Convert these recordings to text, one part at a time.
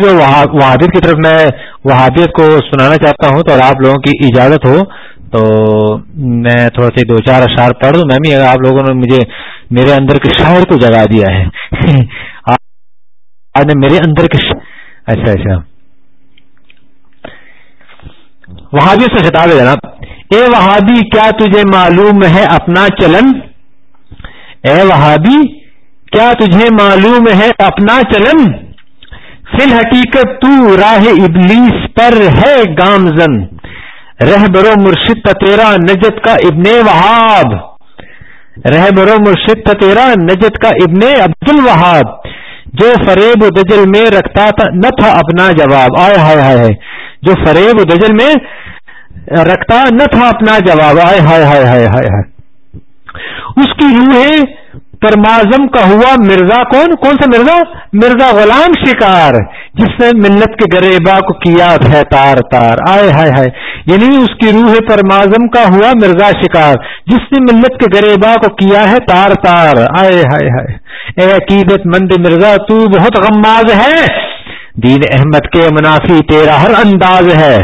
جو وہابیت کی طرف میں وہابیت کو سنانا چاہتا ہوں تو اگر آپ لوگوں کی اجازت ہو، تو میں تھوڑا سی دو چار اشعار پڑھ دوں میں بھی آپ لوگوں نے مجھے میرے اندر کے شاعر کو جگا دیا ہے۔ آج نے میرے اندر کے اچھا اچھا۔ وہابی سے خطاب ہے جناب۔ اے وہابی، کیا تجھے معلوم ہے اپنا چلن؟ اے وہابی، کیا تجھے معلوم ہے اپنا چلن؟ فی الحقیقت تو راہ ابلیس پر ہے گامزن۔ رہ برو مرشد تیرا نجت کا ابن وہاب۔ رہ برو مرشد تیرا نجت کا ابن عبد الوہاب جو فریب و دجل میں رکھتا تھا، نہ تھا اپنا جواب۔ آئے ہائے ہائے جو فریب و دجل میں رکھتا، نہ تھا اپنا جواب۔ آئے ہائے ہائے ہائے ہائے اس کی روح پرمازم کا ہوا مرزا کون؟ کون سا مرزا؟ مرزا غلام شکار، جس نے ملت کے گریبا کو کیا ہے تار تار۔ آئے ہائے ہائے۔ یعنی اس کی روح پرمازم کا ہوا مرزا شکار، جس نے ملت کے گریبا کو کیا ہے تار تار۔ آئے ہائے ہائے۔ اے عقیدت مند مرزا، تو بہت غماز ہے۔ دین احمد کے منافی تیرا ہر انداز ہے۔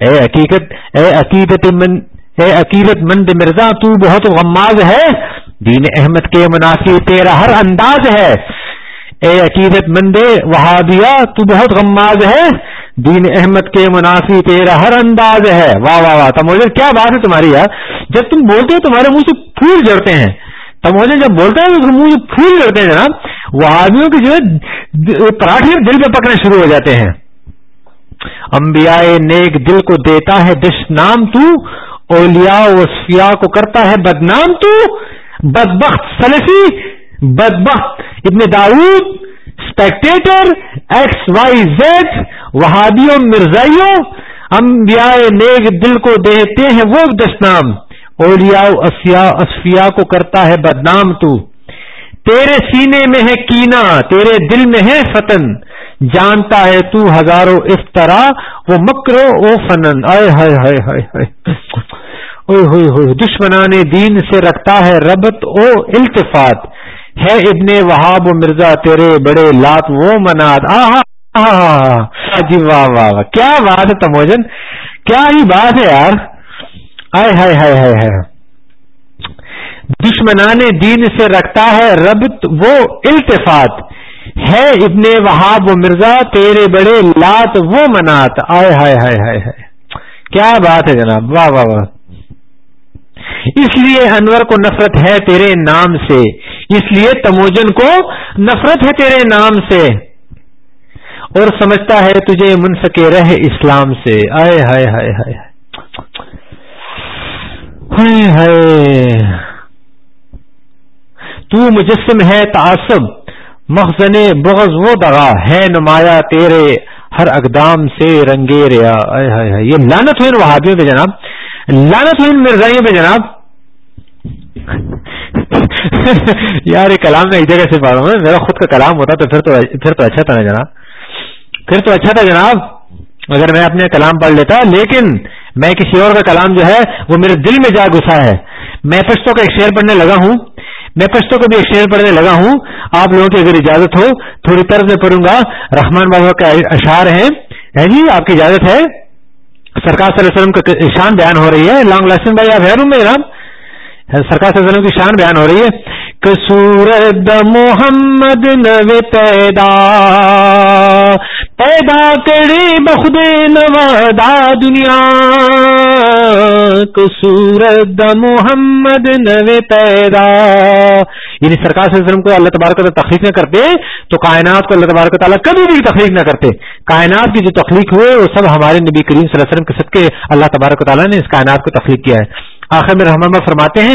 اے حقیقت اے عقیدت مند اے عقیدت مند مرزا، تو بہت غماز ہے۔ دین احمد کے منافی تیرا ہر انداز ہے۔ اے عقیدت مندے وہابیا تو بہت غماز ہے۔ دین احمد کے منافی تیرا ہر انداز ہے۔ واہ واہ واہ تموجن کیا بات ہے تمہاری یار؟ جب تم بولتے ہو، تمہارے منہ سے پھول جڑتے ہیں۔ تموجن جب بولتے ہیں تو منہ سے پھول جڑتے ہیں جناب۔ وہابیوں کی جو ہے پراٹھے دل پہ پکنے شروع ہو جاتے ہیں۔ انبیاء نیک دل کو دیتا ہے دش نام تو اولیاء وصفیاء کو کرتا ہے، بدنام تو بدبخت سلفی، بدبخت Ibn Dawood spectator X Y Z وہابیوں، مرزائیوں، انبیاء نیک دل کو دیتے ہیں، وہ دشنام، اولیاء اسفیا کو کرتا ہے بدنام تو۔ تیرے سینے میں ہے کینا تیرے دل میں ہے فتن۔ جانتا ہے تو ہزاروں افطرا وہ مکرو او فنن۔ آئے ہائے ہائے ہائے ہائے دشمنان دین سے رکھتا ہے ربط او التفات۔ ہے ابن وہاب و مرزا تیرے بڑے لات وہ مناد۔ جی واہ واہ واہ، کیا بات ہے تموجن؟ کیا ہی بات ہے یار۔ ہائے ہائے ہائے ہائے ہائے۔ دشمنان دین سے رکھتا ہے ربط وہ التفات۔ ہے ابن وہاب و مرزا تیرے بڑے لات وہ منات آئے، ہائے ہائے ہائے ہائے۔ کیا بات ہے جناب؟ واہ واہ واہ۔ اس لیے انور کو نفرت ہے تیرے نام سے۔ اس لیے تموجن کو نفرت ہے تیرے نام سے۔ اور سمجھتا ہے تجھے منسکے رہ اسلام سے۔ آئے ہائے ہائے ہائے۔ ہائے ہائے۔ تو مجسم ہے تعصب۔ مخزن بغض وہ دغا ہے نمایاں تیرے ہر اقدام سے رنگے ریا۔ یہ لانت ہوئی وہابیوں پہ جناب۔ لانت ہوئی مرزائیوں پہ، جناب؟ یار، یہ کلام میں ایک جگہ سے پڑھ رہا ہوں میرا خود کا کلام ہوتا تو پھر تو اچھا، پھر تو اچھا تھا نا جناب۔ پھر تو اچھا تھا جناب، اگر میں اپنے کلام پڑھ لیتا، لیکن میں کسی اور کا کلام جو ہے، وہ میرے دل میں جا گسا ہے۔ میں پشتوں کا ایک شعر پڑھنے لگا ہوں۔ میں پشتوں کو بھی ایک شعر پڑھنے لگا ہوں۔ آپ لوگوں کی اگر اجازت ہو، تھوڑی طرز میں پڑھوں گا۔ رحمان بابا کا اشعار ہے جی آپ کی اجازت ہے۔ سرکار صلی اللہ علیہ وسلم کا شان بیان ہو رہی ہے. لانگ لاسٹنگ بھائی، آپ ہے روم میں جناب سرکار صلی اللہ علیہ وسلم کی شان بیان ہو رہی ہے. کسور محمد نو پیدا پیدا کرے بخد نوادا دنیا۔ کسور محمد نو پیدا۔ یعنی سرکار صلی اللہ علیہ وسلم کو اللہ تبارک تعالیٰ تخلیق نہ کرتے، تو کائنات کو اللہ تبارک تعالیٰ کبھی بھی تخلیق نہ کرتے۔ کائنات کی جو تخلیق ہوئے، وہ سب ہمارے نبی کریم صلی اللہ علیہ وسلم کے سب کے اللہ تبارک تعالیٰ نے اس کائنات کو تخلیق کیا ہے۔ آخر میں رحمان فرماتے ہیں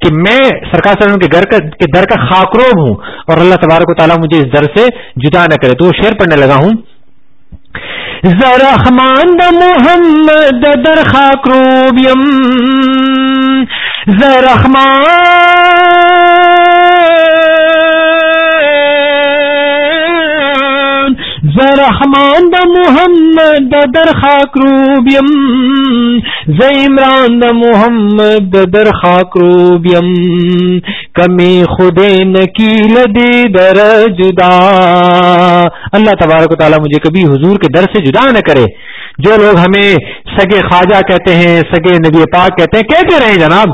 کہ میں سرکار صلی کے گھر کے در کا خاکروب ہوں اور اللہ تبارک و تعالیٰ مجھے اس در سے جدا نہ کرے تو وہ شعر پڑھنے لگا ہوں۔ زرحمان محمد در خاکروبیم۔ زرحمان زرحمان دا محمد دا در خاک روبیم. زمران دا محمد دا در خاک روبیم. کمی خود نکیل دی در جدا. اللہ تبارک و تعالی مجھے کبھی حضور کے در سے جدا نہ کرے. جو لوگ ہمیں سگے خواجہ کہتے ہیں، سگے نبی پاک کہتے ہیں، کہتے رہے جناب؟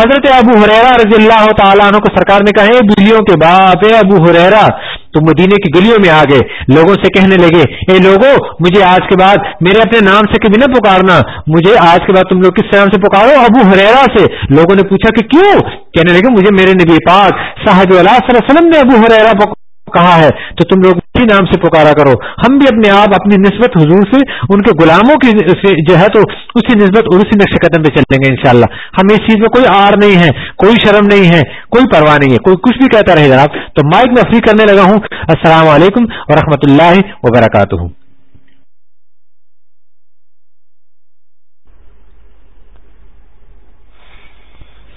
حضرت ابو حریرا رضی اللہ تعالیٰ عنہ کو سرکار نے کہا بلیوں کے باپ، اے ابو حریرا تو مدینے کی گلیوں میں آ گئے۔ لوگوں سے کہنے لگے، اے لوگوں مجھے آج کے بعد میرے اپنے نام سے کبھی نہ پکارنا۔ مجھے آج کے بعد تم لوگ کس نام سے پکارو؟ ابو حریرا سے۔ لوگوں نے پوچھا کہ کیوں؟ کہنے لگے، مجھے میرے نبی پاک صاحب اللہ صلی اللہ علیہ وسلم نے ابو حریرا کہا ہے۔ تو تم لوگ اسی نام سے پکارا کرو۔ ہم بھی اپنے آپ، اپنی نسبت حضور سے، ان کے غلاموں کی جو ہے تو اسی نسبت اور اسی نقش قدم پہ چلیں گے انشاءاللہ۔ ہم اس چیز میں کوئی آر نہیں ہے، کوئی شرم نہیں ہے، کوئی پرواہ نہیں ہے، کوئی کچھ بھی کہتا رہے جناب۔ تو مائک میں فری کرنے لگا ہوں۔ السلام علیکم ورحمۃ اللہ وبرکاتہ۔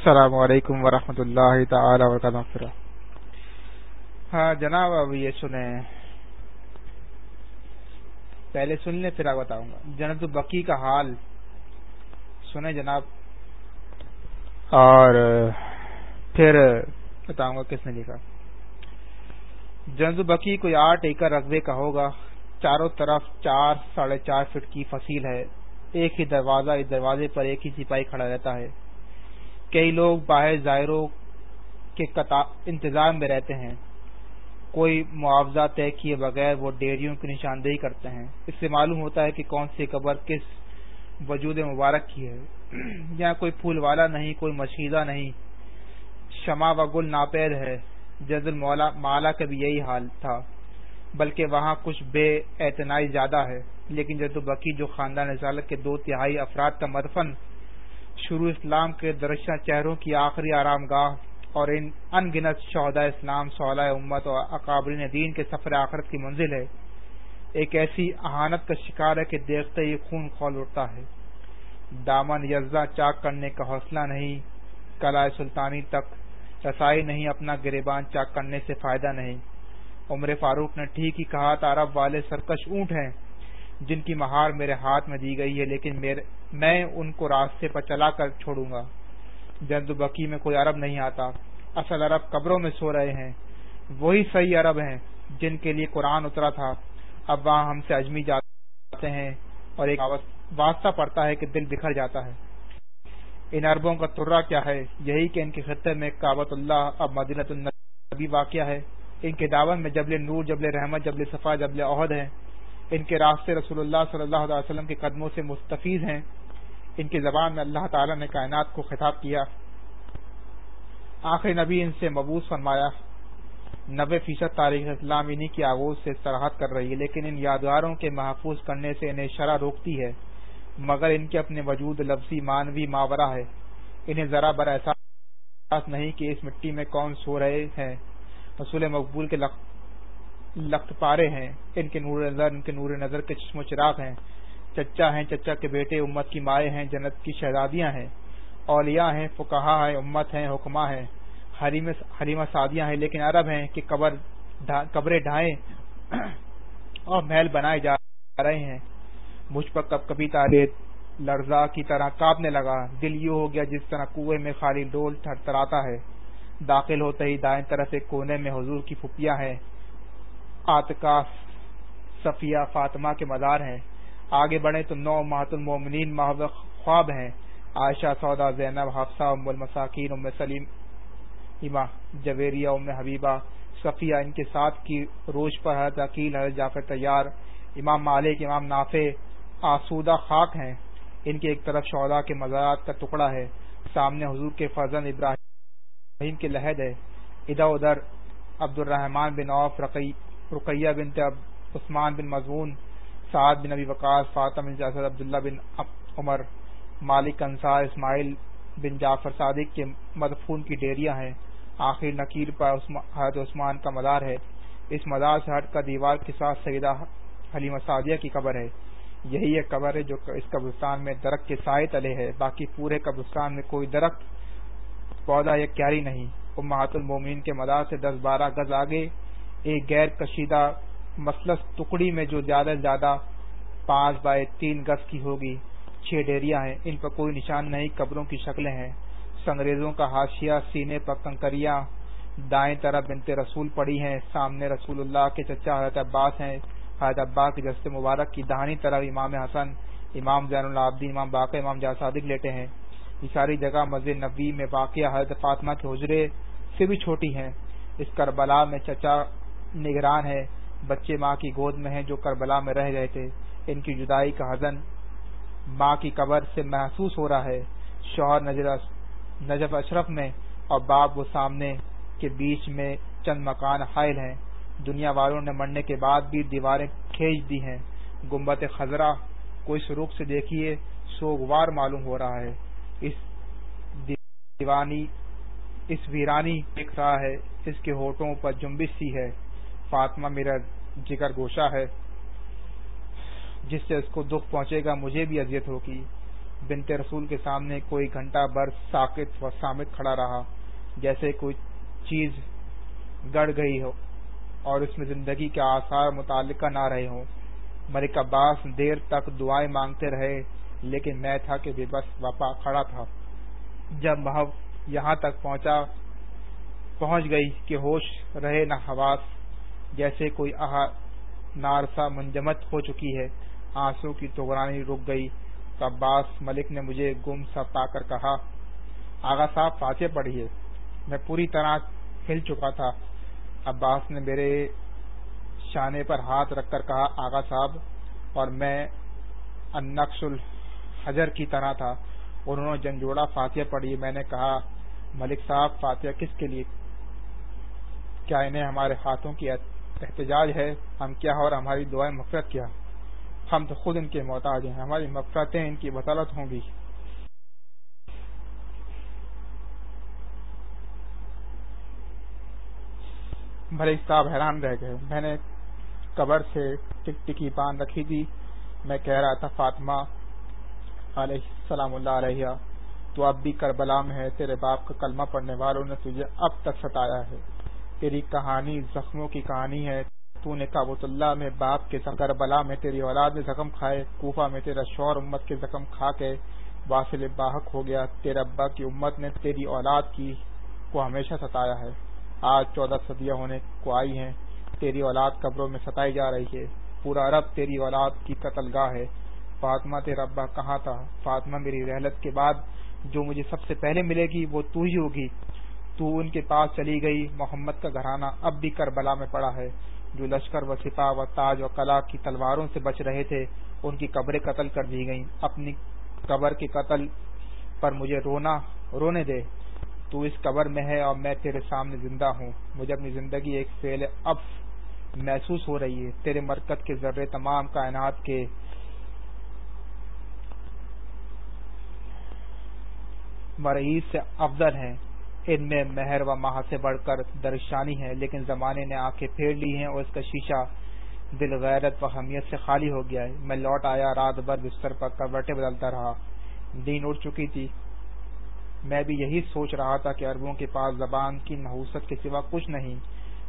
السلام علیکم ورحمۃ اللہ تعالی وبرکاتہ۔ ہاں جناب، اب یہ سنیں۔ پہلے سن لیں پھر آپ بتاؤں گا۔ جنت بکی کا حال۔ سنیں جناب۔ اور پھر بتاؤں گا کس نے لکھا۔ جنت بکی کوئی آٹھ ایکڑ رقبے کا ہوگا۔ چاروں طرف چار ساڑھے چار فٹ کی فصیل ہے۔ ایک ہی دروازہ اس دروازے پر ایک ہی سپاہی کھڑا رہتا ہے۔ کئی لوگ باہر ظاہروں کے انتظام میں رہتے ہیں۔ کوئی معاوضہ طے کیے بغیر وہ ڈیریوں کی نشاندہی کرتے ہیں۔ اس سے معلوم ہوتا ہے کہ کون سی قبر کس وجود مبارک کی ہے۔ یہاں کوئی پھول والا نہیں، کوئی مشیدہ نہیں۔ شمع و گل ناپید ہے۔ جد المولا، مالا کا بھی یہی حال تھا۔ بلکہ وہاں کچھ بے اعتنائی زیادہ ہے۔ لیکن جد بکی جو خاندان رسالت کے دو تہائی افراد کا مدفن، شروع اسلام کے درشہ چہروں کی آخری آرام گاہ اور ان ان گنت شہدا اسلام صلاح امت اور اقابرین دین کے سفر آخرت کی منزل ہے۔ ایک ایسی اہانت کا شکار ہے کہ دیکھتے ہی خون کھول اٹھتا ہے۔ دامن یزا چاک کرنے کا حوصلہ نہیں کلا سلطانی تک رسائی نہیں، اپنا گریبان چاک کرنے سے فائدہ نہیں۔ عمر فاروق نے ٹھیک ہی کہا تھا عرب والے سرکش اونٹ ہیں، جن کی مہار میرے ہاتھ میں دی گئی ہے، لیکن میں ان کو راستے پر چلا کر چھوڑوں گا۔ جند بکی میں کوئی عرب نہیں آتا۔ اصل عرب قبروں میں سو رہے ہیں۔ وہی صحیح عرب ہیں جن کے لیے قرآن اترا تھا۔ اب وہاں ہم سے اجمی جاتے ہیں اور ایک واسطہ پڑتا ہے کہ دل بکھر جاتا ہے۔ ان عربوں کا ترا کیا ہے؟ یہی کہ ان کے خطے میں کابت اللہ اب مدینت النبی واقعہ ہے۔ ان کے دعوت میں جبل نور، جبل رحمت، جبل صفا، جبل عہد ہے ان کے راستے رسول اللہ صلی اللہ علیہ وسلم کے قدموں سے مستفیض ہیں۔ ان کی زبان میں اللہ تعالی نے کائنات کو خطاب کیا۔ آخری نبی ان سے مبوس فرمایا نبے فیصد تاریخ اسلام انہی کی آغوز سے سراہد کر رہی ہے، لیکن ان یادگاروں کے محفوظ کرنے سے انہیں شرح روکتی ہے، مگر ان کے اپنے وجود لفظی مانوی ماورہ ہے۔ انہیں ذرا بر احساس نہیں کہ اس مٹی میں کون سو رہے ہیں۔ رسول مقبول کے لخت پارے ہیں۔ ان کے نور نظر ان کے نور نظر کے چشم و چراغ ہیں۔ چچا ہیں، چچا کے بیٹے، امت کی مائیں ہیں، جنت کی شہزادیاں ہیں، اولیاء ہیں فکہ ہیں، امت ہیں حکمہ ہیں۔ حریمہ سعدیاں ہیں، لیکن عرب ہیں کہ قبر قبریں ڈھائیں اور محل بنائے جا رہے ہیں۔ مجھ پر کب کبھی تاریخ لرزا کی طرح کاپنے لگا۔ دل یوں ہو گیا جس طرح کنویں میں خالی ڈول تھر تراتا ہے۔ داخل ہوتے ہی دائیں طرف ایک کونے میں حضور کی پھپیاں ہیں۔ آتکا صفیہ فاطمہ کے مزار ہیں۔ آگے بڑھے تو نو محت المومنین محب خواب ہیں۔ عائشہ، سودا، زینب، حفصہ، ام المساکین، ام سلیم اما جویریہ، ام حبیبہ، صفیہ، ان کے ساتھ کی روش پر حضرت عقیل، حضرت جعفر تیار، امام مالک، امام نافع، آسودہ خاک ہیں۔ ان کے ایک طرف شودا کے مزارات کا ٹکڑا ہے، سامنے حضور کے فضل ابراہیم کے لہد ہے۔ ادھر ادھر عبد الرحمان بن عوف رقیہ بن عثمان بن مضمون سعد بن ابی وقاص فاطم بن جاسد عبداللہ بن عمر، مالک، انصار، اسماعیل بن جعفر صادق کے مدفون کی ڈیریاں ہیں۔ آخر نکیر پر حضرت عثمان کا مدار ہے۔ اس مدار سے ہٹ کر دیوار کے ساتھ سیدہ حلیمہ سعدیہ کی قبر ہے۔ یہی ایک قبر ہے جو اس قبرستان میں درخت کے سائے تلے ہے باقی پورے قبرستان میں کوئی درخت، پودا یا کیاری نہیں۔ امہات المومین کے مدار سے دس بارہ گز آگے ایک غیر کشیدہ مسلس ٹکڑی میں جو زیادہ سے زیادہ پانچ بائی تین گز کی ہوگی، چھ ڈیریاں ہیں، ان پر کوئی نشان نہیں، قبروں کی شکلیں ہیں۔ سنگریزوں کا ہاشیا سینے پر کنکریاں، دائیں طرف بنت رسول پڑی ہیں، سامنے رسول اللہ کے چچا حضرت عباس ہیں۔ حضرت عباس کے جستے مبارک کی دہانی طرف امام حسن، امام زین العابدین، امام باقی، امام جا صادق لیٹے ہیں۔ یہ ساری جگہ مسجد نبی میں واقع حضرت فاطمہ کے حجرے سے بھی چھوٹی ہیں۔ اس کربلا میں چچا نگران ہے بچے ماں کی گود میں ہیں جو کربلا میں رہ گئے تھے، ان کی جدائی کا حزن ماں کی قبر سے محسوس ہو رہا ہے۔ شوہر نجف اشرف میں اور باپ وہ سامنے کے بیچ میں چند مکان حائل ہیں۔ دنیا والوں نے مرنے کے بعد بھی دیواریں کھینچ دی ہیں۔ گمبت خزرہ کو اس روخ سے دیکھیے سوگوار معلوم ہو رہا ہے۔ اس دیوانی، اس ویرانی دکھ رہا ہے اس کے ہوٹوں پر جمبش سی ہے۔ فاطمہ میرا جگر گوشہ ہے، جس سے اس کو دکھ پہنچے گا، مجھے بھی اذیت ہوگی۔ بنت رسول کے سامنے کوئی گھنٹہ بر ساکت و سامت کھڑا رہا، جیسے کوئی چیز گڑ گئی ہو اور اس میں زندگی کے آثار متعلقہ نہ رہے ہوں۔ ملک عباس دیر تک دعائیں مانگتے رہے، لیکن میں تھا کہ بے بس وپا کھڑا تھا۔ جب محو یہاں تک پہنچا، پہنچ گئی کہ ہوش رہے نہ حواس۔ جیسے کوئی نارسا منجمت ہو چکی ہے آنسو کی توگرانی رک گئی۔ تو عباس ملک نے مجھے گم سا پا کر کہا، آغا صاحب فاتح پڑھی ہے، میں پوری طرح ہل چکا تھا۔ عباس نے میرے شانے پر ہاتھ رکھ کر کہا، آغا صاحب، اور میں انقش الحجر کی طرح تھا۔ انہوں نے جنجوڑا فاتحہ پڑھی، میں نے کہا، ملک صاحب فاتحہ کس کے لیے؟ کیا انہیں ہمارے ہاتھوں کی احتجاج ہے، ہم کیا اور ہماری دعائیں مفرت کیا؟ ہم تو خود ان کے محتاج ہیں، ہماری مفرتیں ان کی بدولت ہوں گی۔ بھلے صاحب حیران رہ گئے۔ میں نے قبر سے ٹک ٹکی باندھ رکھی تھی۔ میں کہہ رہا تھا، فاطمہ علیہ السلام اللہ علیہ، تو اب بھی کربلا میں ہے، تیرے باپ کا کلمہ پڑھنے والوں نے تجھے اب تک ستایا ہے۔ تیری کہانی زخموں کی کہانی ہے۔ تو نے کابت اللہ میں باپ کے کربلا میں تیری اولاد نے زخم کھائے، کوفہ میں تیرا شور امت کے زخم کھا کے واصل باحق ہو گیا۔ تیرے ابا کی امت نے تیری اولاد کی کو ہمیشہ ستایا ہے۔ آج چودہ صدیاں ہونے کو آئی ہیں۔ تیری اولاد قبروں میں ستائی جا رہی ہے۔ پورا عرب تیری اولاد کی قتل گاہ ہے۔ فاطمہ تیرا ابا کہاں تھا؟ فاطمہ میری رحلت کے بعد جو مجھے سب سے پہلے ملے گی وہ تو ہی ہوگی۔ تو ان کے پاس چلی گئی۔ محمد کا گھرانہ اب بھی کربلا میں پڑا ہے۔ جو لشکر و سپاہ و تاج و کلا کی تلواروں سے بچ رہے تھے، ان کی قبریں قتل کر دی گئیں۔ اپنی قبر کے قتل پر مجھے رونا، رونے دے۔ تو اس قبر میں ہے اور میں تیرے سامنے زندہ ہوں۔ مجھے اپنی زندگی ایک فیل اب محسوس ہو رہی ہے۔ تیرے مرکت کے ذرے تمام کائنات کے مرعیز سے افضل ہیں۔ ان میں مہر و ماہ سے بڑھ کر درشانی ہے لیکن زمانے نے آنکھیں پھیر لی ہیں اور اس کا شیشہ دل غیرت و حمیت سے خالی ہو گیا ہے۔ میں لوٹ آیا، رات بھر بستر پر کروٹیں بدلتا رہا۔ دین اڑ چکی تھی۔ میں بھی یہی سوچ رہا تھا کہ اربوں کے پاس زبان کی نحوست کے سوا کچھ نہیں۔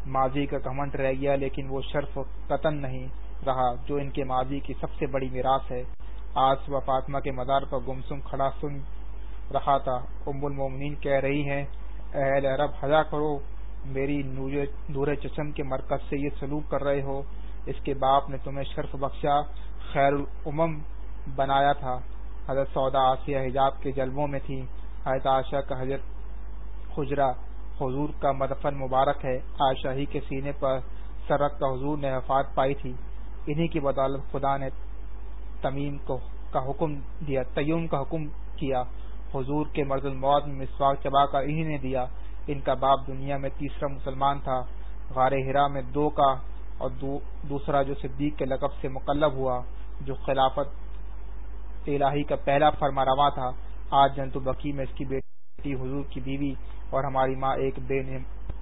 ماضی کا کمنٹ رہ گیا، لیکن وہ شرف قطن نہیں رہا، جو ان کے ماضی کی سب سے بڑی میراث ہے۔ آج صبح فاطمہ کے مدار پر گمسم کھڑا سن رہا تھا۔ ام المومنین کہہ رہی ہیں اہل عرب حضا کرو، میری نور چشم کے مرکز سے یہ سلوک کر رہے ہو۔ اس کے باپ نے تمہیں شرف بخشا، خیر الامم بنایا تھا۔ حضرت سودا آسیہ حجاب کے جلبوں میں تھی حضرت عائشہ کا حضرت خجرا حضور کا مدفن مبارک ہے۔ عائشہ ہی کے سینے پر سرک کا حضور نے حفاظ پائی تھی۔ انہی کی بدولت خدا نے تمیم کا حکم دیا، تیوم کا حکم کیا۔ حضور کے مرد الموت میں مسواک چبا کر انہی نے دیا۔ ان کا باپ دنیا میں تیسرا مسلمان تھا۔ غار ہرا میں دو کا اور دوسرا جو صدیق کے لقب سے مقلب ہوا، جو خلافت الہی کا پہلا فرما روا تھا۔ آج جنتو بکی میں اس کی بیٹی حضور کی بیوی اور ہماری ماں ایک بے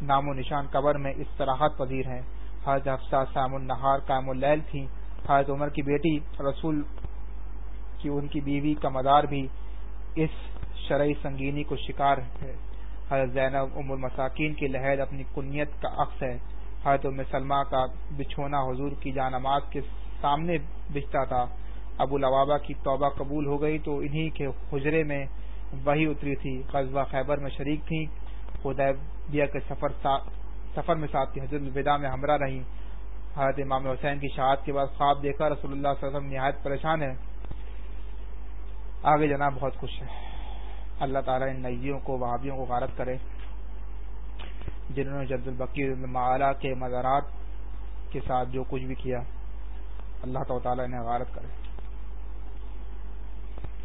نام و نشان قبر میں استراحت پذیر ہیں۔ حضرت حفصہ سام النہار قائم اللیل تھیں۔ حضرت عمر کی بیٹی رسول کی ان کی بیوی کا مدار بھی اس شرعی سنگینی کو شکار ہے۔ حضرت زینب ام المساکین کی لہر اپنی کنیت کا عکس ہے۔ حضرت ام سلمہ کا بچھونا حضور کی جانماز کے سامنے بچتا تھا۔ ابو لوابا کی توبہ قبول ہو گئی تو انہی کے حجرے میں وہی اتری تھی۔ قصبہ خیبر میں شریک تھی خدیبیہ کے سفر سفر میں ساتھ تھی حضرت الوداع میں ہمراہ رہی حضرت امام حسین کی شہادت کے بعد خواب دیکھا۔ رسول اللہ صلی اللہ علیہ وسلم نہایت پریشان ہے آگے جناب بہت خوش ہے اللہ تعالیٰ ان نئیوں کو، وہابیوں کو غارت کرے، جنہوں نے جد البقی معلیٰ کے مزارات کے ساتھ جو کچھ بھی کیا، اللہ تعالیٰ انہیں غارت کرے۔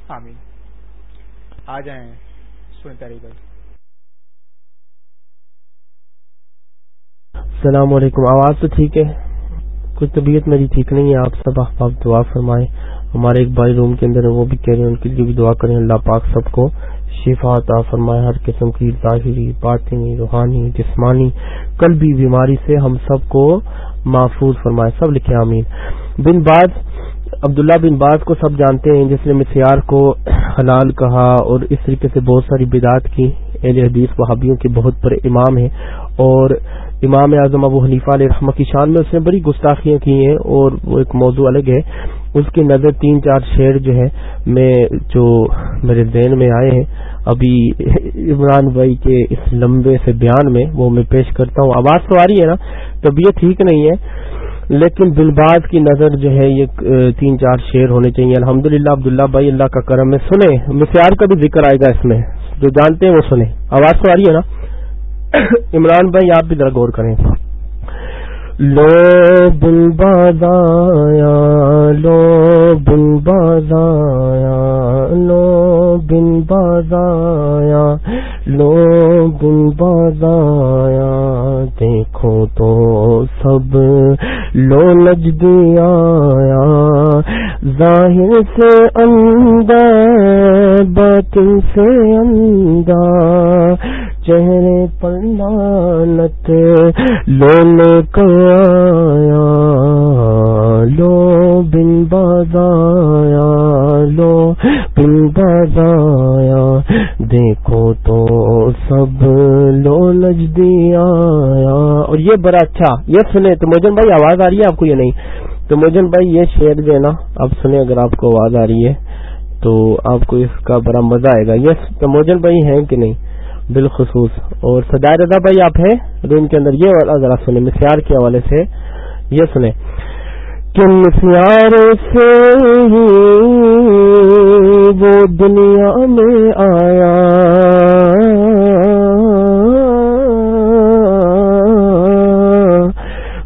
آمین۔ آ جائیں سن پیاری بھائی السلام علیکم۔ آواز تو ٹھیک ہے۔ کچھ طبیعت میری ٹھیک نہیں ہے، آپ سب آپ دعا فرمائیں۔ ہمارے ایک بھائی روم کے اندر وہ بھی کہہ رہے ہیں، ان کے لیے بھی دعا کریں، اللہ پاک سب کو شفا عطا فرمائے، ہر قسم کی ظاہری باطنی روحانی، جسمانی کل بھی بیماری سے ہم سب کو محفوظ فرمائے، سب لکھے آمین۔ بن بعد، عبداللہ بن باز کو سب جانتے ہیں، جس نے مسیار کو حلال کہا اور اس طریقے سے بہت ساری بدعت کی، اہل حدیث وہابیوں کے بہت بڑے امام ہیں اور امام اعظم ابو حنیفہ علیہ رحمہ کی شان میں اس نے بڑی گستاخیاں کی ہیں اور وہ ایک موضوع الگ ہے۔ اس کی نظر تین چار شعر جو ہے میں جو میرے ذہن میں آئے ہیں، ابھی عمران بھائی کے اس لمبے سے بیان میں وہ میں پیش کرتا ہوں۔ آواز تو آ رہی ہے نا، طبیعت ٹھیک نہیں ہے، لیکن دلباز کی نظر جو ہے، یہ تین چار شعر ہونے چاہیے۔ الحمد للہ عبداللہ بھائی، اللہ کا کرم ہے سنیں۔ مسیار کا بھی ذکر آئے گا اس میں، جو جانتے ہیں وہ سنیں۔ آواز تو آ رہی ہے نا؟ عمران بھائی، آپ بھی ذرا غور کریں۔ لو بل بازایا لو بل بازایا لو بل بازایا لو بل بازایا۔ دیکھو تو سب لو نجدی ظاہر سے اندر باطن سے اندر چہرے پر لانت لو لے آیا، لو بن بازایا، لو بن بازایا۔ دیکھو تو سب لو نجدی آیا۔ اور یہ بڑا اچھا یہ سنے تو موجن بھائی آواز آ رہی ہے آپ کو یہ نہیں؟ تو موجن بھائی یہ شعر دینا اب سنے اگر آپ کو آواز آ رہی ہے تو آپ کو اس کا بڑا مزہ آئے گا۔ یہ تو موجن بھائی ہیں کہ نہیں؟ بالخصوص اور سدائے رضا بھائی آپ ہیں روم کے اندر یہ والا ذرا سنیں مسیار کے حوالے سے یہ سنیں کہ مسیار سے وہ دنیا میں آیا۔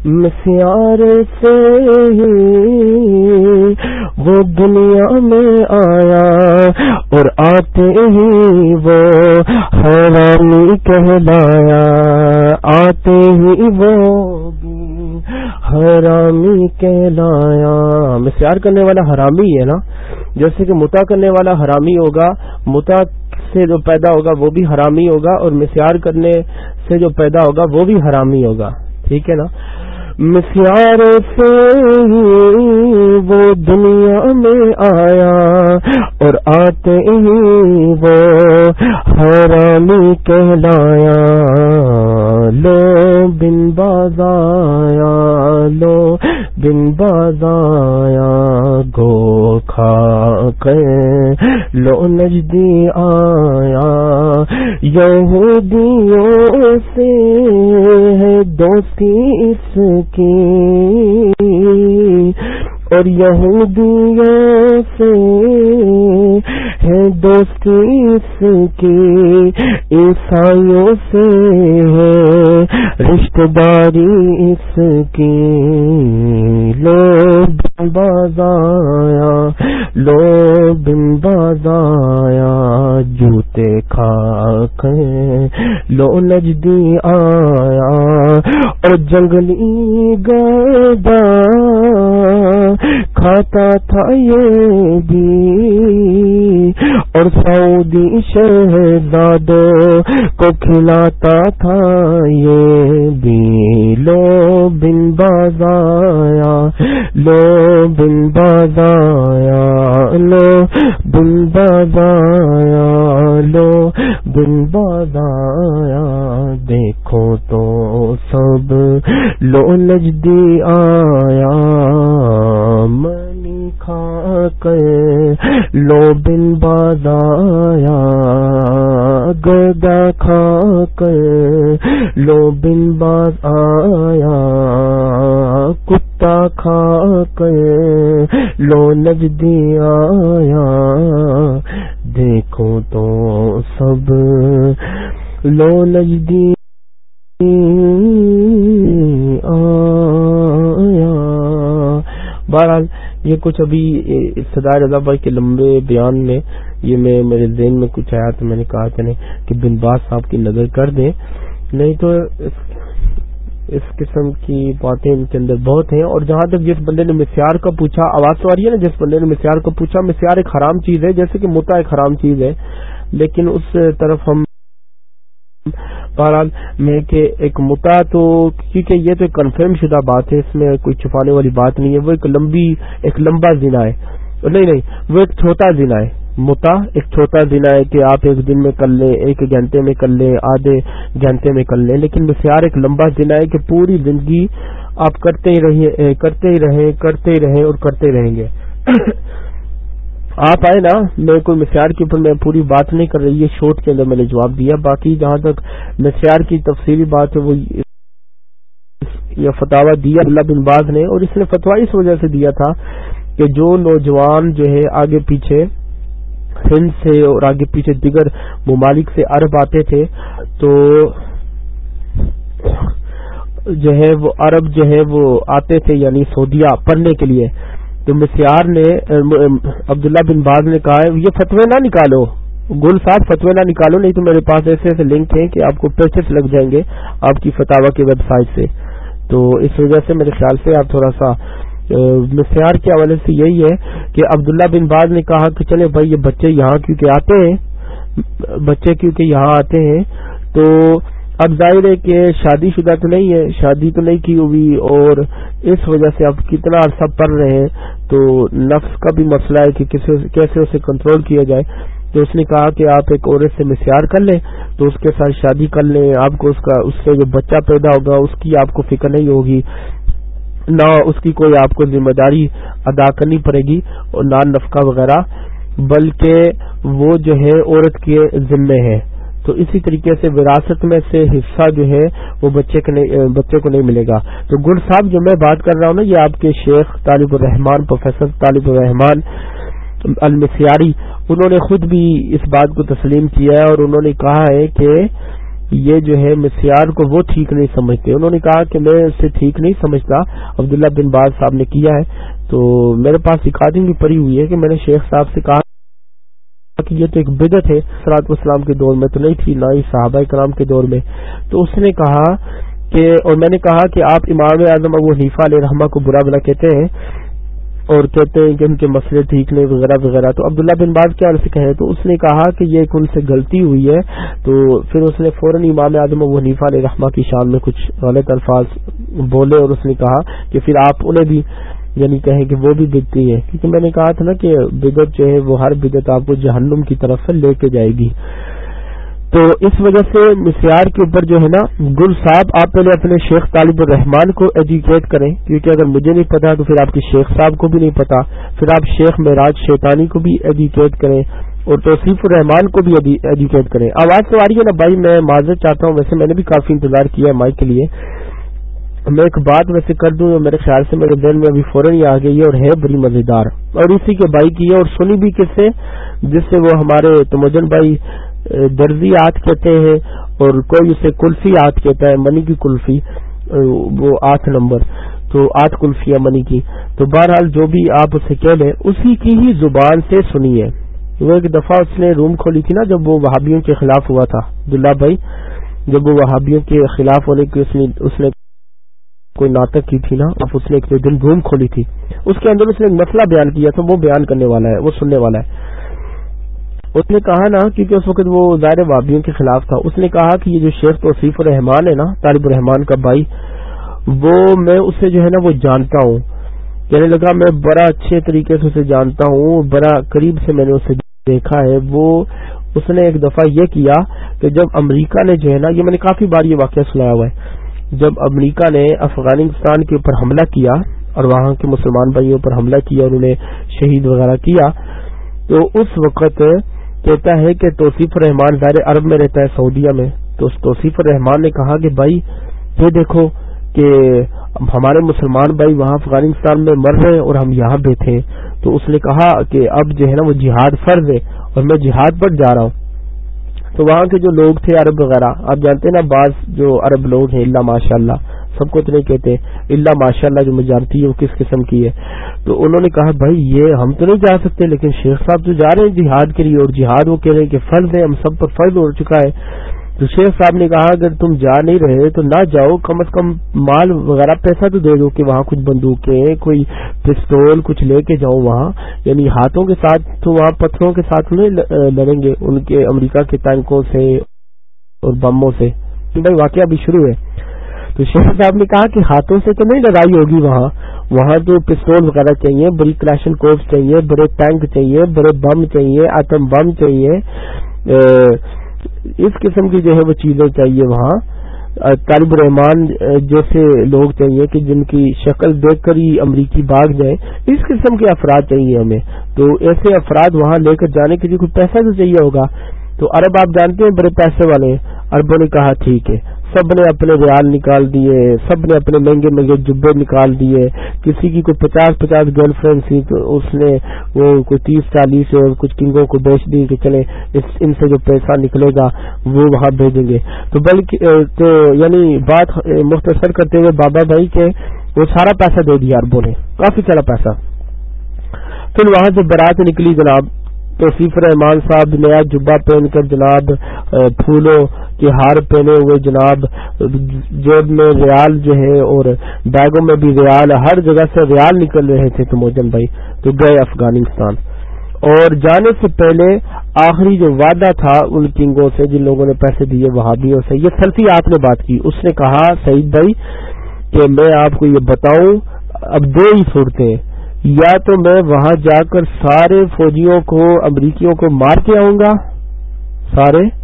مسیار سے وہ دنیا میں آیا اور آتے ہی وہ حیرانی کہلایا۔ آتے ہی وہ حرامی کہلایا۔ مسیار کرنے والا حرامی ہے نا؟ جیسے کہ متا کرنے والا حرامی ہوگا، متا سے جو پیدا ہوگا وہ بھی حرامی ہوگا اور مسیار کرنے سے جو پیدا ہوگا وہ بھی حرامی ہوگا۔ ٹھیک ہے نا؟ مسیار سے وہ دنیا میں آیا اور آتے ہی وہ حیرانی کہلایا۔ لو بن بازایا گو کھا کے لو نجدی آیا۔ یہودیوں سے ہے دوستی اس کی۔ اور یہودیوں سے ہے دوستی اس کی۔ عیسائیوں سے ہے رشتہ داری اس کی لوگ بازایا لو بن بازایا، جوتے کھا کے لو نجدی آیا، اور جنگلی گدا کھاتا تھا یہ بھی، اور سعودی شہزادوں کو کھلاتا تھا یہ بھی۔ لو بن بازایا لو بن بازایا لو بن بازایا لو بن بازایا دیکھو تو سب نجدی آیا، منی کھا کر لو بن بادایا گدا کھا کر لو بن باز آیا کتا کھا کر لو نجدی آیا۔ دیکھو تو سب لو نجدی بہرحال یہ کچھ ابھی صدا رضا بھائی کے لمبے بیان میں یہ میں میرے ذہن میں کچھ آیا تو میں نے کہا کہ کہ بن باز صاحب کی نظر کر دیں۔ نہیں تو اس قسم کی باتیں ان کے اندر بہت ہیں اور جہاں تک جس بندے نے مسیار کا پوچھا، آواز تو آ رہی ہے نا، جس بندے نے مسیار کا پوچھا مسیار ایک حرام چیز ہے، جیسے کہ متا ایک حرام چیز ہے، لیکن اس طرف ہم بہرحال میں کہ ایک متا تو، کیونکہ یہ تو کنفرم شدہ بات ہے، اس میں کوئی چھپانے والی بات نہیں ہے، وہ ایک لمبی، ایک لمبا زنا ہے، نہیں نہیں، وہ ایک چھوٹا زنا ہے۔ متا ایک چھوٹا زنا ہے کہ آپ ایک دن میں کر لیں، ایک گھنٹے میں کر لیں، آدھے گھنٹے میں کر لیں، لیکن مسیار ایک لمبا زنا ہے کہ پوری زندگی آپ کرتے ہی رہے کرتے ہی رہیں، کرتے ہی رہیں اور کرتے رہیں گے۔ آپ آئے نا، میں کوئی مسیار کے اوپر میں پوری بات نہیں کر رہی، یہ شوٹ کے اندر میں نے جواب دیا۔ باقی جہاں تک مسیار کی تفصیلی بات ہے، وہ یہ فتوا دیا اللہ بن باز نے اور اس نے فتوا اس وجہ سے دیا تھا کہ جو نوجوان جو ہے آگے پیچھے ہند سے اور آگے پیچھے دیگر ممالک سے عرب آتے تھے، تو جو ہے وہ عرب جو ہے وہ آتے تھے یعنی سعودیہ پڑھنے کے لیے۔ تو مسیار نے، عبداللہ بن باز نے کہا ہے یہ فتوے نہ نکالو۔ گل صاحب فتوے نہ نکالو، نہیں تو میرے پاس ایسے ایسے لنک ہیں کہ آپ کو پیچز لگ جائیں گے آپ کی فتوا کی ویب سائٹ سے۔ تو اس وجہ سے میرے خیال سے آپ تھوڑا سا مسیار کے حوالے سے یہی ہے کہ عبداللہ بن باز نے کہا کہ چلے بھائی، یہ بچے یہاں کیونکہ آتے ہیں، بچے کیونکہ یہاں آتے ہیں، تو اب ظاہر ہے کہ شادی شدہ تو نہیں ہے، شادی تو نہیں کی ہوئی اور اس وجہ سے اب کتنا عرصہ پڑھ رہے ہیں، تو نفس کا بھی مسئلہ ہے کہ کیسے اسے کنٹرول کیا جائے۔ تو اس نے کہا کہ آپ ایک عورت سے مسیار کر لیں، تو اس کے ساتھ شادی کر لیں، آپ کو اس کا اس سے جو بچہ پیدا ہوگا، اس کی آپ کو فکر نہیں ہوگی۔ نہ اس کی کوئی آپ کو ذمہ داری ادا کرنی پڑے گی اور نہ نفقہ وغیرہ، بلکہ وہ جو ہے عورت کے ذمے ہے۔ تو اسی طریقے سے وراثت میں سے حصہ جو ہے وہ بچے بچے کو نہیں ملے گا۔ تو گڑ صاحب، جو میں بات کر رہا ہوں نا، یہ آپ کے شیخ طالب الرحمان پروفیسر طالب الرحمان المسیاری، انہوں نے خود بھی اس بات کو تسلیم کیا ہے اور انہوں نے کہا ہے کہ یہ جو ہے مسیار کو وہ ٹھیک نہیں سمجھتے۔ انہوں نے کہا کہ میں اسے ٹھیک نہیں سمجھتا۔ عبداللہ بن باز صاحب نے کیا ہے۔ تو میرے پاس ریکارڈنگ بھی پڑی ہوئی ہے کہ میں نے شیخ صاحب سے کہا کہ یہ تو ایک بدت ہے۔ سلاط اسلام کے دور میں تو نہیں تھی، نہ ہی صحابہ کرام کے دور میں۔ تو اس نے کہا کہ اور میں نے کہا کہ آپ امام اعظم ابو حنیفہ علیہ رحمہ کو برا بلا کہتے ہیں۔ اور کہتے ہیں کہ ان کے مسئلے ٹھیک نہیں، وغیرہ وغیرہ۔ تو عبداللہ بن باز کیا سے کہے؟ تو اس نے کہا کہ یہ ایک ان سے غلطی ہوئی ہے۔ تو پھر اس نے فوراً امام اعظم ابو حنیفہ علیہ رحمہ کی شان میں کچھ غلط الفاظ بولے اور اس نے کہا کہ پھر آپ انہیں بھی یعنی کہیں کہ وہ بھی بدتی ہے کیونکہ میں نے کہا تھا نا کہ بدت جو ہے وہ ہر بدت آپ کو جہنم کی طرف سے لے کے جائے گی۔ تو اس وجہ سے مسیار کے اوپر جو ہے نا، گل صاحب، آپ پہلے اپنے شیخ طالب الرحمان کو ایجوکیٹ کریں، کیونکہ اگر مجھے نہیں پتا تو پھر آپ کے شیخ صاحب کو بھی نہیں پتا۔ پھر آپ شیخ معراج شیطانی کو بھی ایجوکیٹ کریں اور توصیف الرحمان کو بھی ایجوکیٹ کریں۔ آواز تو آ رہی ہے نا بھائی، میں معذرت چاہتا ہوں۔ ویسے میں نے بھی کافی انتظار کیا ہے مائک کے لیے۔ میں ایک بات ویسے کر دوں میرے خیال سے میرے دل میں ابھی فوراً ہی آ گئی ہے اور ہے بڑی مزیدار۔ اور اسی کے بھائی کی ہے اور سنی بھی کس سے، جس سے وہ ہمارے تمجن بھائی درزی آٹھ کہتے ہیں اور کوئی اسے کلفی آٹھ کہتا ہے، منی کی کلفی وہ آٹھ نمبر۔ تو آٹھ کلفی ہے منی کی۔ تو بہرحال جو بھی آپ اسے کہہ لیں، اسی کی ہی زبان سے سنیے وہ ایک دفعہ اس نے روم کھولی تھی نا، جب وہ وہابیوں کے خلاف ہوا تھا۔ عبداللہ بھائی، جب وہ وہابیوں کے خلاف ہونے کی اس نے کوئی ناٹک کی تھی نا، اب اس نے ایک دن روم کھولی تھی۔ اس کے اندر اس نے ایک مسئلہ بیان کیا تھا، وہ بیان کرنے والا ہے، وہ سننے والا ہے۔ اس نے کہا نا کیونکہ اس وقت وہ ظاہر وابیوں کے خلاف تھا۔ اس نے کہا کہ یہ جو شیخ توصیف الرحمان ہے نا، طالب الرحمان کا بھائی، وہ میں اسے جو ہے نا وہ جانتا ہوں۔ کہنے لگا، میں بڑا اچھے طریقے سے اسے جانتا ہوں، بڑا قریب سے میں نے اسے دیکھا ہے۔ وہ، اس نے ایک دفعہ یہ کیا کہ جب امریکہ نے جو ہے نا، یہ میں نے کافی بار یہ واقعہ سنایا ہوا ہے۔ جب امریکہ نے افغانستان کے اوپر حملہ کیا اور وہاں کے مسلمان بھائیوں پر حملہ کیا اور انہیں شہید وغیرہ کیا، تو اس وقت کہتا ہے کہ توصیف الرحمان ظاہر عرب میں رہتا ہے، سعودیہ میں۔ تو اس توصیف الرحمان نے کہا کہ بھائی، یہ دیکھو کہ ہمارے مسلمان بھائی وہاں افغانستان میں مر رہے اور ہم یہاں بیٹھے تو اس نے کہا کہ اب جو ہے نا وہ جہاد فرض ہے اور میں جہاد پر جا رہا ہوں۔ تو وہاں کے جو لوگ تھے عرب وغیرہ، آپ جانتے ہیں نا، بعض جو عرب لوگ ہیں، اللہ ماشاء اللہ سب کو اتنے کہتے ہیں، اللہ ماشاء اللہ جو مجارتی ہے وہ کس قسم کی ہے۔ تو انہوں نے کہا، بھائی، یہ ہم تو نہیں جا سکتے، لیکن شیخ صاحب تو جا رہے ہیں جہاد کے لیے، اور جہاد وہ کہہ رہے ہیں کہ فرض ہے، ہم سب پر فرض ہو چکا ہے۔ تو شیخ صاحب نے کہا، اگر تم جا نہیں رہے تو نہ جاؤ، کم از کم مال وغیرہ پیسہ تو دے دو کہ وہاں کچھ بندوقیں، کوئی پستول کچھ لے کے جاؤ وہاں۔ یعنی ہاتھوں کے ساتھ تو وہاں پتھروں کے ساتھ نہیں لڑیں گے۔ ان کے امریکہ کے ٹینکوں سے اور بموں سے۔ بھائی، واقعہ بھی شروع ہے۔ تو شیخ صاحب نے کہا کہ ہاتھوں سے تو نہیں لڑائی ہوگی وہاں۔ وہاں تو پستول وغیرہ چاہیے، بڑی کلاشن کوف چاہیے، بڑے ٹینک چاہیے، بڑے بم چاہیے آتم بم چاہیے اس قسم کی جو ہے وہ چیزیں چاہیے وہاں۔ طالب الرحمان جیسے لوگ چاہیے کہ جن کی شکل دیکھ کر ہی امریکی بھاگ جائیں اس قسم کے افراد چاہیے ہمیں۔ تو ایسے افراد وہاں لے کر جانے کے لیے کوئی پیسہ تو چاہیے ہوگا۔ تو عرب آپ جانتے ہیں، بڑے پیسے والے اربوں نے کہا ٹھیک ہے۔ سب نے اپنے ریال نکال دیے، سب نے اپنے مہنگے مہنگے جبے نکال دیے۔ کسی کی کوئی پچاس پچاس گرل فرینڈ تھی تو اس نے وہ کوئی تیس چالیس اور کچھ کنگوں کو بیچ دی کہ چلے ان سے جو پیسہ نکلے گا وہ وہاں بھیجیں گے۔ تو بلکہ تو یعنی بات مختصر کرتے ہوئے بابا بھائی کے وہ سارا پیسہ دے دیا اربوں نے کافی سارا پیسہ۔ پھر وہاں سے برات نکلی جناب توصیف رحمان صاحب نیا جبا پہن کر جناب پھولوں کے ہار پہنے ہوئے جناب، جیب میں ریال جو ہے اور بیگوں میں بھی ریال، ہر جگہ سے ریال نکل رہے تھے تو موجن بھائی تو گئے افغانستان۔ اور جانے سے پہلے آخری جو وعدہ تھا ان کنگوں سے، جن لوگوں نے پیسے دیے، وہابیوں سے، یہ سلفی آپ نے بات کی۔ اس نے کہا، سعید بھائی، کہ میں آپ کو یہ بتاؤں، اب دو ہی صورتیں۔ یا تو میں وہاں جا کر سارے فوجیوں کو، امریکیوں کو مار کے آؤں گا، سارے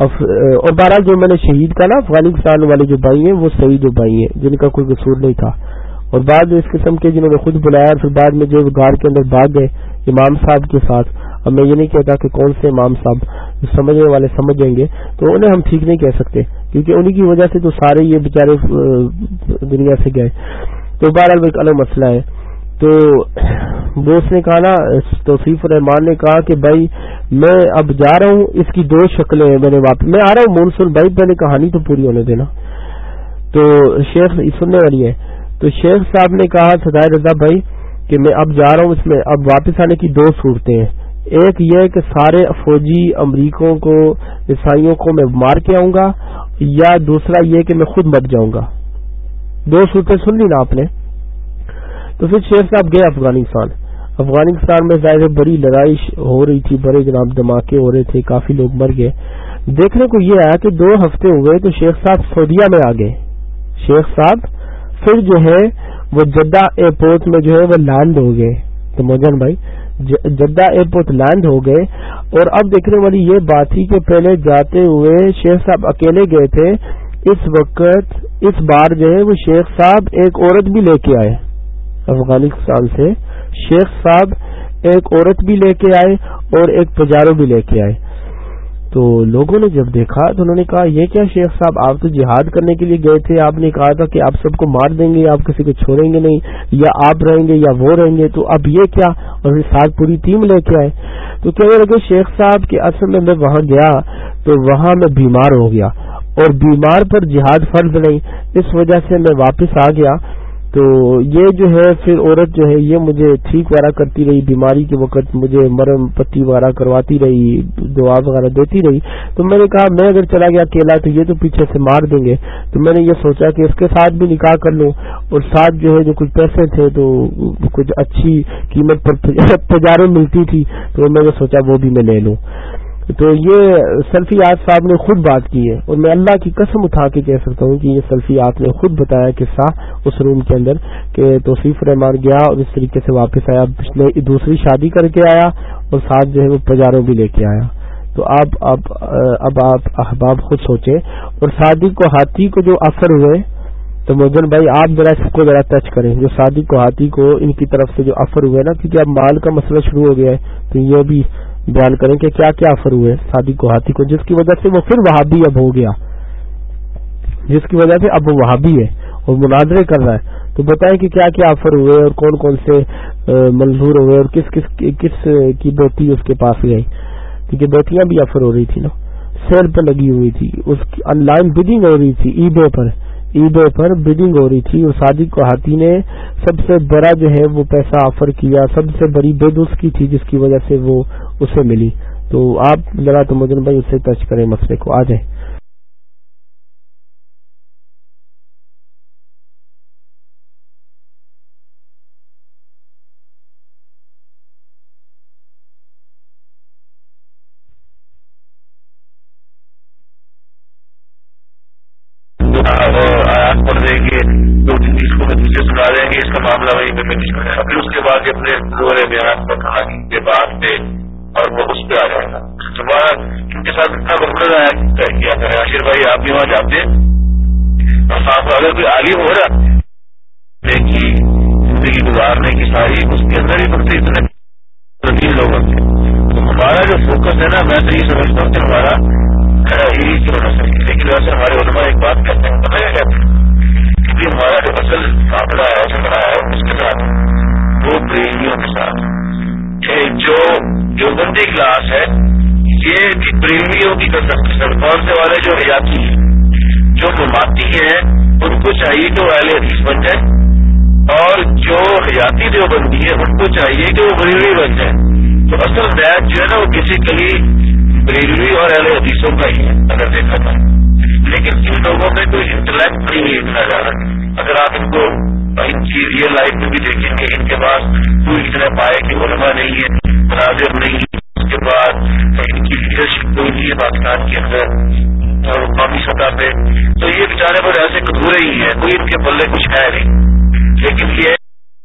اور بہرحال جو میں نے شہید کا نا، افغانستان والے جو بھائی ہیں، وہ صحیح جو بھائی ہیں، جن کا کوئی قصور نہیں تھا۔ اور بعد اس قسم کے جنہوں نے خود بلایا پھر بعد میں جو گار کے اندر بھاگ گئے، امام صاحب کے ساتھ۔ اب میں یہ نہیں کہتا کہ کون سے امام صاحب سمجھنے والے سمجھ جائیں گے، تو انہیں ہم ٹھیک نہیں کہہ سکتے، کیونکہ انہی کی وجہ سے تو سارے یہ بےچارے دنیا سے گئے۔ تو بہرحال ایک الگ مسئلہ ہے۔ تو وہ اس نے کہا نا، توصیف الرحمان نے کہا کہ بھائی میں اب جا رہا ہوں، اس کی دو شکلیں میں نے واپس میں آ رہا ہوں، مونسون بھائی پہلے کہانی تو پوری ہونے دینا۔ تو شیخ سننے والی ہے۔ تو شیخ صاحب نے کہا سدائے رضا بھائی، کہ میں اب جا رہا ہوں، اس میں اب واپس آنے کی دو صورتیں ہیں۔ ایک یہ کہ سارے فوجی امریکوں کو، عیسائیوں کو میں مار کے آؤں گا، یا دوسرا یہ کہ میں خود مر جاؤں گا۔ دو صورتیں سن لی نا آپ نے؟ تو پھر شیخ صاحب گئے افغانستان۔ افغانستان میں ظاہر بڑی لڑائی ہو رہی تھی، بڑے جناب دھماکے ہو رہے تھے، کافی لوگ مر گئے۔ دیکھنے کو یہ آیا کہ دو ہفتے ہوئے تو شیخ صاحب سعودیہ میں آ گئے۔ شیخ صاحب پھر جو ہے وہ جدہ ایئرپورٹ میں جو ہے وہ لینڈ ہو گئے۔ تو موجن بھائی جدہ ایئرپورٹ لینڈ ہو گئے۔ اور اب دیکھنے والی یہ بات تھی کہ پہلے جاتے ہوئے شیخ صاحب اکیلے گئے تھے۔ اس وقت، اس بار جو ہے وہ شیخ صاحب ایک عورت بھی لے کے آئے۔ افغانستان سے شیخ صاحب ایک عورت بھی لے کے آئے اور ایک پجارو بھی لے کے آئے۔ تو لوگوں نے جب دیکھا تو انہوں نے کہا، یہ کیا شیخ صاحب، آپ تو جہاد کرنے کے لیے گئے تھے۔ آپ نے کہا تھا کہ آپ سب کو مار دیں گے، آپ کسی کو چھوڑیں گے نہیں، یا آپ رہیں گے یا وہ رہیں گے۔ تو اب یہ کیا؟ اور ساتھ پوری ٹیم لے کے آئے۔ تو کہنے لگے، شیخ صاحب کے اصل میں میں وہاں گیا تو وہاں میں بیمار ہو گیا اور بیمار پر جہاد فرض نہیں، اس وجہ سے میں واپس آ گیا۔ تو یہ جو ہے پھر عورت جو ہے یہ مجھے ٹھیک وغیرہ کرتی رہی، بیماری کے وقت مجھے مرم پتی وغیرہ کرواتی رہی، دعا وغیرہ دیتی رہی۔ تو میں نے کہا، میں اگر چلا گیا اکیلا تو یہ تو پیچھے سے مار دیں گے۔ تو میں نے یہ سوچا کہ اس کے ساتھ بھی نکاح کر لوں۔ اور ساتھ جو ہے جو کچھ پیسے تھے تو کچھ اچھی قیمت پر تجارت ملتی تھی، تو میں نے سوچا وہ بھی میں لے لوں۔ تو یہ سلفی آج صاحب نے خود بات کی ہے اور میں اللہ کی قسم اٹھا کے کہہ سکتا ہوں کہ یہ سلفی آپ نے خود بتایا قصہ اس روم کے اندر کہ توصیف رحمان گیا اور اس طریقے سے واپس آیا دوسری شادی کر کے آیا اور ساتھ جو ہے وہ پجاروں بھی لے کے آیا۔ تو آپ اب اب آپ احباب خود سوچیں۔ اور صادق کو ہاتھی کو جو اثر ہوئے، تو مدن بھائی آپ ذرا اس کو ذرا ٹچ کریں۔ جو صادق کو ہاتھی کو ان کی طرف سے جو آفر ہوئے نا، کیونکہ اب مال کا مسئلہ شروع ہو گیا ہے، تو یہ بھی بیان کریں کہ کیا کیا آفر ہوئے صادق کو ہاتھی کو، جس کی وجہ سے وہ پھر وہابی اب ہو گیا۔ جس کی وجہ سے اب وہ وہابی ہے اور مناظرے کر رہا ہے۔ تو بتائیں کہ کیا کیا آفر ہوئے اور کون کون سے منظور ہوئے اور کس کس کس کی بیٹی اس کے پاس گئی۔ کیونکہ بیٹیاں بھی آفر ہو رہی تھی نا۔ سیل پہ لگی ہوئی تھی۔ اس کی آن لائن بڈنگ ہو رہی تھی ای بے پر۔ عیدوں پر بڈنگ ہو رہی تھی اور صادق کو ہاتھی نے سب سے بڑا جو ہے وہ پیسہ آفر کیا، سب سے بڑی بید اس کی تھی جس کی وجہ سے وہ اسے ملی۔ تو آپ ذرا تو مجن بھائی اسے ٹچ کریں مسئلے کو۔ آ جائیں۔ ابھی اس کے بعد اپنے دورے بیان پر کہانی کے بعد پہ اور وہ اس پہ آ جائے گا۔ دوبارہ ان کے ساتھ اتنا وقت طے کیا کرے آشر بھائی آپ بھی وہاں جاتے۔ اور ساتھ اگر کوئی عالم ہو رہا کی زندگی گزارنے کی ساری، اس کے اندر ہی بکتے اتنے تین لوگ ہوتے تو ہمارا جو فوکس ہے نا، میں تو یہ سمجھتا ہوں کہ ہمارا یہی کیوں نہ سکے لیکن ویسے ہمارے علماء ایک بات کہتے ہیں پتہ ہمارا جو اصل معاملہ ہے جھگڑا ہے، اس کے ساتھ وہ پریمیوں کے ساتھ۔ جو جو بندی کلاس ہے، یہ پریمیوں کی کون سے والے جو حیاتی ہیں، جو مماتی ہیں، ان کو چاہیے کہ وہ اہل حدیث بن جائے اور جو حیاتی جو بندی ہے ان کو چاہیے کہ وہ بریلوی بن جائے تو اصل بیچ جو ہے نا، وہ کسی کلی بریلوی اور اہل حدیثوں کا ہی ہے۔ اگر دیکھا جائے۔ لیکن ان لوگوں میں کوئی انٹلیکٹ نہیں اتنا زیادہ۔ اگر آپ ان کو ان کی ریئل لائف میں بھی دیکھیں گے، ان کے پاس کوئی اتنے پائے کہ علماء نہیں ہے مناظر نہیں ہے اس کے بعد ان کی لیڈرشپ کوئی نہیں ہے پاکستان کے اندر، اور قومی سطح پہ۔ تو یہ بیچارے پر ایسے کدورے ہی ہیں، کوئی ان کے پلے کچھ ہے نہیں۔ لیکن یہ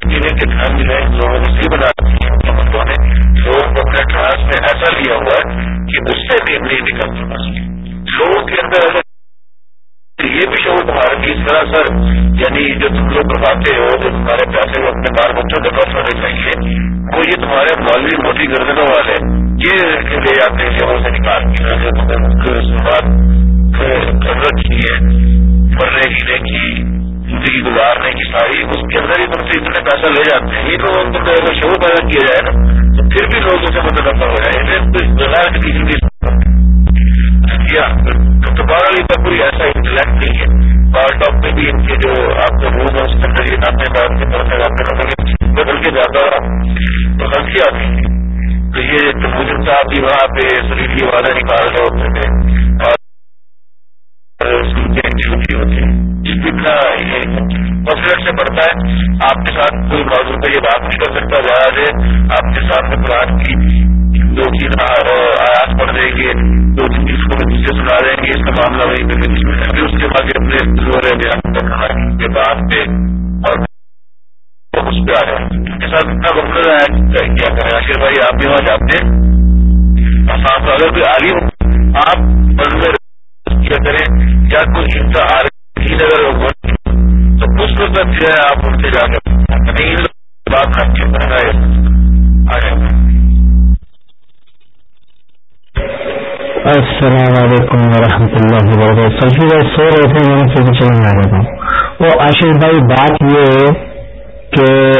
جنہیں کے دھن جو ہے لوگوں نے صحیح بنا دی ہے حکومتوں نے لوگوں کو اپنے ٹرانس میں ایسا لیا ہوا ہے کہ اس سے بھی نہیں نکلتی لوگوں کے اندر ایسا یہ بھی شعور تمہارا کہ اس طرح سر یعنی جو تم لوگ کرواتے ہو، جو تمہارے پیسے اپنے بال بچوں کے پاس ہونے چاہیے وہ یہ تمہارے مولوی موٹی گردنوں والے یہ لے جاتے ہیں جگہوں سے نکال کے رکھی ہے۔ مرنے جینے کی زندگی گزارنے کی ساری، اس کے اندر ہی تم سے اتنے پیسہ لے جاتے ہیں، یہ تو شعور پیدا کیا جائے نا۔ تو پھر بھی لوگ اسے مطلب ہو جائے بغیر کسی زندگی دوبارہ کا کوئی ایسا انٹلیکٹ نہیں ہے. پارٹ آف میں بھی ان کے جو آپ کا روم ہے اس کے اندر یہ اپنے بات کے طرف لگاتے بدل کے زیادہ تو غلطی آتی ہے تو یہ تو مجھے صاحب بھی وہاں پہ سلیٹی والا نکال رہے ہوتے تھے۔ اور چھوٹی ہوتی ہے۔ اتنا مسلٹ سے پڑتا ہے۔ آپ کے ساتھ کوئی موضوع پہ یہ بات نہیں کر سکتا۔ جہاز ہے آپ کے ساتھ میں قرآن کی دو تین آیات پڑھ دیں گے دو تین چیز کو نیچے سنا دیں گے اس کا معاملہ وہی پہ پھر اس کے بعد اپنے زور بیان کہانی کے بعد پہ اور اس پہ آ جائیں ان کے ساتھ اتنا وقت کیا کریں؟ آشر بھائی آپ بھی وہاں جاتے ہیں۔ اگر کوئی عالم آپ منظر کیا کریں؟ یا کوئی ہنسا آ رہی اگر تو اس وقت جو ہے آپ ان سے جا کر۔ نہیں بات کر کے بنا آ جائیں السلام علیکم ورحمۃ اللہ وبرکاتہ۔ سو رہے تھے، میں سے چلنے آ رہا ہوں وہ آشر بھائی، بات یہ ہے کہ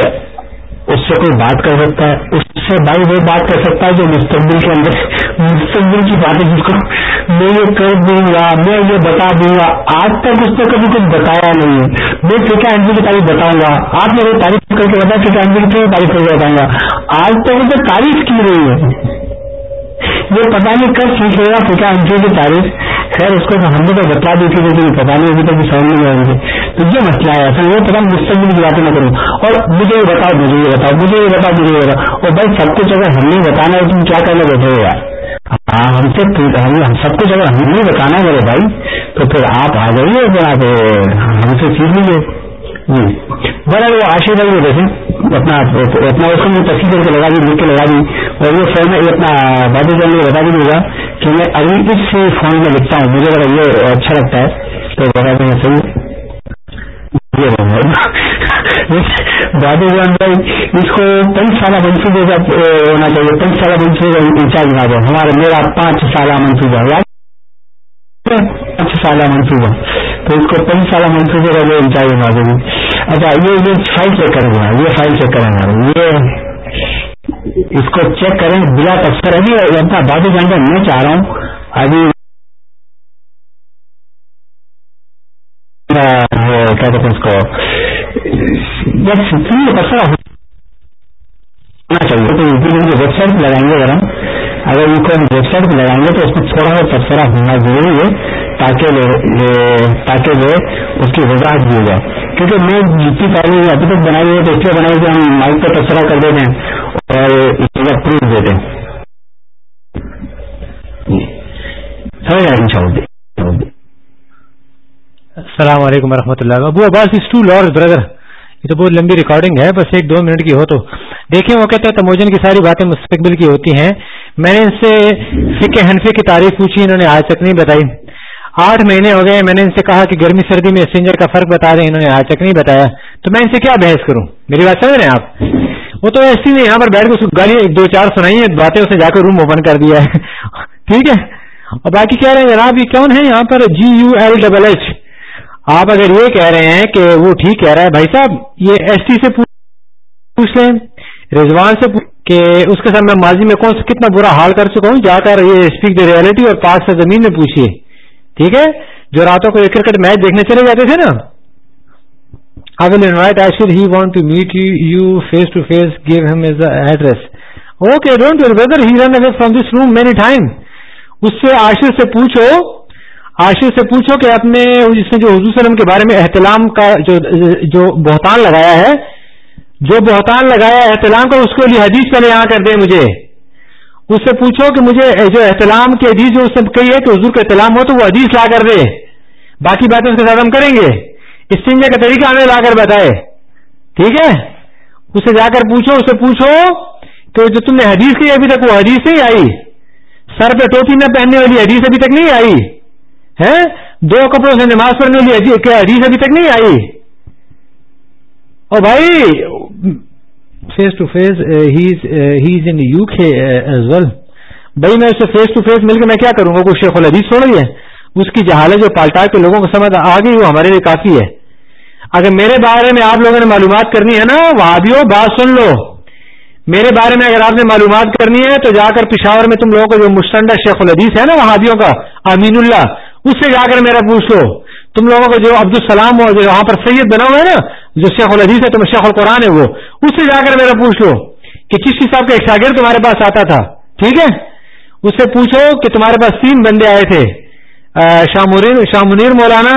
اس سے کوئی بات کر سکتا ہے؟ اس سے بھائی وہ بات کر سکتا ہے جو مستقبل کے اندر، مستقبل کی بات ہے جس کو میں یہ کر دوں گا، میں یہ بتا دوں گا۔ آج تک اس نے کبھی کچھ بتایا نہیں ہے۔ میں فکا انجی کی تعریف بتاؤں گا۔ آپ میرے تعریف کر کے بتا فکا انجی کی تعریف کر کے بتاؤں گا۔ آج تک اسے تعریف کی رہی ہے۔ یہ پتا نہیں کب سیکھے گا فکا انجو کی تاریخ خیر، اس کو ہم نے تو بتا دی تھی، لیکن پتا نہیں ابھی تک سمجھ نہیں آئیں گے تو یہ مسئلہ ہے اصل یہ پتا مستقبل کی باتیں نہ کروں۔ اور مجھے یہ بتاؤ، مجھے یہ بتاؤ، مجھے یہ بتاؤ، مجھے یہ بتاؤ۔ اور بھائی، سب کچھ اگر ہم نے بتانا ہے، تم کیا کرنے بیٹھے ہو یار؟ ہاں ہم سے ہم سب کچھ اگر ہم نے بتانا ہے میرے بھائی، تو پھر آپ آ جائیے پھر آپ ہم سے سیکھ لیجیے۔ جی۔ بڑا وہ آشر بھائی بولے اپنا اپنا اس میں تفصیل کر کے لگا دی، لکھ کے لگا دی۔ اور یہ فون میں اپنا بادی جان بتا دیجیے گا کہ میں ابھی اس سے فون میں لکھتا ہوں۔ مجھے بڑا یہ اچھا لگتا ہے۔ تو بتا دیں صحیح بادی جان بھائی اس کو پانچ سالہ منصوبے کا ہونا چاہیے۔ پانچ سالہ منصوبے انچارج بنا دو ہمارا میرا پانچ سالہ منصوبہ۔ یعنی پانچ سالہ منصوبہ۔ تو اس کو پانچ سالہ منصوبے کا جو انچارج بنا دوں گی اچھا یہ فائل چیک کریں گے، یہ فائل چیک کریں گے۔ یہ اس کو چیک کریں بلا تفصر ابھی اپنا بادی جاننا میں چاہ رہا ہوں۔ ابھی کیا کہتے ہیں اس کو؟ تبصرہ ہونا چاہیے۔ تو ویب سائٹ پہ لگائیں گے اگر اگر ان کو ہم ویب سائٹ پہ لگائیں گے تو اس میں تھوڑا سا تبصرہ ہونا ضروری ہے۔ تاکہ تاکہ وہ اس کی وضاحت دی جائے۔ کیونکہ میں جتنی تعلیم ابھی تک بنائی ہے تو اس لیے بنائی کہ ہم مائک پہ تبصرہ کر دیتے ہیں اور اس کا پروف دیتے ہیں۔ سمجھ آئے ان شاء اللہ؟ السلام علیکم و رحمۃ اللہ Abu Abbas is too large brother یہ تو بہت لمبی ریکارڈنگ ہے، بس ایک دو منٹ کی ہو تو۔ دیکھیں، وہ کہتے ہیں تموجن کی ساری باتیں مستقبل کی ہوتی ہیں۔ میں نے ان سے فکر حنفی کی تعریف پوچھی، انہوں نے آج تک نہیں بتائی۔ آٹھ مہینے ہو گئے، میں نے ان سے کہا کہ گرمی سردی میں سنجر کا فرق بتا دیں، انہوں نے آج تک نہیں بتایا۔ تو میں ان سے کیا بحث کروں؟ میری بات سمجھ رہے ہیں آپ؟ وہ تو ایسی نہیں، یہاں پر بیٹھ کے گالی ایک دو چار سنائی ہیں، باتیں اسے جا کر روم اوپن کر دیا ہے۔ ٹھیک ہے؟ اور باقی کہہ رہے ہیں، جناب، یہ کون ہے یہاں پر G U L double H آپ اگر یہ کہہ رہے ہیں کہ وہ ٹھیک کہہ رہا ہے، بھائی صاحب، یہ ایس ٹی سے پوچھ لیں، رضوان سے کہ اس کے ساتھ میں ماضی میں کون سے کتنا برا حال کر چکا ہوں؟ جا کر یہ اسپیک دا ریالٹی اور پاک سے زمین میں پوچھیے ٹھیک ہے؟ جو راتوں کو ایک کرکٹ میچ دیکھنے چلے جاتے تھے نا۔ I will invite I should he want to meet you you face to face give him his address okay don't your whether he run away from this room many time اس سے آشر سے پوچھو آشر سے پوچھو کہ اپنے جس نے جو حضور وسلم کے بارے میں احتلام کا جو جو بہتان لگایا ہے جو بہتان لگایا احتلام کا اس کے لیے حدیث پہلے یہاں کر دے مجھے اس سے پوچھو کہ مجھے جو احتلام کی حدیث جو اس نے کہی ہے کہ حضور کا احتلام ہو تو وہ حدیث لا کر دے۔ باقی باتیں اس کے ساتھ ہم کریں گے۔ استنجا کا طریقہ ہمیں لا کر بتائے۔ ٹھیک ہے؟ اسے جا کر پوچھو، اسے پوچھو کہ جو تم نے حدیث کی ابھی تک وہ حدیث نہیں آئی۔ سر پہ ٹوپی نہ پہننے والی حدیث ابھی تک نہیں آئی۔ ہے دو کپڑوں سے نماز پڑھنے والی حدیث ابھی تک نہیں آئی۔ اور بھائی face to face he's in U K as well بھائی میں اسے فیس ٹو فیس مل کے میں کیا کروں گا؟ کوئی شیخ الحدیث چھوڑ گیا اس کی جہالت جو پالٹا کے لوگوں کو سمجھ آ گئی وہ ہمارے لیے کافی ہے۔ اگر میرے بارے میں آپ لوگوں نے معلومات کرنی ہے نا وہاں بھی ہو بات سن لو۔ میرے بارے میں اگر آپ نے معلومات کرنی ہے تو جا کر پشاور میں تم لوگوں کو جو مستنڈا شیخ الحدیث ہے نا وہابیوں کا، امین اللہ، اس سے جا کر میرا پوچھ لو۔ تم لوگوں کو جو عبد السلام ہو، جو وہاں پر سید بنا ہوا ہے نا جو شیخ الحدیث ہے تم شیخ القرآن ہے وہ، اس سے جا کر میرا پوچھ لو کہ کس صاحب کا ایک شاگرد تمہارے پاس آتا تھا؟ ٹھیک ہے؟ اس سے پوچھو کہ تمہارے پاس تین بندے آئے تھے شاہ منیر مولانا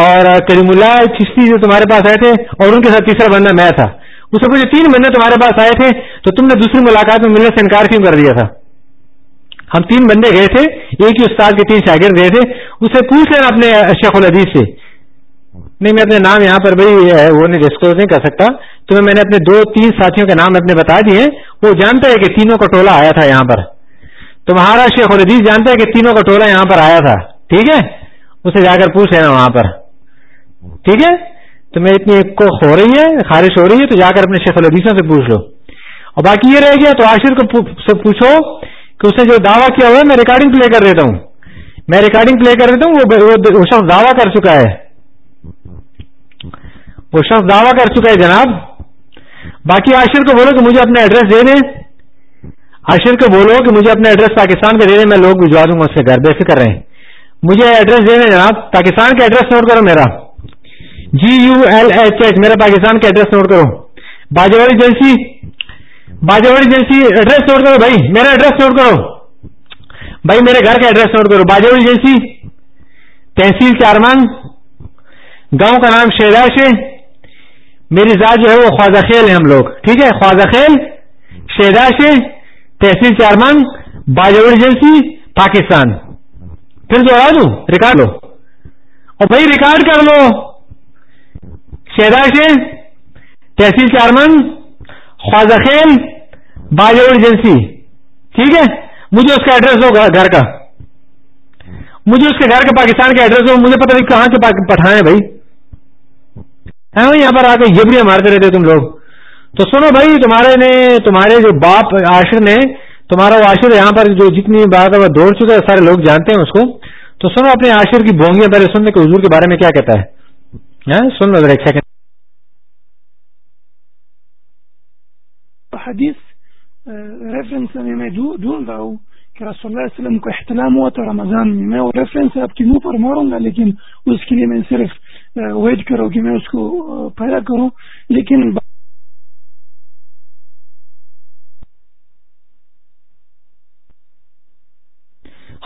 اور کریم اللہ چشتی جو تمہارے پاس آئے تھے اور ان کے ساتھ تیسرا بندہ میں تھا۔ اس سے پوچھے تین بندے تمہارے پاس آئے تھے تو تم نے دوسری ملاقات میں ملنے سے انکار کیوں کر دیا تھا؟ ہم تین بندے گئے تھے، ایک ہی استاد کے تین شاگرد گئے تھے۔ اسے پوچھ لینا اپنے شیخ الحدیث سے نہیں، میں اپنے نام یہاں پر بھائی وہ نہیں ڈسکلوز نہیں کر سکتا۔ تو میں نے اپنے دو، تین ساتھیوں کے نام اپنے بتا دیے۔ وہ جانتا ہے کہ تینوں کا ٹولہ آیا تھا یہاں پر۔ تمہارا شیخ الحدیث جانتا ہے کہ تینوں کا ٹولہ یہاں پر آیا تھا۔ ٹھیک ہے؟ اسے جا کر پوچھ لینا وہاں پر۔ ٹھیک ہے؟ تمہیں اتنی ایک کو ہو رہی ہے، خارش ہو رہی ہے، تو جا کر اپنے شیخ الحدیثوں سے پوچھ لو۔ اور باقی یہ رہ گیا، تو آشر کو سے پوچھو کہ اسے جو دعویٰ کیا ہوا ہے، میں ریکارڈنگ پلے کر دیتا ہوں۔ میں ریکارڈنگ پلے کر دیتا ہوں وہ شخص دعویٰ کر چکا ہے۔ وہ شخص دعویٰ کر چکا ہے جناب۔ باقی آشر کو بولو کہ مجھے اپنا ایڈریس دے دیں۔ اشر کو بولو کہ مجھے اپنا ایڈریس پاکستان کا دے دیں، میں لوگ بھجوا دوں گا اس سے، گھر بے فکر رہے مجھے ایڈریس دے دیں جناب۔ پاکستان کا ایڈریس نوٹ کرو میرا۔ G U L H H میرا پاکستان کا ایڈریس نوٹ کرو۔ Bajaur agency Bajaur agency address note کرو بھائی۔ میرا ایڈریس نوٹ کرو۔ بھائی، میرے گھر کا ایڈریس نوٹ کرو۔ باجوڑ ایجنسی تحصیل چارمان گاؤں کا نام شہراش ہے میری ذات جو ہے وہ خواجہ خیل ہے ہم لوگ۔ ٹھیک ہے؟ خواجہ خیل شہراش ہے تحصیل چارمان باجوڑ ایجنسی پاکستان۔ پھر جو دوں ریکارڈ لو۔ اور بھائی ریکارڈ کر لو۔ شہداشن تحصیل چارمن، خواجہ خیل باجوڑ ایجنسی ٹھیک ہے؟ مجھے اس کا ایڈریس دو گھر کا۔ مجھے اس کے گھر کا پاکستان کا ایڈریس دو۔ مجھے پتہ نہیں کہاں سے پٹھائے بھائی۔ یہاں پر آ کے یہ بھی مارتے رہتے تم لوگ۔ تو سنو بھائی، تمہارے نے، تمہارے جو باپ عاشر نے، تمہارا وہ عاشر یہاں پر جو جتنی بات ہے وہ دوڑ چکا ہے، سارے لوگ جانتے ہیں اس کو۔ تو سنو اپنے عاشر کی بونگیاں پہلے سننے کے حضور کے بارے میں کیا کہتا ہے۔ ہاں، سن لو ذرا ایک سیکنڈ حدیث ریفرنس میں ڈھونڈ رہا ہوں کہ رسول اللہ علیہ وسلم کو احتلام ہوا تھا رمضان میں۔ میں وہ ریفرنس آپ کے منہ پر ماروں گا، لیکن اس کے لیے میں صرف ویٹ کروں کہ میں اس کو پیدا کروں، لیکن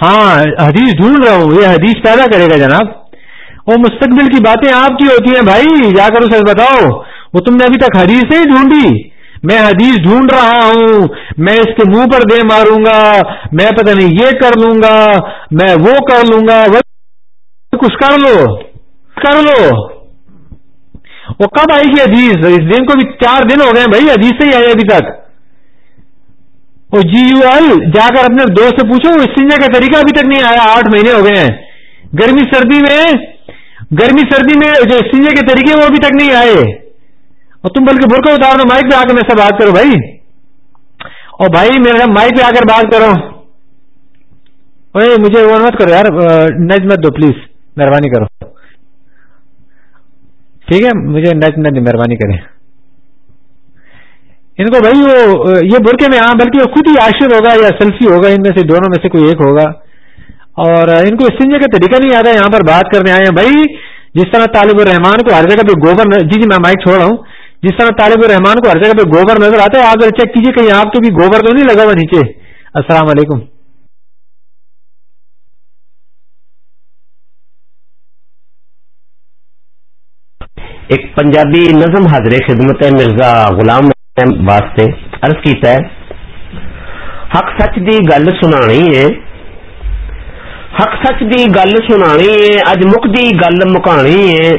ہاں حدیث ڈھونڈ رہا ہوں، یہ حدیث پیدا کرے گا جناب۔ وہ مستقبل کی باتیں آپ کی ہوتی ہیں بھائی، جا کر اسے بتاؤ۔ وہ تم نے ابھی تک حدیث نہیں ڈھونڈی۔ میں حدیث ڈھونڈ رہا ہوں۔ میں اس کے منہ پر دے ماروں گا۔ میں پتہ نہیں یہ کر لوں گا۔ میں وہ کر لوں گا۔ وہ کچھ کر لو۔ کر لو۔ وہ کب آئے گی حدیث؟ اس دن کو بھی چار دن ہو گئے بھائی، حدیث سے ہی آئے ابھی تک۔ وہ جی یو ایل جا کر اپنے دوست سے پوچھو سنجا کا طریقہ ابھی تک نہیں آیا، آٹھ مہینے ہو گئے ہیں۔ گرمی سردی میں، گرمی سردی میں جو سنجے کے طریقے وہ ابھی تک نہیں آئے۔ اور تم بلکہ برقع اتار دو مائک پہ آ کر میرے سے بات کرو بھائی۔ اور بھائی، میرے مائک پہ آ کر بات کرو۔ مجھے وہ مت کرو یار نج مت دو، پلیز۔ مہربانی کرو۔ ٹھیک ہے، مجھے نج نج مہربانی کریں۔ ان کو بھائی وہ، یہ برقے میں ہاں بلکہ وہ خود ہی عاشر ہوگا یا سیلفی ہوگا، ان میں سے دونوں میں سے کوئی ایک ہوگا۔ اور ان کو اس کا طریقہ نہیں آتا یہاں پر بات کرنے آئے ہیں۔ بھائی، جس طرح طالب الرحمان کو ہر جگہ پہ گوبر جی جی میں مائک چھوڑ رہا ہوں۔ جس طرح طالب الرحمان کو ہر جگہ پہ گوبر نظر آتا ہے آپ چیک کیجیے کہیں آپ کے بھی گوبر تو نہیں لگا ہوا نیچے۔ السلام علیکم۔ ایک پنجابی نظم حاضر خدمت مرزا غلام واسطے، عرض کیتا ہے، حق سچ دی گل سنانی ہے۔ حق سچ دی گل سنانی ہے، اج مکدی گل مکانی ہے۔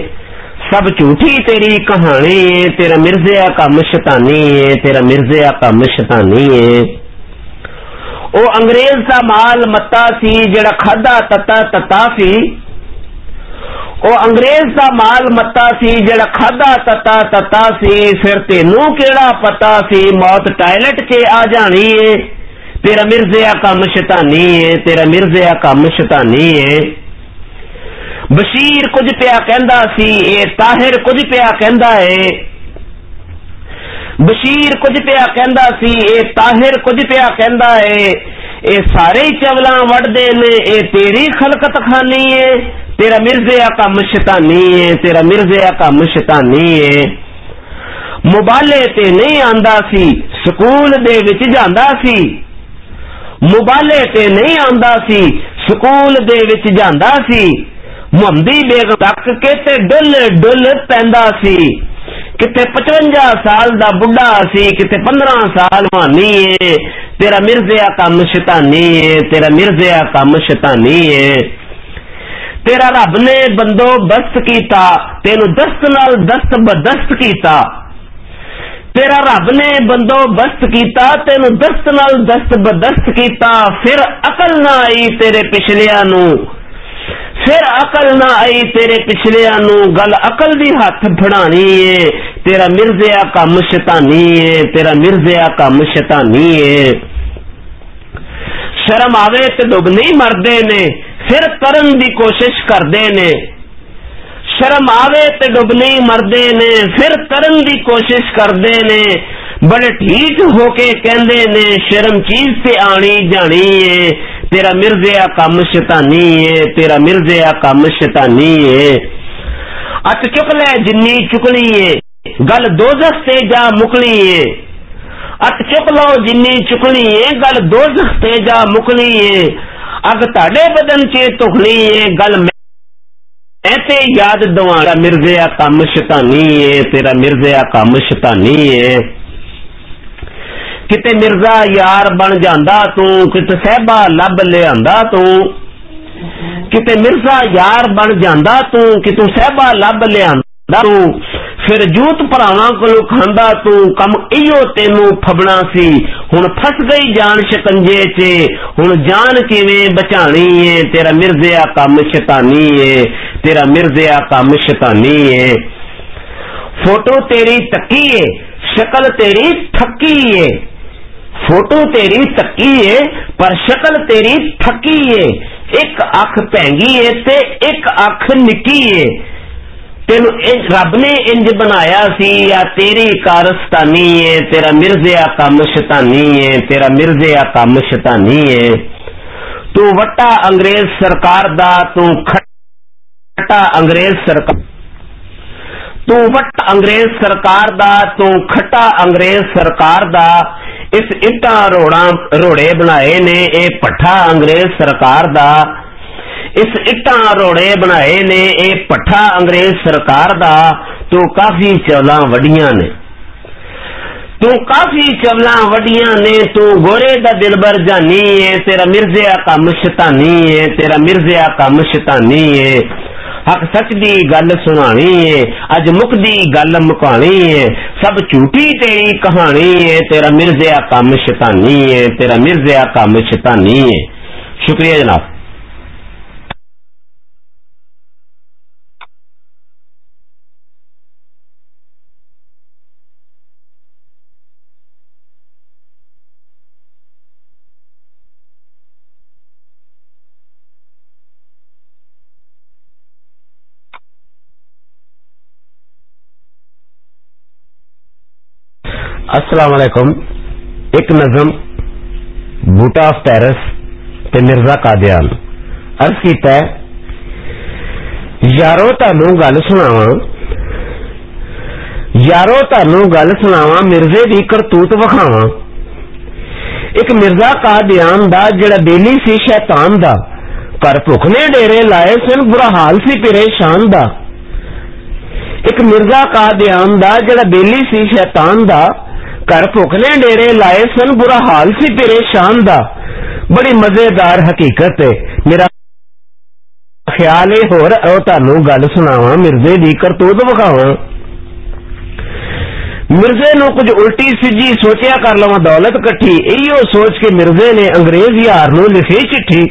سب جھوٹی تیری کہانی ہے، تیرا مرزیا کم شیطانی ہے، تیرا مرزیا کم شیطانی ہے۔ او انگریز دا مال متا سی جڑا کھدا تتا تتا سی وہ انگریز دا مال متا سی، جڑا کھادا تتا تتا سی پھر تینوں کیڑا پتا سی، موت ٹائلٹ چ آ جانی ہے۔ تیرا مرزیا کم شیطانی ہے، تیرا مرزیا کم شیطانی ہے۔ بشیر کچھ پیا کہندا سی، اے طاہر کچھ پیا کہندا ہے۔ بشیر کچھ پیا کہندا سی، اے طاہر کچھ پیا کہندا ہے۔ اے سارے چولاں وڈدے نے، اے تیری خلقت خانی ہے۔ تیرا مرزیا کا مشتانی ہے، تیرا مرزیا کا مشتانی ہے۔ موبالے تے نہیں آندا سی، سکول دے وچ جاندا سی۔ موبالے تے نہیں آندا سی، سکول دے وچ جاندا سی۔ محمدی بیگ تک کے تے ڈل ڈل پیندا سی۔ کتے پچونجا سال دا بڑھا سی، کتے پندرہ سال مانی ہے۔ تیرا مرزیا کا مشتانی ہے، تیرا مرزیا کا مشتانی ہے۔ تیرا رب نے بندوبست کیتا، تینو دست نال دست بدست کیتا۔ تیرا رب نے بندوبست کیتا، تینو دست نال دست بدست کیتا۔ پھر عقل نہ آئی تیرے پچھلیا نو۔ پھر عقل نہ آئی تیرے پچھلیا نو۔ گل عقل دی ہاتھ پھڑانی ہے، تیرا مرزیا کم شیطانی ہے، تیرا مرزیا کم شیطانی ہے۔ شرم آوے تے ڈب نہیں مردے نے۔ پھر کرن دی کوشش کرتے نے۔ شرم آوے تے ڈبنی مردے نے۔ پھر کرن دی کوشش کرتے نے۔ بڑے ٹھیک ہو کے کہندے نے، شرم چیز سے آنی جانی ہے۔ تیرا مرزیا کم شیطانی ہے۔ تیرا مرزیا کم شیطانی ہے۔ اچ چک لے جنی چکنی ہے۔ گل دوزخ سے جا مکلی ہے۔ اچ چک لو جنی چکنی ہے۔ گل دوزخ سے جا مکلی ہے۔ اگ تڈے بدن چ تخلی ہے گل ایسے یاد دوا مرزیا کم شتانی ہے تیرا مرزیا کم شتانی ہے کتے مرزا یار بن جاندا جانا کتے صحبا لب لے آندا لیا کتے مرزا یار بن جاندا جانا کتوں صحبا لب لے لیا پھر جوت پراواں کولو کھاندا تو کم ایو تینوں پھبنا سی۔ ہن پھس گئی جان شکنجے چ ہن جان کیویں بچانی ہے تیرا مرزیا کم شیطانی ہے تیرا مرزیا کم شیطانی ہے فوٹو تیری تکی ہے شکل تیری تھکی ہے فوٹو تیری تکی ہے پر شکل تیری تھکی ہے ایک اکھ پینگی ہے تے ایک اکھ نکی ہے تین رب نے انج بنایا سی، یا تیری کارستانی ہے تیرا مرزیا کم شتانی ہے تیرا مرزیا کم شتانی ہے تو وٹا انگریز سرکار دا، تو کھٹا انگریز سرکار تو وٹ انگریز سرکار دا، تو کھٹا انگریز سرکار دا۔ اس اٹا روڑا روڑے بنائے نے، اے پٹھا انگریز سرکار دا۔ اس اٹا روڑے بنائے نے اے پٹھا انگریز سرکار دا تو کافی چولا وڈیاں نے تو کافی چولا وڈیاں نے تو گورے دا دلبر جانی ہے تیرا مرزیا کم شتانی ہے تیرا مرزیا کم شتانی ہے حق سچ دی گل سنانی ہے اج مک دی گل مکانی ہے سب جھوٹی تیری کہانی ہے تیرا مرزیا کم شتانی ہے تیرا مرزیا کم شتانی ہے شکریہ جناب السلام علیکم. ایک نظم، بوٹا آف پیرس تے مرزا قادیان. عرض کیتا ہے، یارو تانوں گل سناواں، یارو تانوں گل سناواں، مرزے دی کرتوت وکھاواں. ایک مرزا قادیان دا جڑا بیلی سی شیطان دا، پر بھوک ڈیرے لائے سن، برا حال سی، پریشان دا. ایک مرزا قادیان دا جڑا بیلی سی شیطان دا کر پوکھنے ڈیرے لائے سن برا حال سی پریشان دا بڑی مزیدار حقیقت ہے میرا خیال ہے ہور او تانوں گل سناواں مرزے دی کرتوت وکھاواں مرزے نو کچھ الٹی سجی سوچیا کر لواں دولت کٹھی ایو سوچ کے مرزے نے انگریز یار نو لکھی چٹھی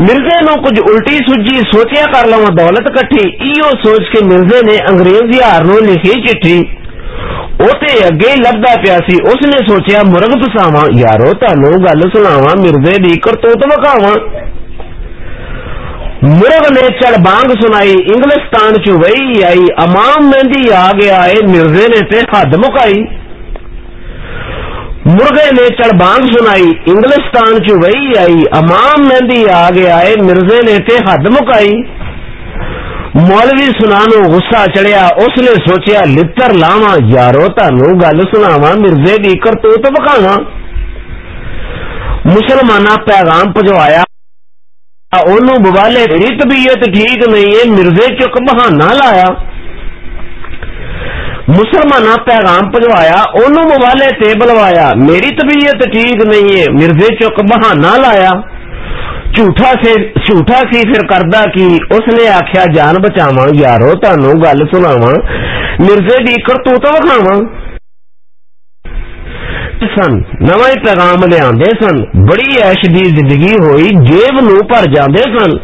مرزے نو کچھ الٹی سجی سوچیا کر لواں دولت کٹھی ایو سوچ کے مرزے نے انگریز یار نو لکھی چٹھی اگے لبدا پیا سی، اس نے سوچیا، مرغ پساوا یارو تہن گل سناوا مرزے دی کرتوت وکھاوا مرغ نے چڑ بانگ سنائی، انگلستان چ وہی آئی، امام مہندی آ گیا ہے مرزے نے تے حد مکائی۔ مرغے نے چڑ بانگ سنائی، انگلستان چ وہی آئی، امام مہندی آ گیا ہے مرزے نے تے حد مکائی۔ مولوی سنانو غصہ چڑھیا، اس نے سوچیا، لتر لاوا یارو تہنو گل سناوا مرزے کی کرتوت بکھاوا مسلمان پیغام پجوایا۔ بوالے میری طبیعت ٹھیک نہیں ہے، مرزے چک بہانا لایا۔ مسلمان پیغام پجوایا، اونوں موبالے تے بلوایا۔ میری طبیعت ٹھیک نہیں ہے، مرزے چک بہانا لایا۔ جھوٹا سی پھر کردا کی اس نے آخیا جان بچاوا یارو تہنوں گل سناوا مرزے دی کرتوت وکھاوا سن نو پیغام لیا سن بڑی ایش دی زندگی ہوئی جیب نو پر جاندے سن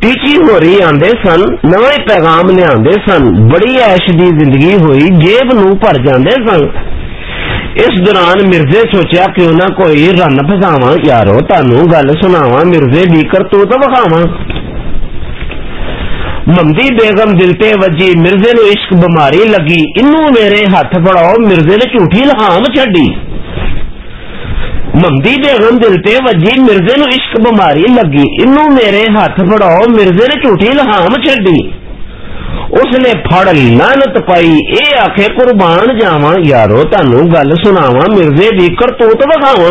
ٹیچی ہو رہی آندے سن نو پیغام لیا سن بڑی ایش دی زندگی ہوئی جیب نو پر جاندے سن اس دوران مرزے سوچیا کیوں نہ کوئی رن پساوا یارو تہنوں گل سناوا مرزے بھی کرتوت وکھاوا ممدی بیگم دلتے وجی مرزے نو عشق بماری لگی انو میرے ہاتھ پڑاؤ مرزے نے جھوٹھی لہام چڈی ممدی بیگم دلتے وجی مرزے نو عشق بماری لگی انو میرے ہاتھ پڑاؤ مرزے نے جھوٹھی لہام چڈی اس نے پھڑ لانت پائی اے آخے قربان جاوا یارو تہنوں گل سناوا مرزے دی کرتوت وکھاوا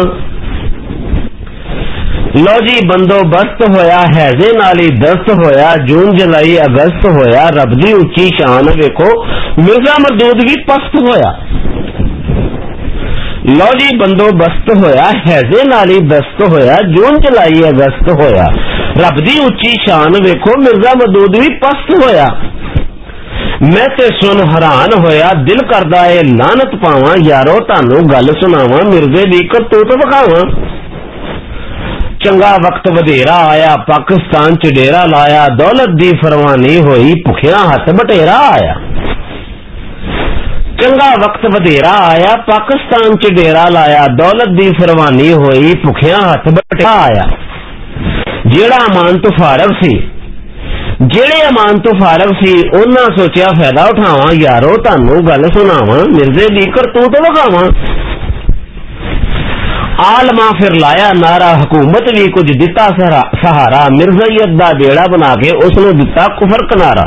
لو جی بندوبست ہویا حیضے نالی دست ہویا جون جولائی اگست ہویا رب دی اچھی شان ویکو مرزا مردود بھی پست ہویا لو جی بندوبست ہویا حیضے نالی دست ہویا جون جولائی اگست ہویا رب دی اچھی شان ویکو مرزا مردود بھی پست ہویا میں تے سن حیران ہویا دل کردا اے لعنت پاواں یارو تانوں گل سناواں مرزے دی کرتوت وکھاواں چنگا وقت ودھیرا آیا پاکستان چ ڈیرا لایا دولت دی فروانی ہوئی بھکھیاں ہاتھ بٹیرا آیا چنگا وقت ودھیرا آیا پاکستان چ ڈیرا لایا دولت دی فروانی ہوئی بھکھیاں ہاتھ بٹیرا آیا جیڑا امان تو فارغ سی جہے امان تو فارغ سی انہاں سوچیا فائدہ اٹھاواں یارو تانوں گل سناواں مرزے دی کرتوت وکھاواں آلما پھر لایا نارا حکومت بھی کچھ دتا سہارا مرزائیت دا بیڑا بنا کے اس نے دتا کفر کنارا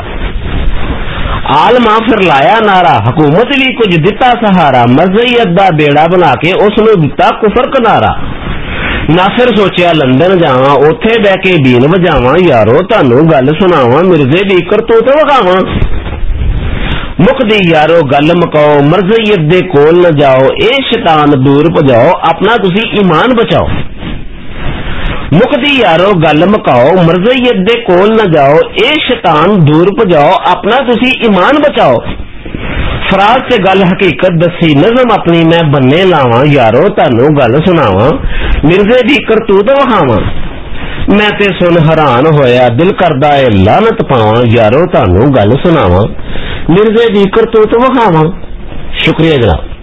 آلما پھر لایا نارا حکومت بھی کچھ دتا سہارا مرزائیت دا بیڑا بنا کے اس نے دتا کفر کنارا ناصر سوچیا لندن جاواں اوتھے بہ کے دین وجاواں یارو تانوں گل سناواں مرزے دی کرتوت وکھاواں مکدی یارو گل مکاؤ مرزیت دے کول نہ جاؤ اے شیطان دور پجاؤ اپنا تسی ایمان بچاؤ مکدی یارو گل مکاؤ مرزیت دے کول نہ جاؤ اے شیطان دور پجاؤ اپنا تسی ایمان بچاؤ فراز سے گل حقیقت دسی، نظم اپنی میں بننے لاواں، یارو تانوں گل سناواں مرزے دی کرتوت وکھاواں میں تے سن حیران ہویا، دل کردا اے لعنت پاواں، یارو تانوں گل سناواں۔ مرزے دی کرتوت وہاواں۔ شکریہ جناب۔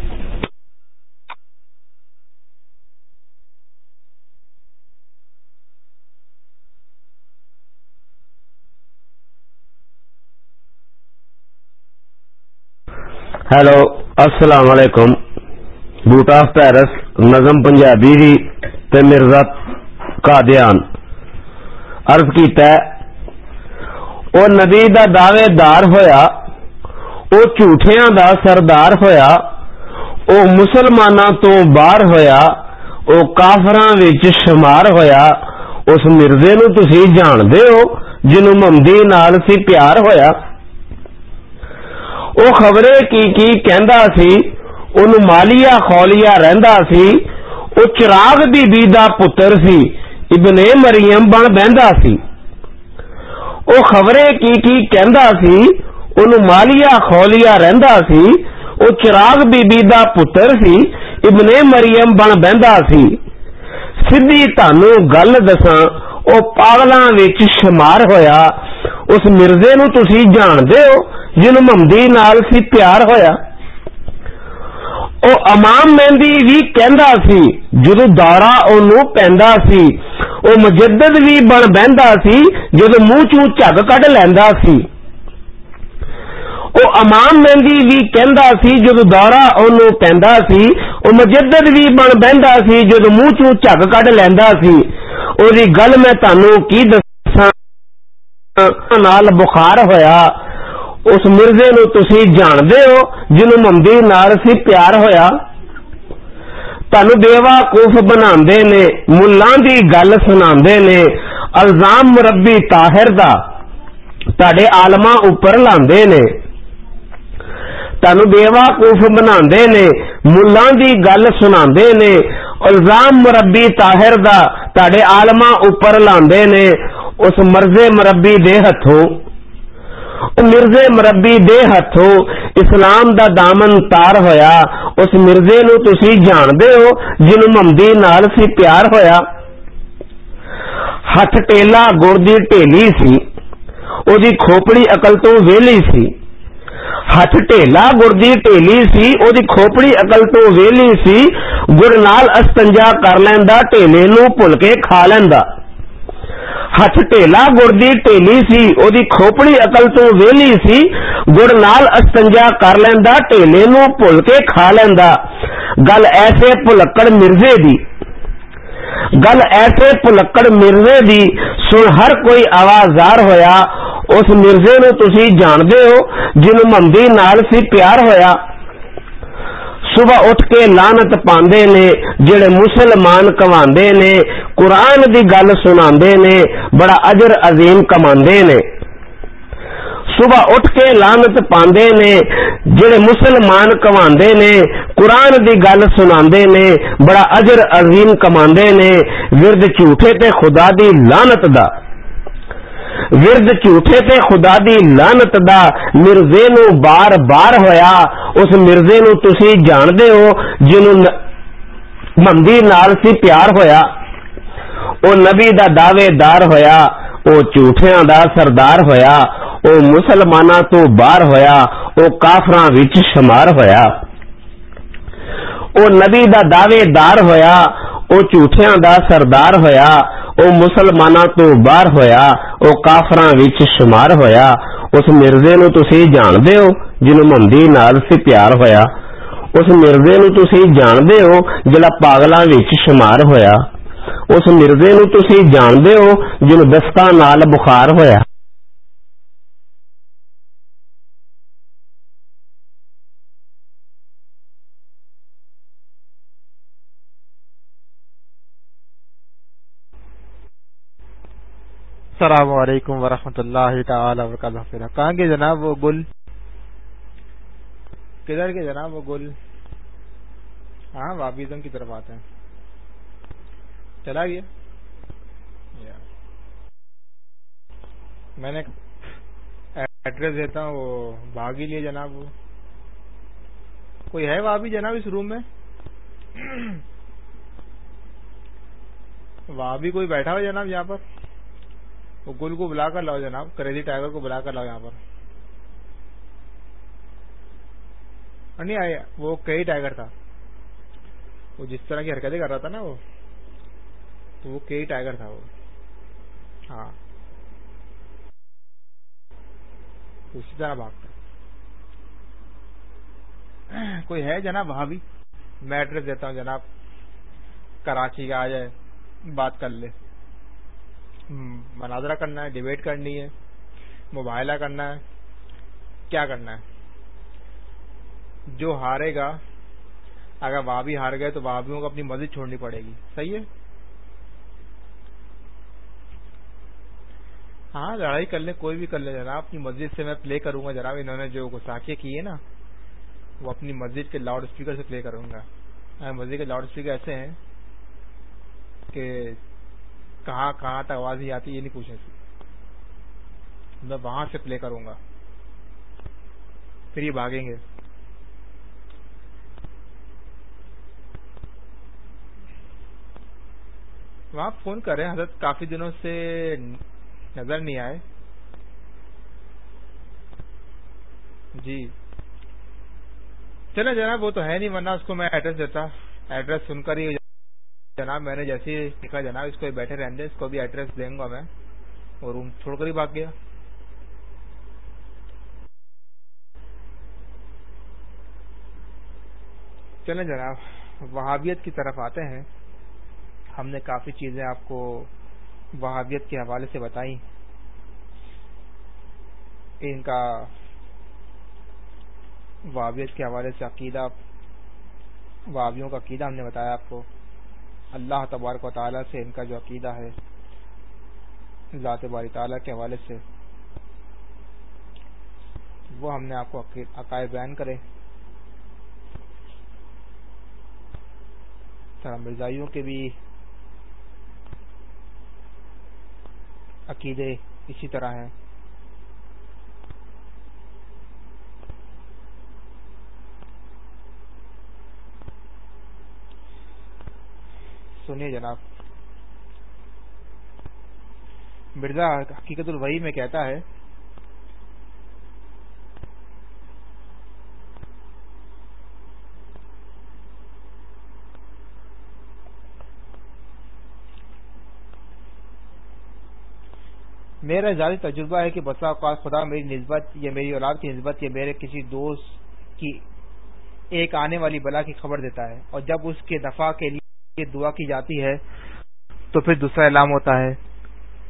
ہیلو السلام علیکم بوٹ آف پیرس نظم پنجابی جی تے مرزا قادیان عرض کیتا ہے او نبی دا دعوے دار ہویا او جھوٹیاں دا سردار ہویا او مسلماناں تو باہر ہویا او کافراں وچ شمار ہویا اس مرزے نو تسی جان دے ہو جنوں ممدی نال سی پیار ہویا وہ خبرے کی کی کہندا سی ان مالیا خولیا رہندا سی او چراغ بی بی دا پتر سی ابن مریم بن بہندا سی او خبرے کی کی کہندا سی ان مالیا خولیا رہندا سی او چراغ بی بی دا پتر سی ابن مریم بن بہندا سی سیدھی تانوں گل دساں او پاگلاں وچ شمار ہویا اس مرزے نو تسی جاندے ہو جن ممدی نال سی پیار ہویا۔ او امام مہندی بھی کہندا سی جدو دورا اونوں پیندا سی، او مجدد بھی بن بہندا سی جدو منہ چوں جھگ کڈ لیندا سی۔ او امام مہندی بھی کہندا سی جدو دورا اونوں پیندا سی، او مجدد بھی بن بہندا سی جدو منہ چوں جھگ کڈ لیندا سی۔ او دی گل میں تانوں کی دساں نال بخار ہویا، اس مرزے نو تسی جاندے ہو جنوں ممدی نال سی پیار ہویا، تانو بیوا کوف بناندے نے ملاں دی گل سناندے نے، الزام مربی طاہر دا تاڈے عالماں اوپر لاندے نے۔ تانو بیوا کوف بناندے نے ملاں دی گل سناندے نے، الزام مربی طاہر دا تاڈے عالماں اوپر لاندے نے۔ اس مرزے مربی دے ہتھوں مرزے مربی دے ہاتھوں اسلام دا دامن تار ہویا، اس مرزے نو تسی جاندے ہو جن ممدی نال سی پیار ہویا۔ ہاتھ ٹیلا گڑ دی ٹیلی سی، او دی کھوپڑی اکل تو ویلی سی۔ ہاتھ ٹیلا گڑ دی ٹیلی سی، او دی کھوپڑی اکل تو ویلی سی، گڑ نال استنجا کر لیندا، ٹیلے نو بھل کے کھا لیندا۔ ہاتھ ٹیلا گڑ دی ٹیلی سی او کھوپڑی اکل تو ویلی سی، گڑ نال استنجا کر لیندا ٹیلے نو بھول کے کھا لیندا۔ گل ایسے پلکڑ مرزے دی۔ گل ایسے پلکڑ مرزے دی۔ سن ہر کوئی آوازار ہویا، اس مرزے نو تسی جاندے ہو، جن ممدی نال سی پیار ہویا۔ صبح اٹھ کے لانت پاندے نے، جڑے مسلمان کماندے نے، قرآن دی گل سناندے نے، بڑا اجر عظیم کماندے نے۔ صبح اٹھ کے لانت پاندے نے، جڑے مسلمان کماندے نے، قرآن دی گل سناندے نے، بڑا اجر عظیم کماندے نے۔ ورد جھوٹے تے خدا دی لانت دا۔ ورد جھوٹے تے خدا دی لانت دا مرزے نو بار بار ہویا، اس مرزے نو تسی جاندے ہو جنوں مندی نال سی پیار ہویا، او نبی دا دعوے دار ہویا، او جھوٹیاں دا سردار ہویا، او مسلماناں تو باہر ہویا، او کافراں وچ شمار ہویا۔ او نبی دا دعوے دار ہویا، او جھوٹیاں دا سردار ہویا او مسلماناں تو باہر ہویا، او کافراں وچ شمار ہویا، اس مرزے نو تسی جاندے ہو جنوں مندی نال سی پیار ہویا۔ اس مرزے نو تسی جاندے ہو جڑا پاگلاں وچ شمار ہویا۔ اس مرزے نو تسی جاندے ہو جن دستاں نال بخار ہویا۔ السلام علیکم ورحمۃ اللہ تعالی وبرکاتہ۔ کہاں گے جناب وہ گل؟ کدھر کے جناب وہ گل؟ ہاں وابیزم کی طرف آتے ہیں۔ چلا گیا؟ میں نے ایڈریس دیتا ہوں، وہ بھاگ ہی لیے جناب وہ۔ کوئی ہے وہاں بھی جناب اس روم میں؟ وہاں بھی کوئی بیٹھا ہو جناب یہاں پر؟ وہ گل کو بلا کر لاؤ جناب کریزی ٹائگر کو بلا کر لاؤ یہاں پر۔ ہاں نہیں، آئے، وہ کئی ٹائگر تھا۔ وہ جس طرح کی حرکتیں کر رہا تھا نا وہ، تو وہ کئی ٹائگر تھا وہ۔ ہاں۔ اسی طرح بھاگتا کوئی ہے جناب وہاں بھی؟ میں ایڈریس دیتا ہوں جناب، کراچی کا آ جائے بات کر لے۔ مناظرہ کرنا ہے ڈبیٹ کرنی ہے مباہلہ کرنا ہے، کیا کرنا ہے؟ جو ہارے گا، اگر وہاں بھی ہار گئے تو وہابیوں کو اپنی مسجد چھوڑنی پڑے گی۔ صحیح ہے؟ ہاں لڑائی کر لیں، کوئی بھی کر لے جناب، اپنی مسجد سے میں پلے کروں گا۔ جناب، انہوں نے جو گساخے کی ہے نا، وہ اپنی مسجد کے لاؤڈ اسپیکر سے پلے کروں گا۔ مسجد کے لاؤڈ اسپیکر ایسے ہیں کہ کہاں کہاں تک آواز ہی آتی، یہ نہیں پوچھے میں وہاں سے پلے کروں گا۔ پھر یہ بھاگیں گے۔ وہاں فون کر رہے ہیں، حضرت کافی دنوں سے نظر نہیں آئے۔ جی۔ چلے جناب، وہ تو ہے نہیں، ورنہ اس کو میں ایڈریس دیتا۔ ایڈریس سن کر ہی جناب، میں نے جیسے ہی لکھا جناب، اس کو بیٹھے رہنے اس کو بھی ایڈریس دیں گا میں اور روم چھوڑ کر ہی بھاگ گیا۔ چلیں جناب، وہابیت کی طرف آتے ہیں۔ ہم نے کافی چیزیں آپ کو وہابیت کے حوالے سے بتائی ان کا وابیت کے حوالے سے عقیدہ وابیوں کا عقیدہ ہم نے بتایا آپ کو۔ اللہ تبارک و تعالیٰ سے ان کا جو عقیدہ ہے، ذات باری تعالیٰ کے حوالے سے، وہ ہم نے آپ کو عقائد بیان کرے۔ مرزائیوں کے بھی عقیدے اسی طرح ہیں۔ سنیے جناب۔ مرزا حقیقت الوحی میں کہتا ہے، میرا ذاتی تجربہ ہے کہ بسا اوقات خدا میری نسبت یا میری اولاد کی نسبت یا میرے کسی دوست کی ایک آنے والی بلا کی خبر دیتا ہے اور جب اس کے دفاع کے لیے دعا کی جاتی ہے، تو پھر دوسرا اعلام ہوتا ہے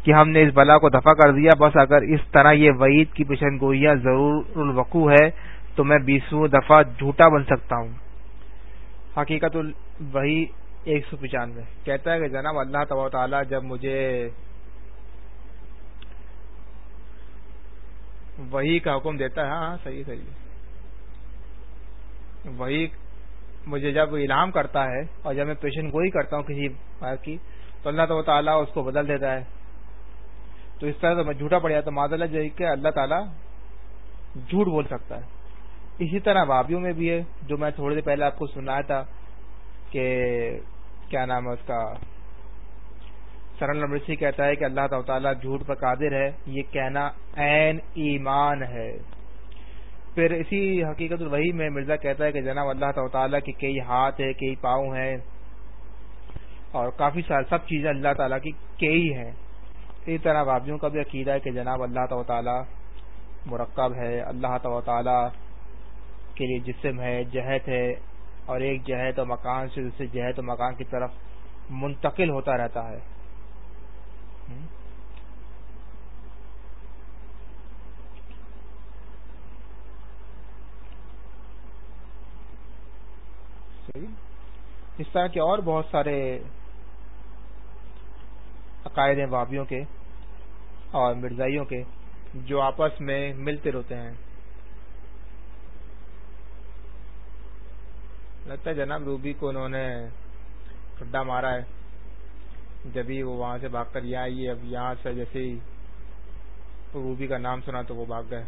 کہ ہم نے اس بلا کو دفاع کر دیا۔ بس اگر اس طرح یہ وعید کی پیشن گوئیاں ضرور الوقوع ہے، تو میں بیسوں دفعہ جھوٹا بن سکتا ہوں۔ حقیقت وہی ایک سو پچانوے۔ کہتا ہے کہ جناب اللہ تب تعالیٰ جب مجھے وہی کا حکم دیتا ہے ہاں, ہاں، صحیح صحیح۔ وہی مجھے جب الہام کرتا ہے اور جب میں پیشن گوئی کرتا ہوں کسی بات کی، تو اللہ تعالیٰ اس کو بدل دیتا ہے۔ تو اس طرح سے میں جھوٹا پڑ جاتا تو اللہ جو کہ اللہ تعالیٰ جھوٹ بول سکتا ہے۔ اسی طرح وابیوں میں بھی ہے، جو میں تھوڑی دیر پہلے آپ کو سنایا تھا کہ کیا نام ہے اس کا، سرن امرسی کہتا ہے کہ اللہ تعالیٰ جھوٹ پر قادر ہے، یہ کہنا عین ایمان ہے۔ پھر اسی حقیقت وہی میں مرزا کہتا ہے کہ جناب اللہ تعالیٰ کی کئی ہاتھ ہے کئی پاؤں ہیں اور کافی سارے سب چیزیں اللہ تعالیٰ کی کئی ہیں۔ اسی طرح وابیوں کا بھی عقیدہ ہے کہ جناب اللہ تعالیٰ مرکب ہے، اللہ تعالیٰ کے لیے جسم ہے، جہت ہے اور ایک جہت و مکان سے دوسرے جہت و مکان کی طرف منتقل ہوتا رہتا ہے۔ اس طرح کے اور بہت سارے عقائد ہیں وابیوں کے اور مرزائیوں کے جو آپس میں ملتے رہتے ہیں۔ لگتا ہے جناب روبی کو انہوں نے کھڈا مارا ہے۔ جبھی وہ وہاں سے بھاگ کر یہاں آئی اب یہاں سے جیسے ہی روبی کا نام سنا تو وہ بھاگ گئے۔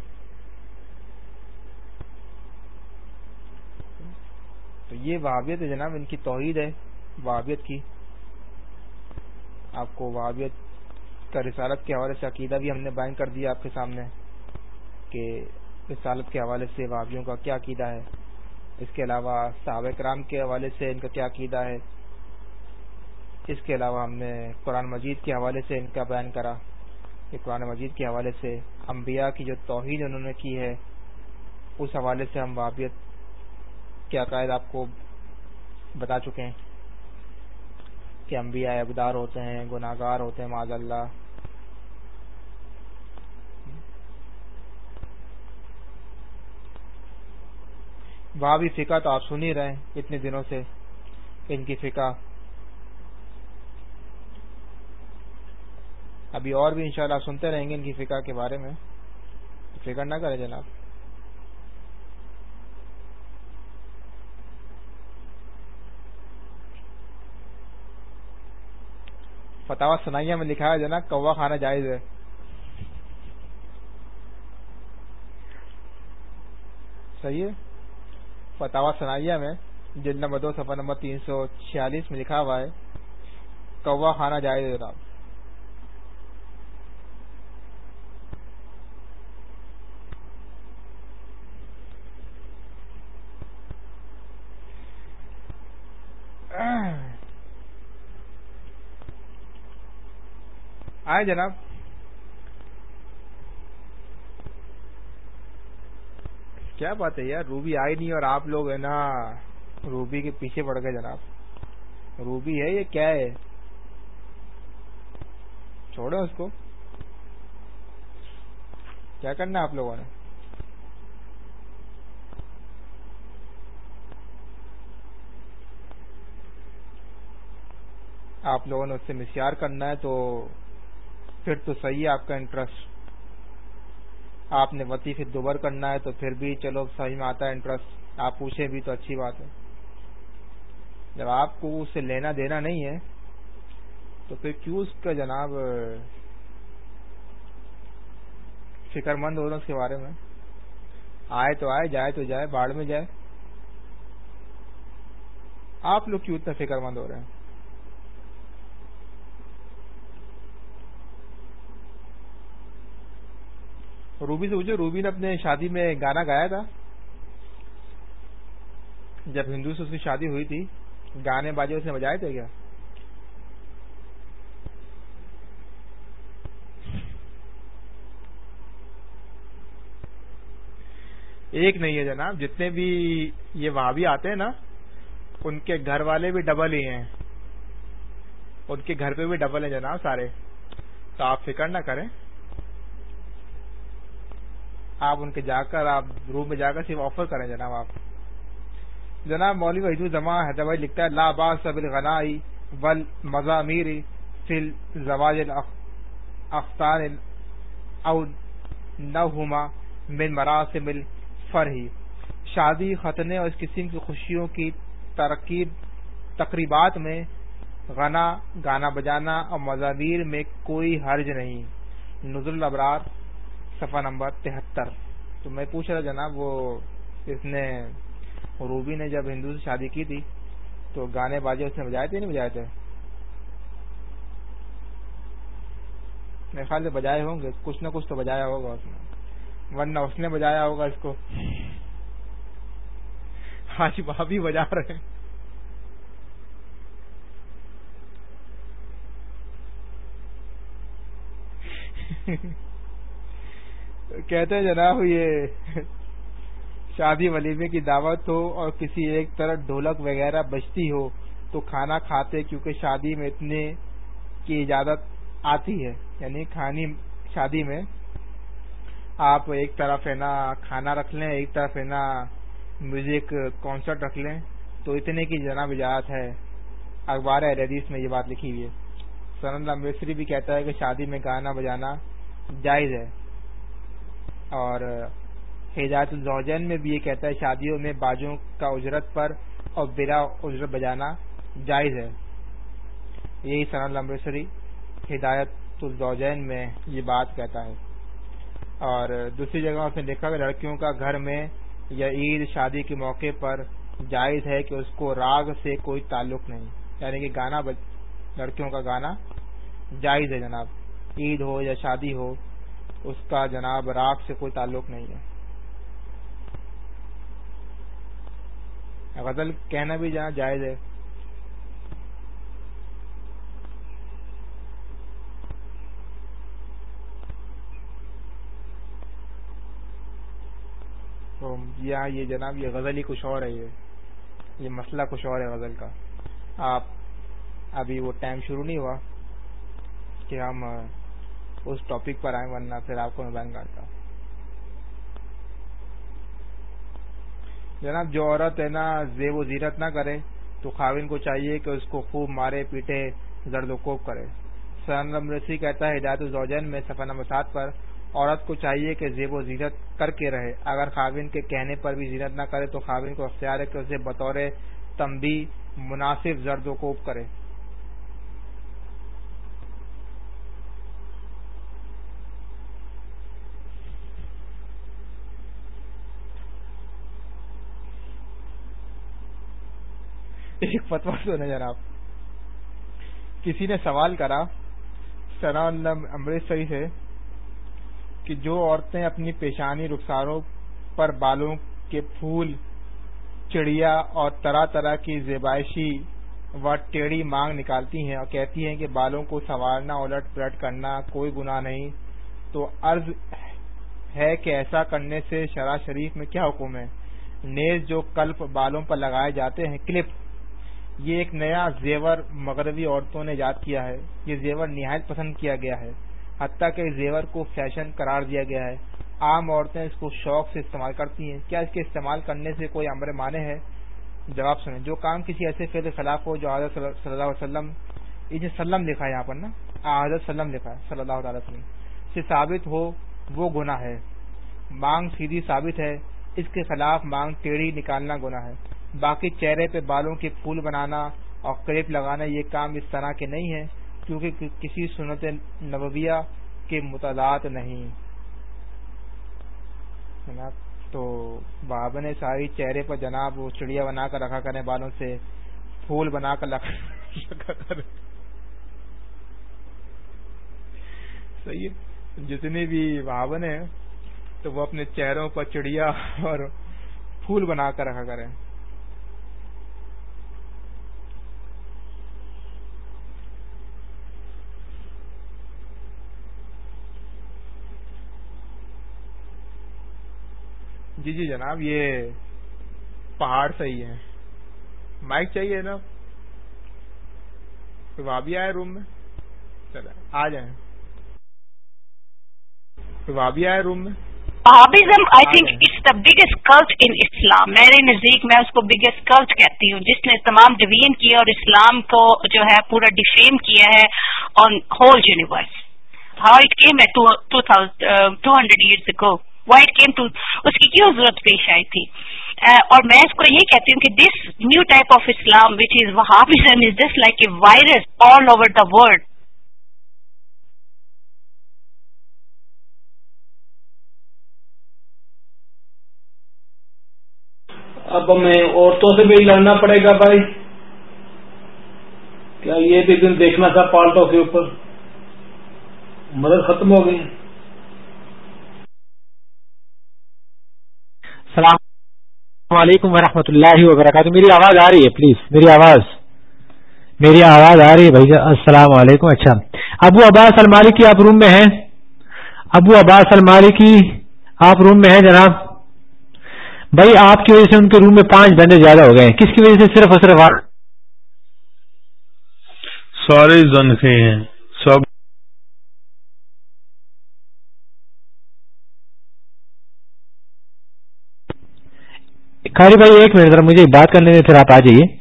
تو یہ وہابیت ہے جناب، ان کی توحید ہے وہابیت کی۔ آپ کو وہابیت کا رسالت کے حوالے سے عقیدہ بھی ہم نے بیان کر دیا آپ کے سامنے کہ رسالت کے حوالے سے وہابیوں کا کیا عقیدہ ہے۔ اس کے علاوہ صحابہ کرام کے حوالے سے ان کا کیا عقیدہ ہے۔ اس کے علاوہ ہم نے قرآن مجید کے حوالے سے ان کا بیان کرا۔ کہ قرآن مجید کے حوالے سے انبیاء کی جو توحید انہوں نے کی ہے، اس حوالے سے ہم وابیت کے عقائد آپ کو بتا چکے ہیں کہ انبیاء ابدار ہوتے ہیں گناگار ہوتے ہیں معذ اللہ وہاں بھی فقہ تو آپ سن ہی رہے ہیں اتنے دنوں سے ان کی فقہ۔ ابھی اور بھی انشاءاللہ سنتے رہیں گے ان کی فقہ کے بارے میں۔ فکر نہ کرے جناب۔ فتح سنائیا میں لکھا ہے جناب، کوا کھانا جائز ہے۔ صحیح ہے؟ فتح سنائیا میں جن نمبر دو سفر نمبر تین سو چھیالیس میں لکھا ہوا ہے، کوا کھانا جائز ہے جناب۔ آئے جناب؟ کیا بات ہے یار؟ روبی آئی نہیں اور آپ لوگ ہے نا، روبی کے پیچھے پڑ گئے جناب۔ روبی ہے یہ کیا ہے؟ چھوڑے اس کو۔ کیا کرنا آپ لوگوں نے؟ آپ لوگوں نے اس سے مسیار کرنا ہے تو پھر تو صحیح ہے، آپ کا انٹرسٹ آپ نے وطیف دوبر کرنا ہے تو پھر بھی چلو صحیح میں آتا ہے انٹرسٹ آپ پوچھیں بھی تو اچھی بات ہے۔ جب آپ کو اس سے لینا دینا نہیں ہے، تو پھر کیوں اس کا جناب، فکر مند ہو رہا اس کے بارے میں۔ آئے تو آئے، جائے تو جائے، باڑھ میں جائے۔ آپ لوگ کیوں اتنا فکر مند ہو رہے ہیں؟ روبی سے پوچھو، روبی نے اپنے شادی میں گانا گایا تھا؟ جب ہندو سے اس کی شادی ہوئی تھی، گانے باجے اس نے بجائے تھے کیا؟ ایک نہیں ہے جناب، جتنے بھی یہ وہاں بھی آتے ہیں نا، ان کے گھر والے بھی ڈبل ہی ہیں۔ ان کے گھر پہ بھی ڈبل ہیں جناب سارے۔ تو آپ فکر نہ کریں۔ آپ ان کے جا کر آپ روم میں جا کر صرف آفر کریں جناب آپ۔ جناب مولوی وحید الزما حیدرآباد لکھتا ہے، لا باز سب الغنائی ول مضامیر فل زواج اختار او نہما من مراسم الفرحی شادی، ختنے اور اس قسم کی خوشیوں کی ترکیب، تقریبات میں غنا، گانا بجانا اور مضامیر میں کوئی حرج نہیں۔ نظر الابرار صفحہ نمبر تہتر۔ تو میں پوچھ رہا جناب، وہ اس نے روبی نے جب ہندو سے شادی کی تھی، تو گانے بازے اس نے بجائے تھے نہیں بجائے تھے؟ میرے خیال سے بجائے ہوں گے، کچھ نہ کچھ تو بجایا ہوگا اس نے۔ ورنہ اس نے بجایا ہوگا اس کو۔ آج بھابھی بجا رہے ہیں۔ کہتے ہیں جناب یہ شادی ولیمے کی دعوت ہو اور کسی ایک طرف ڈھولک وغیرہ بجتی ہو تو کھانا کھاتے کیونکہ شادی میں اتنے کی اجازت آتی ہے یعنی کھانی شادی میں آپ ایک طرف ہے نا کھانا رکھ لیں، ایک طرف ہے نا میوزک کانسرٹ رکھ لیں، تو اتنے کی جناب اجازت ہے۔ اخبار ردیس میں یہ بات لکھی ہوئی ہے۔ سنند مصری بھی کہتا ہے کہ شادی میں گانا بجانا جائز ہے۔ اور ہدایت الزوجین میں بھی یہ کہتا ہے شادیوں میں باجوں کا اجرت پر اور بلا اجرت بجانا جائز ہے۔ یہی سنند امبریسری ہدایت الزوجین میں یہ بات کہتا ہے۔ اور دوسری جگہ اس نے دیکھا کہ لڑکیوں کا گھر میں یا عید شادی کے موقع پر جائز ہے کہ اس کو راگ سے کوئی تعلق نہیں۔ یعنی کہ گانا لڑکیوں کا گانا جائز ہے جناب۔ عید ہو یا شادی ہو اس کا جناب راگ سے کوئی تعلق نہیں ہے۔ غزل کہنا بھی جہاں جائز ہے۔ تو یہاں یہ جناب یہ غزل ہی کچھ اور ہے، یہ یہ مسئلہ کچھ اور ہے غزل کا۔ آپ ابھی وہ ٹائم شروع نہیں ہوا کہ ہم اس ٹاپک پر آئیں ورنہ پھر آپ کو میں بیان کرتا ہوں۔ جناب، جو عورت ہے نا، زیب و زیرت نہ کرے، تو خاوین کو چاہیے کہ اس کو خوب مارے، پیٹے، زرد و کوب کرے۔ سرن رسی کہتا ہے، ہدایت الزوجین میں سفر نمبر سات پر، عورت کو چاہیے کہ زیب و زیرت کر کے رہے۔ اگر خاوین کے کہنے پر بھی زیرت نہ کرے، تو خاوین کو اختیار ہے کہ اسے بطور تمبی مناسب زرد و کوب کرے۔ ایک فتوا سنے جناب۔ کسی نے سوال کرا سنا امرتسری سے، کہ جو عورتیں اپنی پیشانی رخساروں پر بالوں کے پھول، چڑیا اور طرح طرح کی زیبائشی و ٹیڑھی مانگ نکالتی ہیں اور کہتی ہیں کہ بالوں کو سنوارنا، الٹ پلٹ کرنا کوئی گناہ نہیں، تو عرض ہے کہ ایسا کرنے سے شرح شریف میں کیا حکم ہے؟ نیز جو کلپ بالوں پر لگائے جاتے ہیں، کلپ یہ ایک نیا زیور مغربی عورتوں نے یاد کیا ہے۔ یہ زیور نہایت پسند کیا گیا ہے، حتیٰ کہ زیور کو فیشن قرار دیا گیا ہے۔ عام عورتیں اس کو شوق سے استعمال کرتی ہیں۔ کیا اس کے استعمال کرنے سے کوئی امر مانے ہے؟ جواب سنیں۔ جو کام کسی ایسے فیل خلاف ہو جو حضرت صلی اللہ علیہ وسلم، یہ سلم لکھا ہے یہاں پر نا حضرت سلم لکھا ہے صلی اللہ تعالی وسلم۔ سے ثابت ہو وہ گناہ ہے۔ مانگ سیدھی ثابت ہے۔ اس کے خلاف مانگ ٹیڑھی نکالنا گنا ہے۔ باقی چہرے پہ بالوں کے پھول بنانا اور کریپ لگانا یہ کام اس طرح کے نہیں ہے کیونکہ کسی سنت نبویہ کے متضاد نہیں۔ تو بابا نے ساری چہرے پر جناب وہ چڑیا بنا کر رکھا کریں بالوں سے، پھول بنا کر رکھا کر صحیح جتنی بھی بابن ہیں، تو وہ اپنے چہروں پر چڑیا اور پھول بنا کر رکھا کریں۔ جی جی جناب یہ پہاڑ صحیح ہے مائک چاہیے نا؟ وہاں بھی آئے روم میں؟ چلے آ جائیں۔ وہاں بھی آئے روم میں؟ Wahhabism I think it's the biggest cliche in Islam میرے نزدیک میں اس کو بگیسٹ کلچ کہتی ہوں جس نے تمام ڈویژن کیا اور اسلام کو جو ہے پورا ڈیفیم کیا ہے on whole universe how it came ہے two hundred years ago white came to اس کی کیوں ضرورت پیش آئی تھی uh, اور میں اس کو یہ کہتی ہوں کہ this new type of Islam which is Wahhabism is just like a virus all over the world اب ہمیں عورتوں سے بھی لڑنا پڑے گا بھائی۔ کیا یہ بھی دن دیکھنا تھا پالٹوں کے اوپر۔ مدد ختم ہو گئی۔ السلام علیکم ورحمۃ اللہ وبرکاتہ۔ میری آواز آ رہی ہے پلیز میری آواز. میری آواز آ رہی ہے، بھائی السلام علیکم اچھا۔ ابو عباس المالکی، آپ روم میں ہیں؟ ابو عباس المالکی، آپ روم میں ہیں جناب؟ بھائی، آپ کی وجہ سے ان کے روم میں پانچ بندے زیادہ ہو گئے کس کی وجہ سے صرف اور صرف سارے زنخے ہیں۔ سب خاری بھائی، ایک منٹ، ذرا مجھے بات کرنے میں پھر آپ آ جائیے۔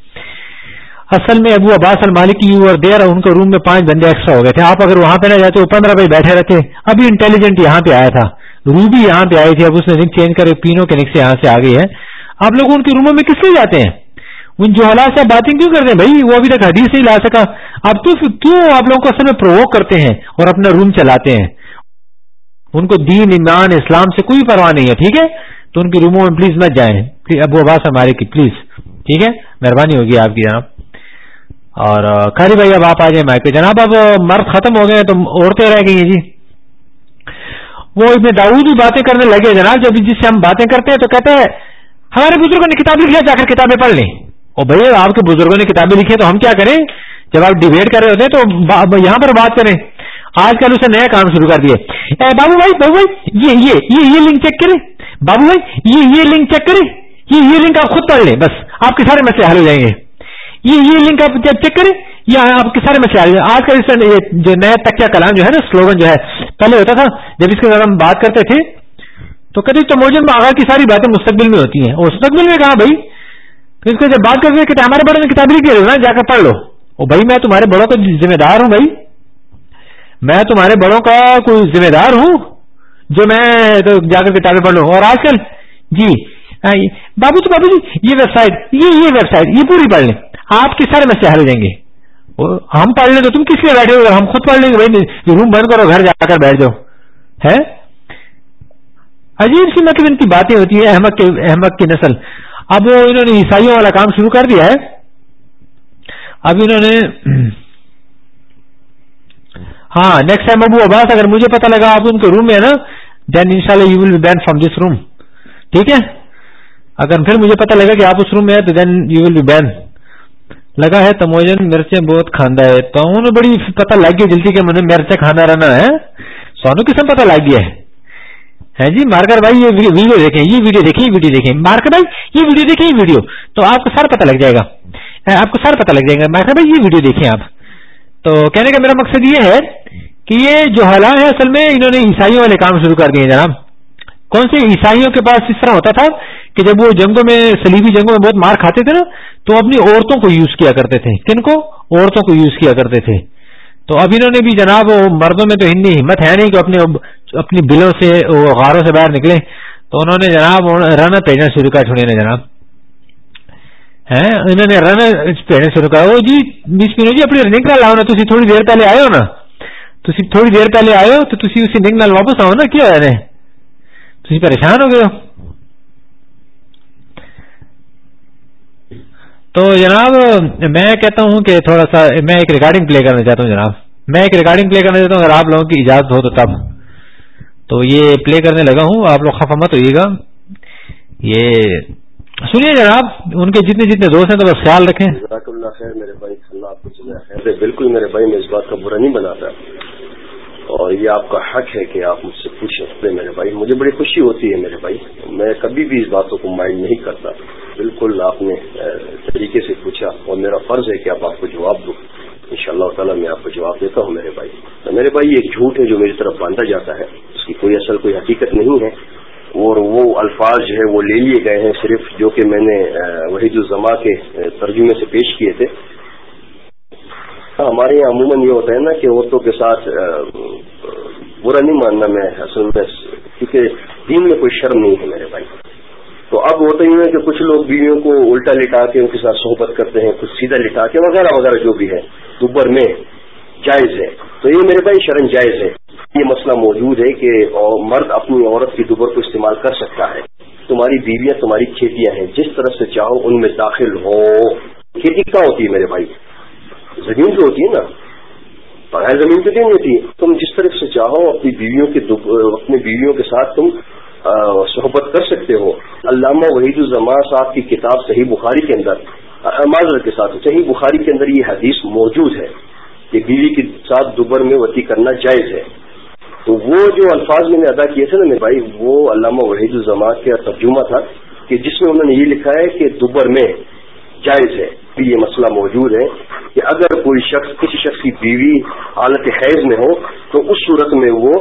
اصل میں ابو عباس المالک یو اور دیر ان کے روم میں پانچ بندے ایکسٹرا ہو گئے تھے۔ آپ اگر وہاں پہ نہ جاتے وہ پندرہ بھائی بیٹھے رہتے۔ ابھی انٹیلیجنٹ یہاں پہ آیا تھا۔ روبی یہاں پہ آئی تھی۔ اب اس نے رنگ چینج کر پینوں کے نک سے یہاں سے آ گئی ہے۔ آپ لوگ ان کے روموں میں کس لیے جاتے ہیں؟ ان جو حالات سے باتیں کیوں کرتے ہیں؟ بھائی، وہ ابھی تک حدیث نہیں لا سکا۔ اب تو کیوں آپ لوگوں کو اصل میں پرووک کرتے ہیں اور اپنا روم چلاتے ہیں؟ ان کو دین، ایمان، اسلام سے کوئی پرواہ نہیں ہے، ٹھیک ہے؟ تو ان کے روموں میں پلیز مت جائیں۔ ابو عباس ہمارے کی، پلیز۔ ٹھیک ہے؟ مہربانی ہوگی آپ کی جناب۔ اور خاری بھائی اب آپ آ جائیں مائک پہ۔ جناب، اب مرد ختم ہو گئے تو عورتیں رہ گئی ہیں جی۔ وہ ابن داؤد بھی باتیں کرنے لگے جناب، جب جس سے ہم باتیں کرتے ہیں تو کہتے ہیں، ہمارے بزرگوں نے کتابیں لکھی جا کر کتابیں پڑھ لیں۔ اور بھائی، آپ کے بزرگوں نے کتابیں لکھی تو ہم کیا کریں؟ جب آپ ڈیبیٹ کر رہے ہوتے ہیں تو یہاں پر بات کریں۔ آج کل اسے نیا کام شروع کر دیے بابو بھائی بابو بھائی، یہ یہ یہ یہ لنک چیک کریں۔ بابو بھائی، یہ یہ لنک چیک کریں۔ یہ یہ لنک آپ خود پڑھ لیں، بس آپ کے سارے مسئلے حل ہو جائیں گے۔ یہ یہ لنک آپ چیک کریں، یا آپ کے سارے مسئلے آج کل اس جو نیا تکیا کلام جو ہے نا، سلوگن جو ہے، پہلے ہوتا تھا، جب اس کے ساتھ ہم بات کرتے تھے، تو کبھی تو موجود میں آغا کی ساری باتیں مستقبل میں ہوتی ہیں۔ اور مستقبل میں کہا بھائی؟ تو اس کو جب بات کرتے کہ ہمارے بڑے میں کتاب لکھی نا جا کر پڑھ لو۔ بھائی، میں تمہارے بڑوں کا ذمہ دار ہوں بھائی۔ میں تمہارے بڑوں کا کوئی ذمہ دار ہوں؟ جو میں تو جا کر کتابیں پڑھ لوں۔ اور آج کل جی بابو تو بابو جی یہ ویب سائٹ یہ یہ ویب سائٹ یہ پوری پڑھ لیں۔ آپ کے سارے مسئلے حل ہو جائیں گے۔ ہم پڑھ لیں تو تم کس لیے بیٹھے ہو؟ ہم خود پڑھ لیں گے۔ بھائی روم بند کرو، گھر جا کر بیٹھ جاؤ۔ ہے؟ عجیب سی مطلب ان کی باتیں ہوتی ہیں، احمد کے، احمد کی نسل۔ اب انہوں نے عیسائیوں والا کام شروع کر دیا ہے۔ اب انہوں نے ہاں نیکسٹ ٹائم ابو عباس، اگر مجھے پتا لگا آپ ان کے روم میں ہے نا دین ان شاء اللہ you will be ban from this room ٹھیک ہے؟ اگر پھر مجھے پتا لگا کہ آپ اس روم میں ہے تو دین یو ول بی بین لگا ہے تموجن مرچیں بہت کھانا ہے۔ تو انہوں نے بڑی پتہ لگ گئی جلدی کہ مجھے مرچیں کھانا رہنا ہے۔ سونو قسم پتہ لگ گیا ہے؟ جی مارکر بھائی، یہ ویڈیو دیکھیں، یہ ویڈیو دیکھیں، یہ ویڈیو دیکھیں۔ مارکر بھائی، یہ ویڈیو دیکھیں، یہ ویڈیو۔ تو آپ کو سارا پتہ لگ جائے گا۔ آپ کو سارا پتہ لگ جائے گا۔ مارکر بھائی، یہ ویڈیو دیکھیں آپ۔ تو کہنے کا میرا مقصد یہ ہے کہ یہ جو حالات ہے اصل میں انہوں نے عیسائیوں والے کام شروع کر دیے جناب۔ کون سے عیسائیوں کے پاس اس طرح ہوتا تھا کہ جب وہ جنگوں میں سلیبی جنگوں میں بہت مار کھاتے تھے نا، تو اپنی عورتوں کو یوز کیا کرتے تھے۔ کن کو؟ عورتوں کو یوز کیا کرتے تھے۔ تو اب انہوں نے بھی جناب مردوں میں تو ہندی ہمت ہے نہیں کہ اپنے اپنی بلوں سے غاروں سے باہر نکلے تو انہوں نے جناب رن بھیجنا شروع کیا چھوڑے نے جناب۔ انہوں نے رن بھیجنا شروع کیا وہ جی بیس منٹ جی اپنی رننگ کرا لاؤ نا تھی تھوڑی دیر پہلے آئے ہو نا تھی تھوڑی دیر پہلے آئے ہو تو تھی اسی رنگ نال واپس آؤ نا کیا ہے تھی پریشان ہو گئے ہو تو جناب میں کہتا ہوں کہ تھوڑا سا میں ایک ریکارڈنگ پلے کرنا چاہتا ہوں جناب میں ایک ریکارڈنگ پلے کرنا چاہتا ہوں اگر آپ لوگوں کی اجازت ہو تو تب تو یہ پلے کرنے لگا ہوں آپ لوگ خفا مت ہوئیے گا یہ سنیے جناب، ان کے جتنے جتنے دوست ہیں تو بس خیال رکھیں۔ اللہ خیر، میرے بھائی، اللہ آپ کو بالکل میرے بھائی، میں اس بات کا برا نہیں بناتا۔ اور یہ آپ کا حق ہے کہ آپ مجھ سے پوچھ سکتے میرے بھائی، مجھے بڑی خوشی ہوتی ہے میرے بھائی۔ میں کبھی بھی اس باتوں کو مائنڈ نہیں کرتا۔ بالکل آپ نے طریقے سے پوچھا۔ اور میرا فرض ہے کہ آپ آپ کو جواب دو۔ ان شاء اللہ تعالیٰ میں آپ کو جواب دیتا ہوں میرے بھائی۔ میرے بھائی ایک جھوٹ ہے جو میری طرف باندھا جاتا ہے۔ اس کی کوئی اصل، کوئی حقیقت نہیں ہے۔ اور وہ الفاظ جو ہے وہ لے لیے گئے ہیں صرف جو کہ میں نے وحید الزما کے ترجمے سے پیش کیے تھے۔ ہاں، ہمارے یہاں عموماً یہ ہوتا ہے نا کہ عورتوں کے ساتھ برا نہیں ماننا میں اصل میں، کیونکہ دین میں کوئی شرم نہیں ہے میرے بھائی۔ تو اب ہوتا ہی ہے کہ کچھ لوگ بیویوں کو الٹا لٹا کے ان کے ساتھ صحبت کرتے ہیں، کچھ سیدھا لٹا کے وغیرہ وغیرہ جو بھی ہے دوبر میں جائز ہے۔ تو یہ میرے بھائی شرم جائز ہے۔ یہ مسئلہ موجود ہے کہ مرد اپنی عورت کی دوبر کو استعمال کر سکتا ہے۔ تمہاری بیویاں، تمہاری کھیتیاں ہیں، جس طرف سے چاہو ان میں داخل ہو۔ کھیتی کہاں ہوتی ہے میرے بھائی؟ زمین جو ہوتی ہے نا بغیر زمین تو نہیں ہوتی تم جس طرف سے چاہو اپنی بیویوں کے اپنی بیویوں کے ساتھ تم صحبت کر سکتے ہو۔ علامہ وحید الزمان صاحب کی کتاب صحیح بخاری کے اندر معذرت کے ساتھ، صحیح بخاری کے اندر یہ حدیث موجود ہے کہ بیوی کے ساتھ دوبر میں وتی کرنا جائز ہے۔ تو وہ جو الفاظ میں نے ادا کیے تھے نا میرے بھائی، وہ علامہ وحید الزمان کا ترجمہ تھا کہ جس میں انہوں نے یہ لکھا ہے کہ دوبر میں جائز ہے۔ یہ مسئلہ موجود ہے کہ اگر کوئی شخص، کسی شخص کی بیوی حالت خیز میں ہو، تو اس صورت میں وہ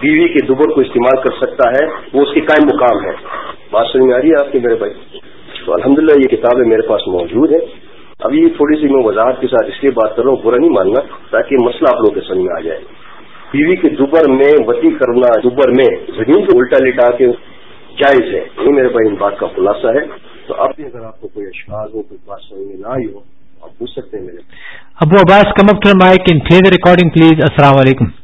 بیوی کے دوبر کو استعمال کر سکتا ہے۔ وہ اس کے قائم مقام ہے۔ بات سمجھ میں آ رہی ہے آپ کے میرے بھائی؟ تو الحمدللہ یہ کتابیں میرے پاس موجود ہیں ابھی تھوڑی سی میں وضاحت کے ساتھ اس لیے بات کر رہا ہوں، برا نہیں ماننا، تاکہ مسئلہ آپ لوگوں کے سمجھ میں آ جائے۔ بیوی کے دوبر میں وتی کرنا دوبر میں زمین کو الٹا لٹا کے جائز ہے۔ یہ میرے بھائی ان بات کا خلاصہ ہے۔ تو اب بھی اگر آپ کو کوئی اشکار ہو، کوئی بات سمجھ میں نہ آئی ہو، آپ پوچھ سکتے ہیں میرے۔ Abu Abbas come up to mic, and play the recording please, السلام علیکم۔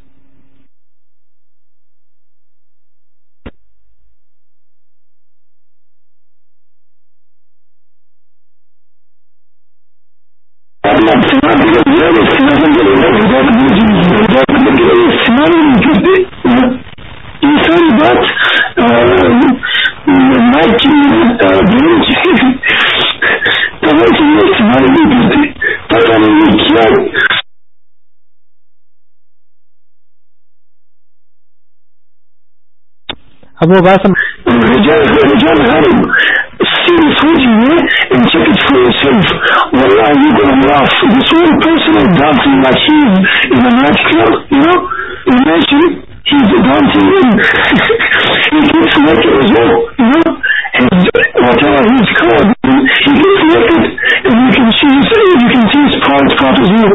As well.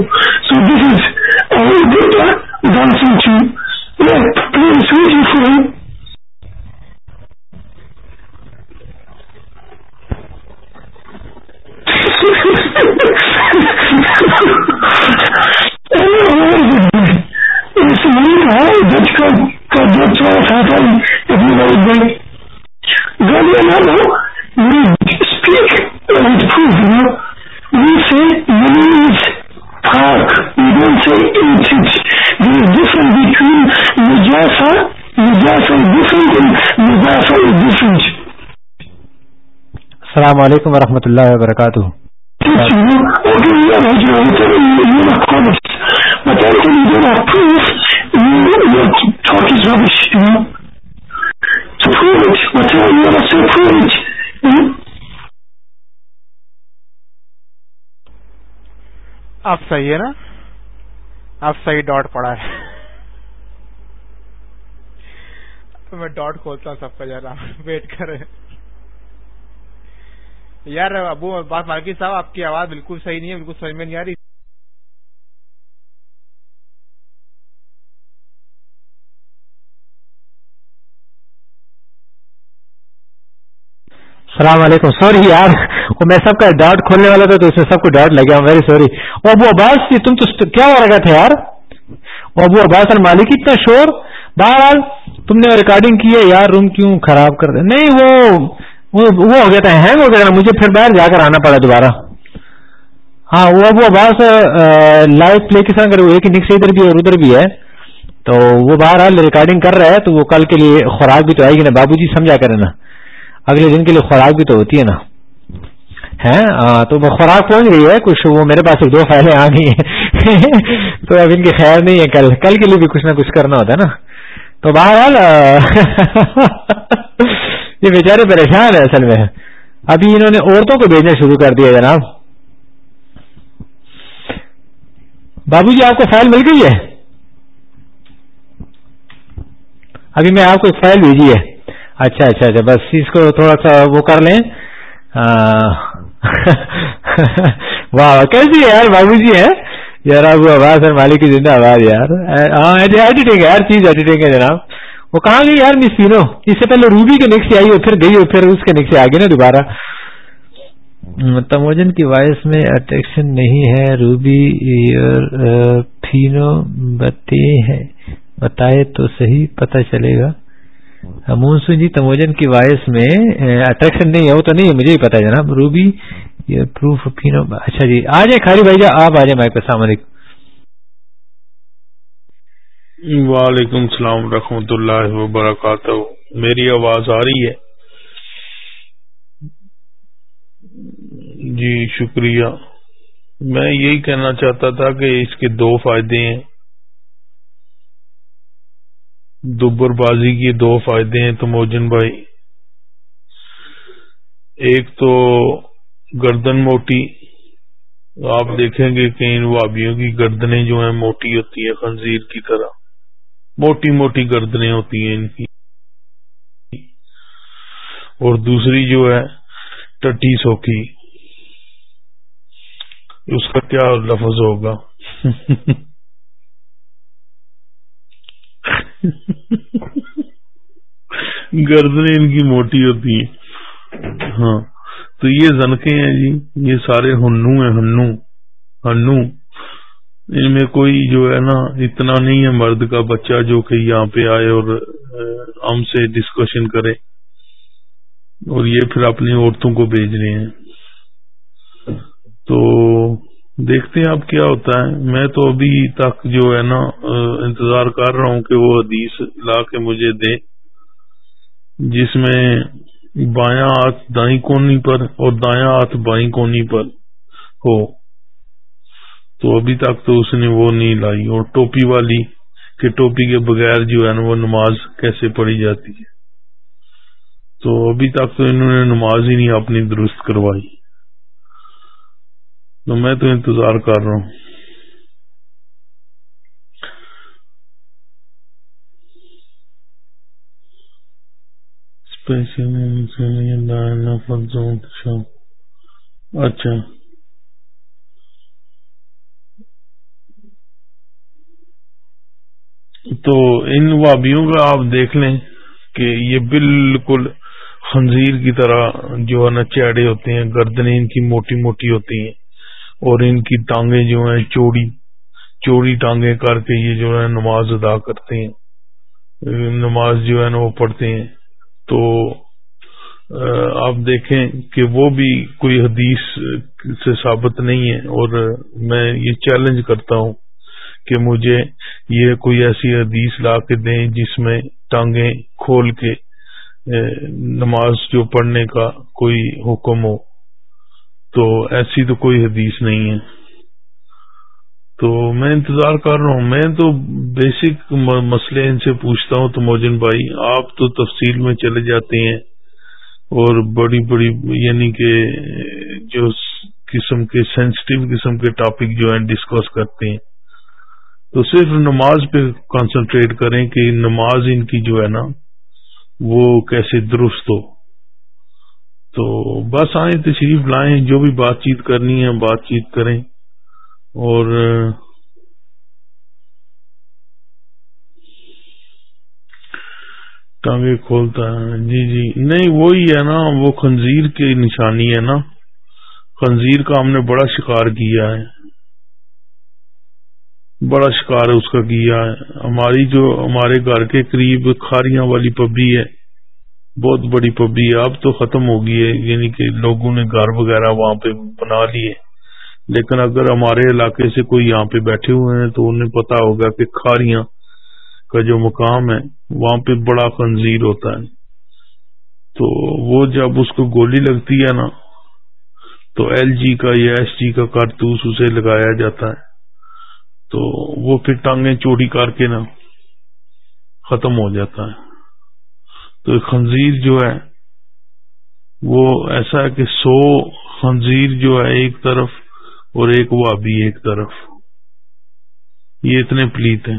So this is السلام علیکم ورحمۃ اللہ وبرکاتہ۔ آپ صحیح ہے نا؟ آپ صحیح ڈاٹ پڑا ہے۔ میں ڈاٹ کھولتا ہوں سب کا جانا ویٹ کریں۔ یار، ابو بات مارکی صاحب، آپ کی آواز بالکل صحیح نہیں ہے، بالکل سمجھ میں نہیں آ رہی۔ السلام علیکم۔ سوری یار، وہ میں سب کا ڈاٹ کھولنے والا تھا تو اس میں سب کو ڈاٹ لگ گیا ویری سوری وہ ابو عباس جی، تم تو کیا ہو رہا تھا یار؟ وہ ابو عباس المالک اتنا شور؟ بہرحال، تم نے ریکارڈنگ کی ہے، یار روم کیوں خراب کر دے؟ نہیں، وہ وہ ہو گیا تھا ہینگ ہو گیا تھا مجھے پھر باہر جا کر آنا پڑا دوبارہ۔ ہاں وہ ابو عباس لائیو پلے کس طرح کرے ایک نک سے ادھر بھی اور ادھر بھی ہے، تو وہ بہرحال ریکارڈنگ کر رہا ہے تو وہ کل کے لیے خوراک بھی تو آئے گی نا۔ بابو جی سمجھا کرے نا۔ اگلے دن کے لیے خوراک بھی تو ہوتی ہے نا۔ ہے تو وہ خوراک پہنچ گئی ہے، کچھ وہ میرے پاس دو فائلیں آ گئی ہیں۔ تو اب ان کی خیر نہیں ہے، کل کل کے لیے بھی کچھ نہ کچھ کرنا ہوتا ہے نا۔ تو بہرحال یہ بیچارے پریشان ہے اصل میں۔ ابھی انہوں نے عورتوں کو بھیجنا شروع کر دیا جناب۔ بابو جی آپ کو فائل مل گئی ہے؟ ابھی میں آپ کو ایک فائل بھیجی ہے۔ اچھا اچھا اچھا بس اس کو تھوڑا سا وہ کر لیں۔ واہ، کیسی ہے یار بابو جی ہے یار، ابو آواز ہے مالک کی زندہ آواز یار۔ ہاں ایڈیٹنگ ہے، ہر چیز ایڈیٹنگ ہے جناب۔ وہ کہاں گئی یار مس اس سے پہلے روبی کے نیک سے آئی اور پھر گئی اور پھر اس کے نیک سے آگے نا دوبارہ۔ مطلب تموجن کی وائس میں اٹریکشن نہیں ہے۔ روبی پھینو بتے ہیں۔ بتائے تو صحیح پتہ چلے گا۔ مونسون جی تموجن کی وائس میں اٹریکشن نہیں ہے، وہ تو نہیں ہے، مجھے ہی پتا ہے جناب۔ روبی پروف اچھا جی آ جائیں خالی بھائی جان، آپ آ جائیں مائک السلام علیکم۔ وعلیکم السلام ورحمۃ اللہ وبرکاتہ۔ میری آواز آ رہی ہے؟ جی شکریہ۔ میں یہی کہنا چاہتا تھا کہ اس کے دو فائدے ہیں۔ دوبر بازی کے دو فائدے ہیں، تو موجن بھائی۔ ایک تو گردن موٹی۔ آپ دیکھیں گے کہ ان وابیوں کی گردنیں جو ہیں، موٹی ہوتی ہیں، خنزیر کی طرح۔ موٹی موٹی گردنیں ہوتی ہیں ان کی۔ اور دوسری جو ہے ٹٹی سوکی اس کا کیا لفظ ہوگا؟ گردنیں ان کی موٹی ہوتی ہیں۔ ہاں تو یہ زنکے ہیں جی یہ سارے ہنو ہیں، ہنو۔ ہنو۔ ان میں کوئی جو ہے نا، اتنا نہیں ہے مرد کا بچہ جو کہ یہاں پہ آئے اور ہم سے ڈسکشن کرے۔ اور یہ پھر اپنی عورتوں کو بھیج رہے ہیں۔ تو دیکھتے ہیں اب کیا ہوتا ہے۔ میں تو ابھی تک جو ہے نا انتظار کر رہا ہوں کہ وہ حدیث لا کے مجھے دے، جس میں بایاں ہاتھ دائیں کونی پر اور دایاں ہاتھ بائیں کونی پر ہو۔ تو ابھی تک تو اس نے وہ نہیں لائی۔ اور ٹوپی والی کہ ٹوپی کے بغیر جو ہے نا وہ نماز کیسے پڑھی جاتی ہے۔ تو ابھی تک تو انہوں نے نماز ہی نہیں اپنی درست کروائی۔ تو میں تو انتظار کر رہا ہوں۔ اچھا۔ تو ان وابیوں کا آپ دیکھ لیں کہ یہ بالکل خنزیر کی طرح جو ہے نا چیڑے ہوتے ہیں، گردنیں ان کی موٹی موٹی ہوتی ہیں اور ان کی ٹانگیں جو ہیں چوڑی چوڑی ٹانگیں کر کے یہ جو ہے نماز ادا کرتے ہیں۔ نماز جو ہے نا وہ پڑھتے ہیں۔ تو آپ دیکھیں کہ وہ بھی کوئی حدیث سے ثابت نہیں ہے اور میں یہ چیلنج کرتا ہوں کہ مجھے یہ کوئی ایسی حدیث لا کے دیں جس میں ٹانگیں کھول کے نماز جو پڑھنے کا کوئی حکم ہو۔ تو ایسی تو کوئی حدیث نہیں ہے۔ تو میں انتظار کر رہا ہوں۔ میں تو بیسک مسئلے ان سے پوچھتا ہوں تو موجن بھائی، آپ تو تفصیل میں چلے جاتے ہیں اور بڑی بڑی یعنی کہ جو قسم کے سینسٹیو قسم کے ٹاپک جو ہیں ڈسکس کرتے ہیں۔ تو صرف نماز پہ کانسنٹریٹ کریں کہ نماز ان کی جو ہے نا وہ کیسے درست ہو۔ تو بس آئیں، تشریف لائیں، جو بھی بات چیت کرنی ہے بات چیت کریں۔ اور ٹانگے کھولتا ہے۔ جی جی۔ نہیں، وہی ہے نا، وہ خنزیر کی نشانی ہے نا۔ خنزیر کا ہم نے بڑا شکار کیا ہے۔ بڑا شکار اس کا کیا ہے۔ ہماری جو ہمارے گھر کے قریب کھاریاں والی پبی ہے، بہت بڑی پبی ہے۔ اب تو ختم ہو گئی ہے یعنی کہ لوگوں نے گھر وغیرہ وہاں پہ بنا لیے۔ لیکن اگر ہمارے علاقے سے کوئی یہاں پہ بیٹھے ہوئے ہیں، تو انہیں پتا ہوگا کہ کھاریاں کا جو مقام ہے، وہاں پہ بڑا خنزیر ہوتا ہے۔ تو وہ جب اس کو گولی لگتی ہے نا، تو ایل جی کا یا ایس جی کا کارتوس اسے لگایا جاتا ہے۔ تو وہ پھر ٹانگیں چوڑی کر کے نا ختم ہو جاتا ہے۔ تو خنزیر جو ہے، وہ ایسا ہے کہ سو خنزیر جو ہے ایک طرف اور ایک وابی ایک طرف۔ یہ اتنے پلیت ہیں۔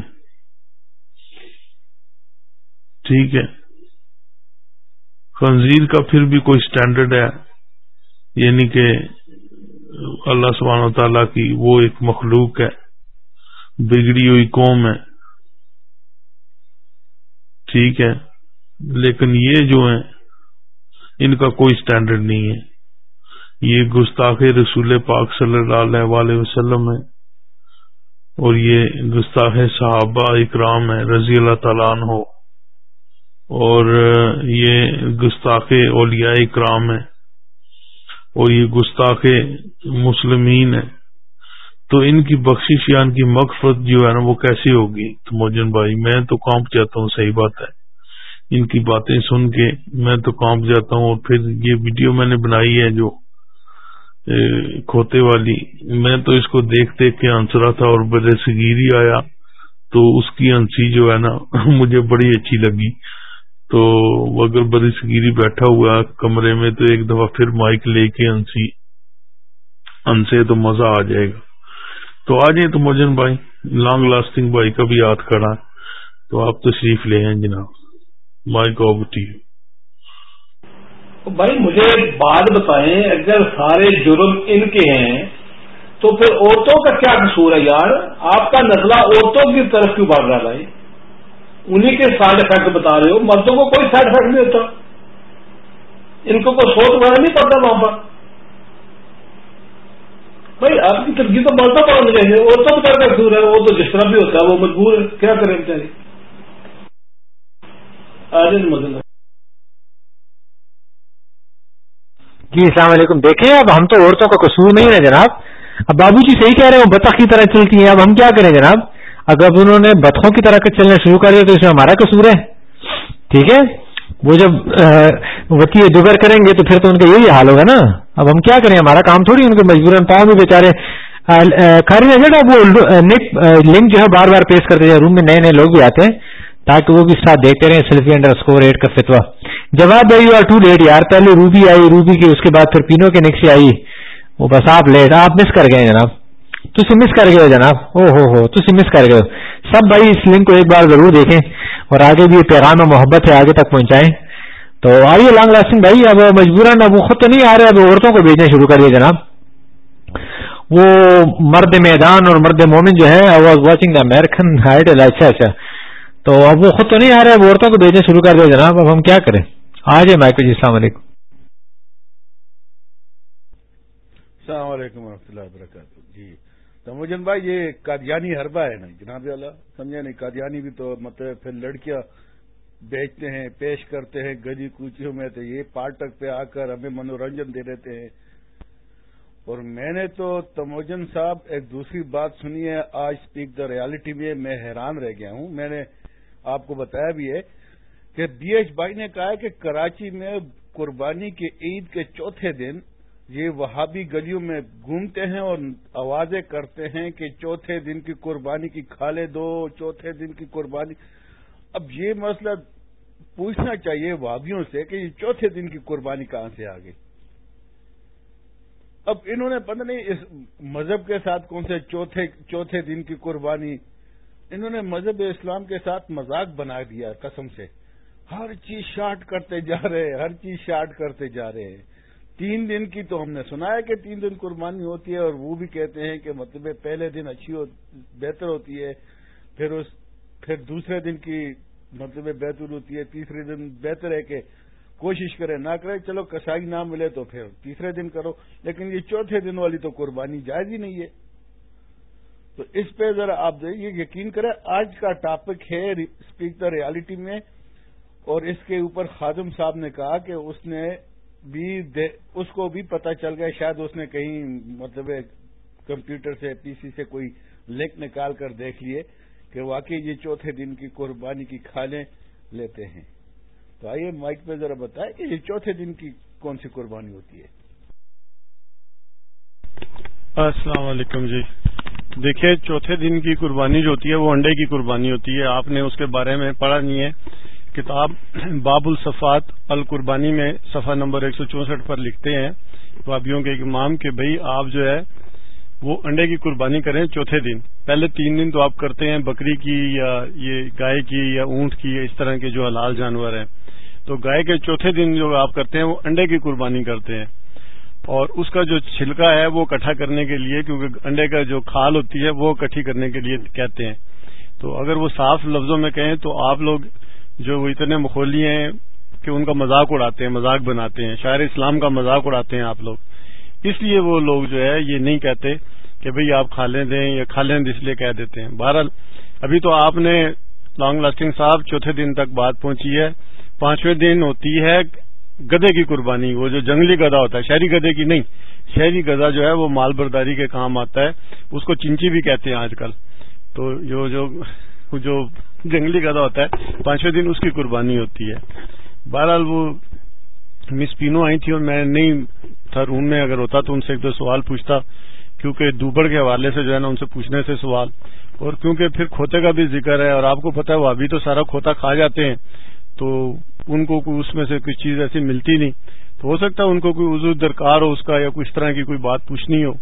ٹھیک ہے۔ خنزیر کا پھر بھی کوئی سٹینڈرڈ ہے۔ یعنی کہ اللہ سبحانہ و تعالی کی وہ ایک مخلوق ہے۔ بگڑی ہوئی قوم ہے۔ ٹھیک ہے۔ لیکن یہ جو ہیں، ان کا کوئی سٹینڈرڈ نہیں ہے۔ یہ گستاخ رسول پاک صلی اللہ علیہ وسلم ہے اور یہ گستاخ صحابہ اکرام ہے رضی اللہ تعالیٰ عنہ۔ اور یہ گستاخ اولیاء کرام ہے اور یہ گستاخ مسلمین ہے تو ان کی بخشش یا ان کی مغفرت جو ہے نا وہ کیسی ہوگی؟ تو موجن بھائی، میں تو کانپ جاتا ہوں، صحیح بات ہے۔ ان کی باتیں سن کے میں تو کانپ جاتا ہوں اور پھر یہ ویڈیو میں نے بنائی ہے جو کھوتے والی، میں تو اس کو دیکھ دیکھ کے ہنس تھا اور بڑے سگیری آیا تو اس کی ہنسی جو ہے نا مجھے بڑی اچھی لگی۔ تو اگر بڑی سگیری بیٹھا ہوا کمرے میں تو ایک دفعہ پھر مائک لے کے ہنسی ہنسے تو مزہ آ جائے گا۔ تو آ جائیں تو موجن بھائی لانگ لاسٹنگ بھائی کا بھی یاد کرا۔ تو آپ تشریف لے ہیں جناب۔ مائک آف ٹی بھائی، مجھے بات بتائیں، اگر سارے جرم ان کے ہیں، تو پھر عورتوں کا کیا قصور ہے یار؟ آپ کا نزلہ عورتوں کی طرف کیوں بڑھ رہا ہے بھائی؟ انہیں کے سائڈ افیکٹ بتا رہے ہو۔ مردوں کو کوئی سائڈ افیکٹ نہیں ہوتا۔ ان کو کوئی سوچ وغیرہ نہیں پڑتا وہاں پر۔ بھائی، آپ کی ترقی تو مردوں پر ہونی چاہیے عورتوں کا قصور ہے، وہ تو جس طرح بھی ہوتا ہے، وہ مجبور ہے۔ کیا کریں چاہیے آج مدد جی السلام علیکم۔ دیکھیں، اب ہم تو عورتوں کا قصور نہیں ہے جناب۔ اب بابو جی صحیح کہہ رہے ہیں بطخ کی طرح چلتی ہیں۔ اب ہم کیا کریں جناب؟ اگر انہوں نے بطخوں کی طرح چلنا شروع کر دیا تو اس میں ہمارا قصور ہے۔ ٹھیک ہے؟ وہ جب وتی جگر کریں گے تو پھر تو ان کا یہی حال ہوگا نا۔ اب ہم کیا کریں، ہمارا کام تھوڑی ان کو مجبور پاؤں میں بےچارے خاری نظر وہ لنک جو ہے بار بار پیش کرتے ہیں۔ روم میں نئے نئے لوگ بھی آتے ہیں تاکہ وہ بھی ساتھ دیکھتے رہے سیلفی انڈر اسکور ایٹ کا فتوا جواب یو آر ٹو لیٹ یار، پہلے روبی آئی، روبی کی اس کے بعد پھر پینو کے نیکسی آئی۔ وہ بس آپ لیٹ، آپ مس کر گئے جناب۔ تھی مس کر گئے جناب۔ او ہو ہو تھی مس کر گئے سب بھائی اس لنک کو ایک بار ضرور دیکھیں اور آگے بھی پیغام محبت ہے، آگے تک پہنچائیں۔ تو آئیے لانگ لاسٹنگ بھائی، اب مجبوراً اب خود تو نہیں آ رہے، اب عورتوں کو بھیجنا شروع کر دیا جناب۔ وہ مرد میدان اور مرد مومن جو ہے was watching the American height اچھا اچھا۔ تو اب وہ خود تو نہیں آ رہا ہے عورتوں کو بھیجنا شروع کر دیا جناب۔ اب ہم کیا کریں؟ آ جائے مائکل جی السلام علیکم۔ السلام علیکم و رحمۃ اللہ وبرکاتہ۔ جی تموجن بھائی، یہ قادیانی حربہ ہے نا؟ جناب اللہ سمجھا نہیں؟ قادیانی بھی تو مطلب پھر لڑکیاں بیچتے ہیں، پیش کرتے ہیں گلی کوچیوں میں تو یہ پارٹک پہ آ کر ہمیں منورنجن دے دیتے ہیں۔ اور میں نے تو تموجن صاحب ایک دوسری بات سنی ہے، آج اسپیک دا ریالٹی میں میں حیران رہ گیا ہوں۔ میں نے آپ کو بتایا بھی ہے کہ بی ایچ بائی نے کہا ہے کہ کراچی میں قربانی کے عید کے چوتھے دن یہ وہابی گلیوں میں گھومتے ہیں اور آوازیں کرتے ہیں کہ چوتھے دن کی قربانی کی کھالے دو، چوتھے دن کی قربانی۔ اب یہ مسئلہ پوچھنا چاہیے وابیوں سے کہ یہ چوتھے دن کی قربانی کہاں سے آ گئی؟ اب انہوں نے پتہ نہیں اس مذہب کے ساتھ کون سے چوتھے چوتھے دن کی قربانی۔ انہوں نے مذہب اسلام کے ساتھ مذاق بنا دیا قسم سے۔ ہر چیز شارٹ کرتے جا رہے ہیں، ہر چیز شارٹ کرتے جا رہے ہیں۔ تین دن کی تو ہم نے سنا ہے کہ تین دن قربانی ہوتی ہے اور وہ بھی کہتے ہیں کہ مطلب پہلے دن اچھی ہو بہتر ہوتی ہے، پھر اس پھر دوسرے دن کی مطلب بہتر ہوتی ہے، تیسرے دن بہتر ہے کہ کوشش کرے، نہ کرے، چلو کسائی نہ ملے تو پھر تیسرے دن کرو۔ لیکن یہ چوتھے دن والی تو قربانی جائز ہی نہیں ہے۔ تو اس پہ ذرا آپ یہ یقین کریں، آج کا ٹاپک ہے اسپیک دا ریالٹی میں۔ اور اس کے اوپر خادم صاحب نے کہا کہ اس نے بھی اس کو بھی پتا چل گیا، شاید اس نے کہیں مطلب کمپیوٹر سے، پی سی سے کوئی لنک نکال کر دیکھ لیے کہ واقعی یہ چوتھے دن کی قربانی کی کھالیں لیتے ہیں۔ تو آئیے مائک پہ ذرا بتائیں کہ یہ چوتھے دن کی کون سی قربانی ہوتی ہے۔ السلام علیکم جی۔ دیکھیے، چوتھے دن کی قربانی جو ہوتی ہے، وہ انڈے کی قربانی ہوتی ہے۔ آپ نے اس کے بارے میں پڑھا نہیں ہے۔ کتاب باب الصفات القربانی میں صفحہ نمبر ایک سو چونسٹھ پر لکھتے ہیں۔ بابیوں کے امام کہ بھائی آپ جو ہے وہ انڈے کی قربانی کریں چوتھے دن۔ پہلے تین دن تو آپ کرتے ہیں بکری کی یا یہ گائے کی یا اونٹ کی یا اس طرح کے جو حلال جانور ہیں۔ تو گائے کے چوتھے دن جو آپ کرتے ہیں وہ انڈے کی قربانی کرتے ہیں۔ اور اس کا جو چھلکا ہے وہ کٹھا کرنے کے لیے کیونکہ انڈے کا جو کھال ہوتی ہے وہ کٹھی کرنے کے لیے کہتے ہیں۔ تو اگر وہ صاف لفظوں میں کہیں تو آپ لوگ جو وہ اتنے مخولی ہیں کہ ان کا مذاق اڑاتے ہیں، مذاق بناتے ہیں، شاعر اسلام کا مذاق اڑاتے ہیں آپ لوگ۔ اس لیے وہ لوگ جو ہے، یہ نہیں کہتے کہ بھئی آپ کھا لیں دیں یا کھا لیں اس لیے کہہ دیتے ہیں۔ بہرحال، ابھی تو آپ نے لانگ لاسٹنگ صاحب چوتھے دن تک بات پہنچی ہے۔ پانچویں دن ہوتی ہے گدے کی قربانی، وہ جو جنگلی گدا ہوتا ہے، شہری گدے کی نہیں، شہری گدا جو ہے، وہ مال برداری کے کام آتا ہے۔ اس کو چنچی بھی کہتے ہیں آج کل۔ تو جو جو جو جنگلی گدا ہوتا ہے، پانچویں دن اس کی قربانی ہوتی ہے۔ بہرحال وہ مس پینو آئی تھی اور میں نہیں تھا روم میں، اگر ہوتا تو ان سے ایک دو سوال پوچھتا، کیونکہ دوبڑ کے حوالے سے جو ہے نا، ان سے پوچھنے سے سوال۔ اور کیونکہ پھر کھوتے کا بھی ذکر ہے اور آپ کو پتا ہے، وہ ابھی تو سارا کھوتا کھا جاتے ہیں، تو ان کو کوئی اس میں سے کوئی چیز ایسی ملتی نہیں۔ تو ہو سکتا ہے ان کو کوئی عضو، درکار ہو اس کا، یا کچھ طرح کی کوئی بات پوچھنی ہو۔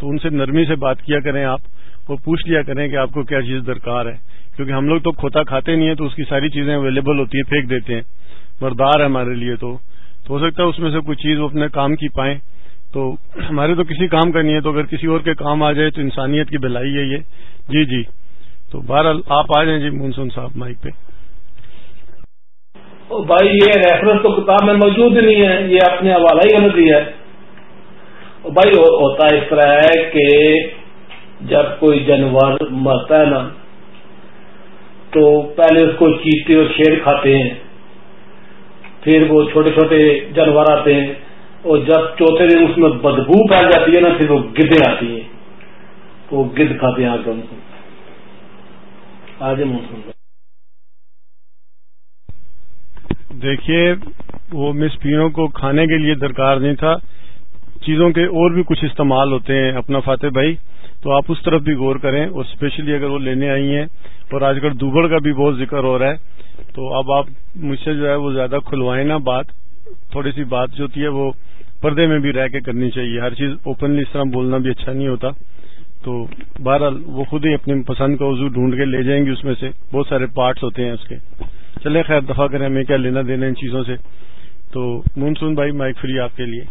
تو ان سے نرمی سے بات کیا کریں آپ اور پوچھ لیا کریں کہ آپ کو کیا چیز درکار ہے۔ کیونکہ ہم لوگ تو کھوتا کھاتے نہیں ہیں تو اس کی ساری چیزیں اویلیبل ہوتی ہیں، پھینک دیتے ہیں۔ بردار ہے ہمارے لیے تو۔ ہو سکتا ہے اس میں سے کوئی چیز وہ اپنے کام کی پائیں۔ تو ہمارے تو کسی کام کا نہیں ہے، تو اگر کسی اور کے کام آ جائے تو انسانیت کی بھلائی ہے یہ۔ جی جی۔ تو بہرحال آپ آ جائیں جی مونسون صاحب مائک پہ۔ بھائی، یہ ریفرنس تو کتاب میں موجود ہی نہیں ہے، یہ اپنے حوالہ ہی غلط دیا ہے۔ بھائی ہوتا اس طرح ہے کہ جب کوئی جانور مرتا ہے نا تو پہلے اس کو چیتے اور شیر کھاتے ہیں۔ پھر وہ چھوٹے چھوٹے جانور آتے ہیں اور جب چوتھے دن اس میں بدبو پھیل جاتی ہے نا، پھر وہ گدے آتی ہیں۔ وہ گد کھاتے ہیں آ کے ان کو۔ آج موسم دیکھیے، وہ مس پیوں کو کھانے کے لیے درکار نہیں تھا۔ چیزوں کے اور بھی کچھ استعمال ہوتے ہیں۔ اپنا فاتح بھائی تو آپ اس طرف بھی غور کریں اور اسپیشلی اگر وہ لینے آئی ہیں اور آج کل دوبڑ کا بھی بہت ذکر ہو رہا ہے، تو اب آپ مجھ سے جو ہے وہ زیادہ کھلوائیں نا بات، تھوڑی سی بات جو ہوتی ہے وہ پردے میں بھی رہ کے کرنی چاہیے۔ ہر چیز اوپنلی اس طرح بولنا بھی اچھا نہیں ہوتا۔ تو بہرحال وہ خود ہی اپنی پسند کا وضو ڈھونڈ کے لے جائیں گی اس میں سے بہت سارے پارٹس ہوتے ہیں اس کے۔ چلے خیر دفاع کریں ہمیں کیا لینا دینا ان چیزوں سے۔ تو مونسون بھائی، مائک فری آپ کے لیے۔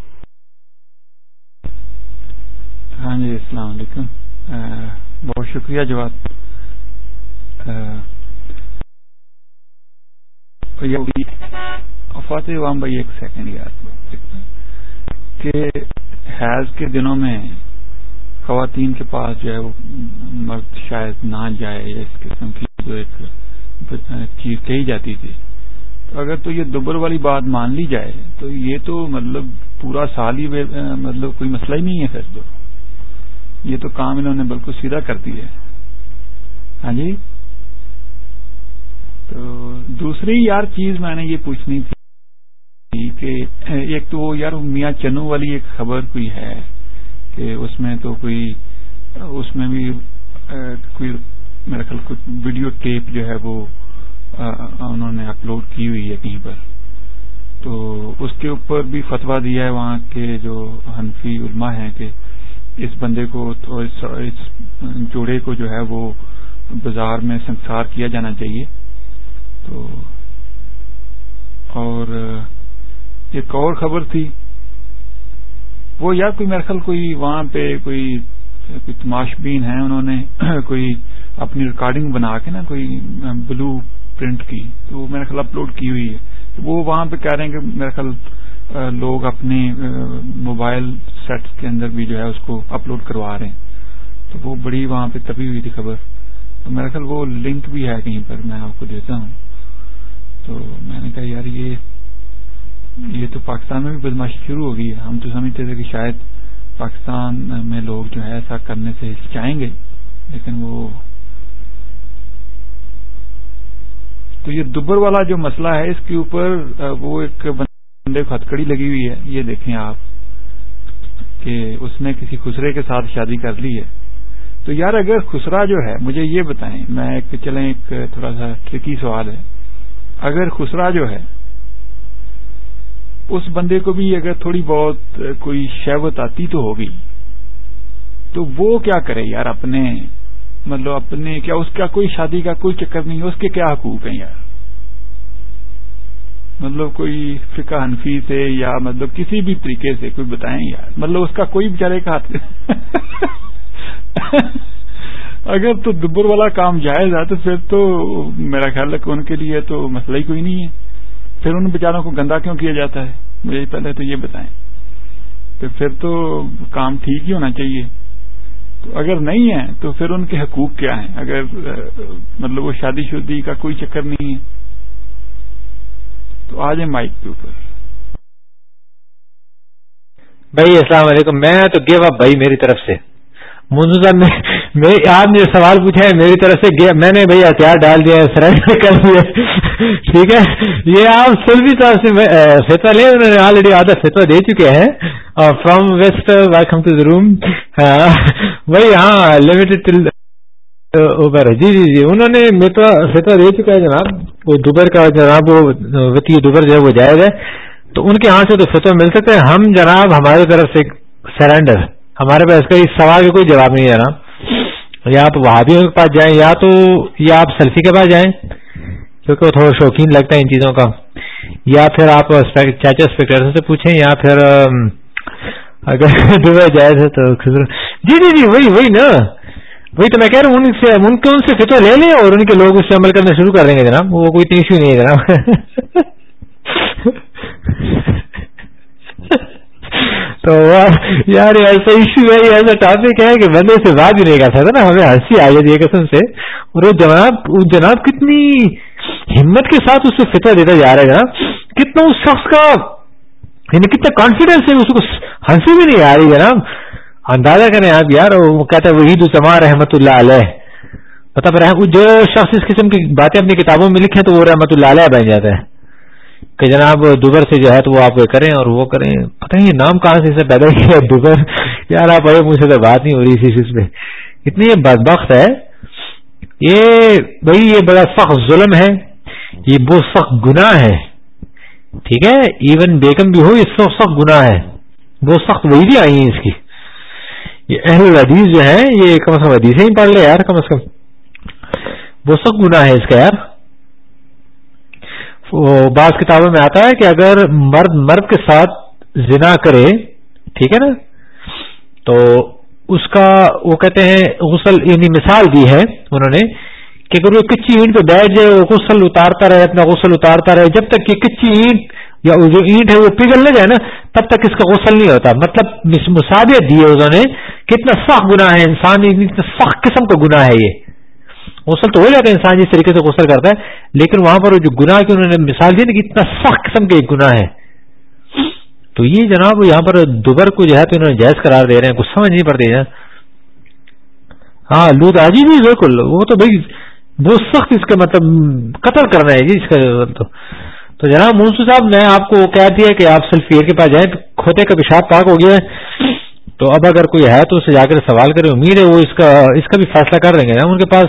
ہاں جی السلام علیکم۔ بہت شکریہ جواب۔ فاتح عوام بھائی، ایک سیکنڈ یار۔ کہ حیض کے دنوں میں خواتین کے پاس جو ہے وہ مرد شاید نہ جائے، یا اس قسم کی جو ایک چیز کہی جاتی تھی۔ تو اگر تو یہ دوبر والی بات مان لی جائے، تو یہ تو مطلب پورا سال ہی مطلب کوئی مسئلہ ہی نہیں ہے پھر تو۔ یہ تو کام انہوں نے بالکل سیدھا کر دیا ہے۔ ہاں جی؟ تو دوسری یار چیز میں نے یہ پوچھنی تھی کہ ایک تو یار میاں چنو والی ایک خبر کوئی ہے کہ اس میں تو کوئی اس میں بھی کوئی میرا خیال کچھ ویڈیو ٹیپ جو ہے وہ انہوں نے اپلوڈ کی ہوئی ہے کہیں پر۔ تو اس کے اوپر بھی فتوا دیا ہے وہاں کے جو حنفی علماء ہیں کہ اس بندے کو تو اس جوڑے کو جو ہے وہ بازار میں سنسار کیا جانا چاہیے۔ تو اور ایک اور خبر تھی، وہ یا کوئی میرا خیال کوئی وہاں پہ کوئی تماش بین ہے انہوں نے کوئی اپنی ریکارڈنگ بنا کے نا کوئی بلو پرنٹ کی، تو وہ میرا خیال اپلوڈ کی ہوئی ہے۔ وہ وہاں پہ کہہ رہے ہیں کہ میرا خیال لوگ اپنے موبائل سیٹس کے اندر بھی جو ہے اس کو اپلوڈ کروا رہے ہیں۔ تو وہ بڑی وہاں پہ تبھی ہوئی تھی خبر۔ تو میرا خیال وہ لنک بھی ہے کہیں پر، میں آپ کو دیتا ہوں۔ تو میں نے کہا، یار، یہ یہ تو پاکستان میں بھی بدماشی شروع ہو گئی ہے۔ ہم تو سمجھتے تھے کہ شاید پاکستان میں لوگ جو ہے ایسا کرنے سے چاہیں گے۔ لیکن وہ تو یہ دبر والا جو مسئلہ ہے، اس کے اوپر وہ ایک بندے کو ہتکڑی لگی ہوئی ہے، یہ دیکھیں آپ کہ اس نے کسی خسرے کے ساتھ شادی کر لی ہے۔ تو یار اگر خسرا جو ہے، مجھے یہ بتائیں، میں ایک چلیں، ایک تھوڑا سا ٹرکی سوال ہے۔ اگر خسرا جو ہے، اس بندے کو بھی اگر تھوڑی بہت کوئی شہوت آتی تو ہوگی۔ تو وہ کیا کرے یار اپنے؟ مطلب اپنے کیا اس کا کوئی شادی کا کوئی چکر نہیں ہے اس کے کیا حقوق ہیں یار؟ مطلب کوئی فقہ حنفی سے یا مطلب کسی بھی طریقے سے کوئی بتائیں یار مطلب اس کا کوئی بےچارے کا ہاتھ اگر تو دبر والا کام جائز ہے تو پھر تو میرا خیال ہے کہ ان کے لیے تو مسئلہ ہی کوئی نہیں ہے۔ پھر ان بیچاروں کو گندا کیوں کیا جاتا ہے؟ مجھے پہلے تو یہ بتائیں۔ تو پھر تو کام ٹھیک ہی ہونا چاہیے۔ تو اگر نہیں ہے تو پھر ان کے حقوق کیا ہیں؟ اگر مطلب وہ شادی شدی کا کوئی چکر نہیں ہے۔ تو آ جائیں مائک کے اوپر بھائی، السلام علیکم۔ میں تو گیو اپ بھائی میری طرف سے۔ منظور صاحب میں آپ نے سوال پوچھا ہے میری طرف سے میں نے بھائی ہتھیار ڈال دیا سرینڈر کر دیا ٹھیک ہے؟ یہ آپ سلوی طرف سے فتوا لے انہوں نے آلریڈی آدھا فتوا دے چکے ہیں۔ From West welcome to the room بھائی ہاں لمیٹڈ جی جی جی انہوں نے فتوا دے چکا ہے جناب، وہ دوبر کا جناب، وہ وتی دوبر جو ہے وہ جائز ہے، تو ان کے ہاں سے تو فتوا مل سکتے ہیں ہم جناب ہماری طرف سے سرینڈر، ہمارے پاس کا اس سوال کا کوئی جواب نہیں ہے نا، یا آپ وہابیوں کے پاس جائیں، یا تو، یا آپ سیلفی کے پاس جائیں، کیونکہ وہ تھوڑا شوقین لگتا ہے ان چیزوں کا، یا پھر آپ چاچا اسپیکٹر سے پوچھیں، یا پھر اگر دبئی جائے تو جی جی جی وہی وہی نا وہی تو میں کہہ رہا ہوں، ان سے، ان کے، ان سے فتو لے لیں اور ان کے لوگ اس سے عمل کرنا شروع کر دیں گے جناب۔ وہ کوئی ایشو نہیں ہے جناب۔ تو یار ایسا ایشو ہے ایسا ٹاپک ہے کہ بندے سے بات بھی نہیں کر سکتا نا، ہمیں ہنسی آ جاتی ہے قسم سے۔ اور وہ جناب جناب کتنی ہمت کے ساتھ اس سے فطر دیتا جا رہا ہے جناب۔ کتنا اس شخص کا یعنی کتنا کانفیڈینس ہے، اس کو ہنسی بھی نہیں آ رہی جناب۔ اندازہ کریں آپ، یار، وہ کہتا ہے وہ عید السما رحمت اللہ علیہ۔ مطلب جو شخص اس قسم کی باتیں اپنی کتابوں میں لکھیں تو وہ رحمت اللہ علیہ بن جاتا ہے۔ کہ جناب، دوبر سے جو ہے تو وہ آپ کریں اور وہ کریں۔ پتہ نہیں نام کہاں سے اسے پیدا کیا دوبر۔ یار، آپ مجھ سے تو بات نہیں ہو رہی اسی چیز پہ۔ اتنی یہ بدبخت ہے۔ یہ بھائی، یہ بڑا سخت ظلم ہے۔ یہ بہت سخت گناہ ہے۔ ٹھیک ہے؟ ایون بیگم بھی ہو، یہ سخت سخت گناہ ہے۔ بہت سخت وہی آئی ہیں اس کی۔ یہ اہل حدیث جو ہے یہ کم از کم حدیثیں ہی پڑھ لے یار، کم از کم۔ بہت سخت گناہ ہے اس کا یار۔ بعض کتابوں میں آتا ہے کہ اگر مرد مرد کے ساتھ زنا کرے، ٹھیک ہے نا؟ تو اس کا وہ کہتے ہیں غسل یعنی مثال دی ہے انہوں نے کہ اگر وہ کچی اینٹ پہ بیٹھ جائے، وہ غسل اتارتا رہے، اپنا غسل اتارتا رہے، جب تک کہ کچی اینٹ یا جو اینٹ ہے وہ پگھل نہ جائے نا، تب تک اس کا غسل نہیں ہوتا۔ مطلب مسابیت دی ہے انہوں نے کتنا سخت گناہ ہے انسان اتنا سخت قسم کا گناہ ہے یہ۔ غسل تو ہو جاتا ہے، انسان جس طریقے سے غسل کرتا ہے، لیکن وہاں پر جو گناہ کی انہوں نے مثال دی نا کہ اتنا سخت قسم کا ایک گناہ ہے تو یہ جناب یہاں پر دوبر کو جو ہے تو انہوں نے جائز قرار دے رہے ہیں، کچھ سمجھ نہیں پڑتے ہاں لود آجی بھی بالکل۔ وہ تو بھائی بہت سخت اس کا مطلب قتل کرنا ہے جی اس کا تو۔ تو جناب منسو صاحب، میں آپ کو کہہ دیا کہ آپ سلفیر کے پاس جائیں، کھوتے کا پیشاب پاک ہو گیا ہے۔ تو اب اگر کوئی ہے تو اسے جا کر سوال کرے، امید ہے وہ اس کا اس کا بھی فیصلہ کر دیں گے نا۔ ان کے پاس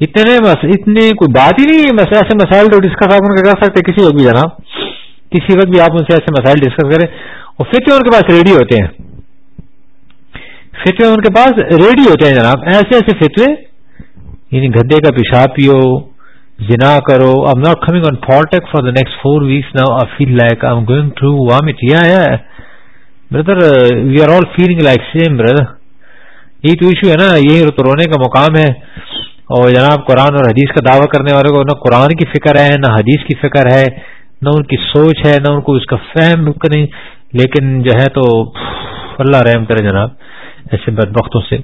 اتنے بس اتنی کوئی بات ہی نہیں بس ایسے مسائل تو ڈسکس آپ ان کا کر سکتے کسی وقت بھی جناب، کسی وقت بھی آپ ان سے ایسے مسائل ڈسکس کریں۔ اور فتوے ان کے پاس ریڈی ہوتے ہیں۔ فتوے ان کے پاس ریڈی ہوتے ہیں جناب۔ ایسے ایسے فتوے یعنی گدے کا پیشاب پیو جنا کرو۔ اب not coming on فارٹیک for the next four weeks now I feel like I am going to vomit یا brother we are all feeling like same brother یہی تو ایشو ہے نا، یہی تو رونے کا مقام ہے۔ اور جناب قرآن اور حدیث کا دعویٰ کرنے والے کو نہ قرآن کی فکر ہے، نہ حدیث کی فکر ہے، نہ ان کی سوچ ہے، نہ ان کو اس کا فہم نہیں۔ لیکن جو ہے تو اللہ رحم کرے جناب، ایسے بدبختوں سے۔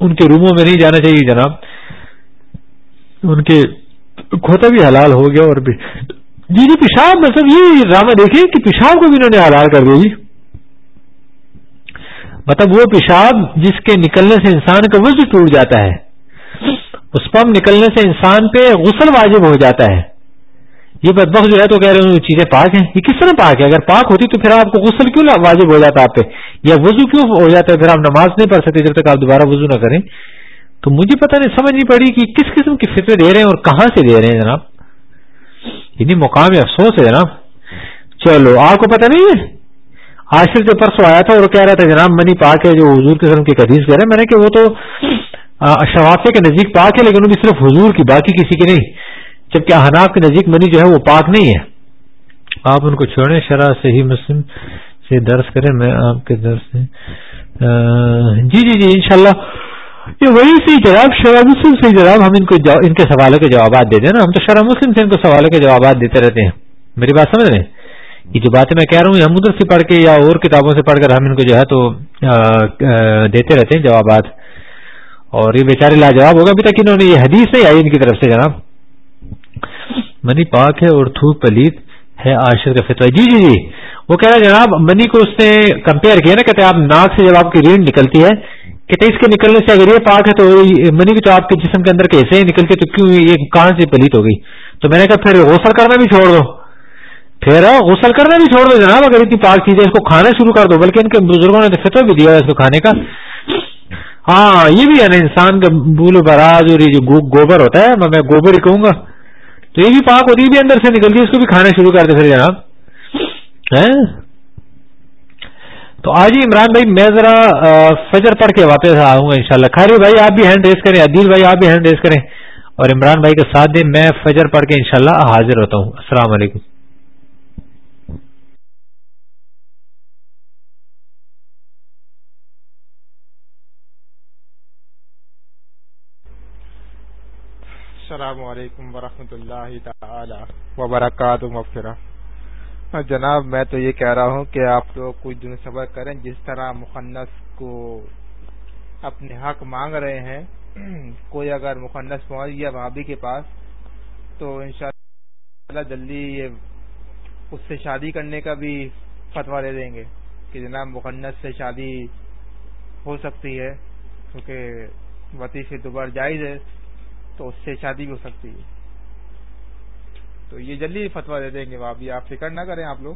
ان کے روموں میں نہیں جانا چاہیے جناب۔ ان کے کھوتا بھی حلال ہو گیا اور بھی۔ جی جی پیشاب مطلب یہ ڈرامہ دیکھیے کہ پیشاب کو بھی انہوں نے حلال کر دیا جی۔ مطلب وہ پیشاب جس کے نکلنے سے انسان کا وزن ٹوٹ جاتا ہے، اس پم نکلنے سے انسان پہ غسل واجب ہو جاتا ہے۔ یہ بدبخ جو ہے تو کہہ رہے ہیں چیزیں پاک ہیں۔ یہ کس طرح پاک ہے اگر پاک ہوتی تو پھر آپ کو غسل کیوں واجب ہو جاتا آپ پہ؟ یا وضو کیوں ہو جاتا ہے؟ پھر آپ نماز نہیں پڑھ سکتے جب تک آپ دوبارہ وضو نہ کریں۔ تو مجھے پتہ نہیں، سمجھ نہیں پڑی کہ کس قسم کی فطرے دے رہے ہیں اور کہاں سے دے رہے ہیں جناب؟ یعنی مقام افسوس ہے جناب۔ چلو، آپ کو پتہ نہیں ہے؟ آشر سے پرسوں آیا تھا اور کہہ رہا تھا، جناب، منی پاک ہے جو حضور قسم کی حدیث کہہ رہے ہیں میں نے کہ وہ تو شوافے کے نزدیک پاک ہے، لیکن وہ بھی صرف حضور کی، باقی کسی کی نہیں۔ جبکہ احناف کے نزدیک منی جو ہے، وہ پاک نہیں ہے۔ آپ ان کو چھوڑیں، شرح سے ہی مسلم سے درس کریں، میں آپ کے درس سے جی جی جی انشاءاللہ۔ یہ وہی سی جناب، شرح مسلم سے جناب، ہم ان کو ان کے سوالوں کے جوابات دے دیں نا۔ ہم تو شرح مسلم سے ان کو سوالوں کے جوابات دیتے رہتے ہیں۔ میری بات سمجھ رہے ہیں؟ یہ جو باتیں میں کہہ رہا ہوں ہم ادھر سے پڑھ کے یا اور کتابوں سے پڑھ کر ہم ان کو جو ہے تو دیتے رہتے ہیں جوابات۔ اور یہ بیچارے لاجواب ہوگا، ابھی تک انہوں نے یہ حدیث نہیں آئی ان کی طرف سے جناب۔ منی پاک ہے اور تھوک پلیت ہے آشر کا فتوا جی جی جی۔ وہ کہہ رہا جناب، منی کو اس نے کمپیئر کیا نا، کہتے آپ ناک سے جب آپ کی ریڑھ نکلتی ہے کہتے اس کے نکلنے سے اگر یہ پاک ہے تو منی بھی تو آپ کے جسم کے اندر کیسے ہی نکلتی تو کیوں یہ کہاں سے پلیت ہو گئی تو میں نے کہا پھر غسل کرنا بھی چھوڑ دو۔ پھر غسل کرنا بھی چھوڑ دو جناب، اگر اتنی پاک چیز ہے اس کو کھانا شروع کر دو، بلکہ ان کے بزرگوں نے تو فتو بھی دیا ہے اس کو کھانے کا۔ ہاں یہ بھی ہے نا انسان کا بول براز اور یہ جو گوبر ہوتا ہے، میں گوبر ہی کہوں گا۔ تو یہ بھی پاک ہوتی ہے بھی اندر سے نکلتی ہے اس کو بھی کھانا شروع کر دے پھر جناب۔ ہاں؟ تو آج ہی عمران بھائی، میں ذرا فجر پڑھ کے واپس آؤں گا انشاءاللہ۔ شاء اللہ بھائی، آپ بھی ہینڈ ریس کریں، عدیل بھائی، آپ بھی ہینڈ ریس کریں۔ اور عمران بھائی کا ساتھ دیں، میں فجر پڑھ کے انشاءاللہ حاضر ہوتا ہوں۔ السلام علیکم۔ السلام علیکم ورحمۃ اللہ تعالی وبرکاتہ، مغفرہ۔ ہاں، جناب، میں تو یہ کہہ رہا ہوں کہ آپ لوگ کچھ دن صبر کریں، جس طرح مخنص کو اپنے حق مانگ رہے ہیں، کوئی اگر مخنص پہنچ گیا بھابھی کے پاس، تو انشاءاللہ جلدی یہ اس سے شادی کرنے کا بھی فتوا دے دیں گے کہ جناب مخنص سے شادی ہو سکتی ہے، کیونکہ وطی سے دوبارہ جائز ہے، تو اس سے شادی بھی ہو سکتی ہے۔ تو یہ جلدی فتوا دے دیں گے وہ ابھی آپ فکر نہ کریں آپ لوگ۔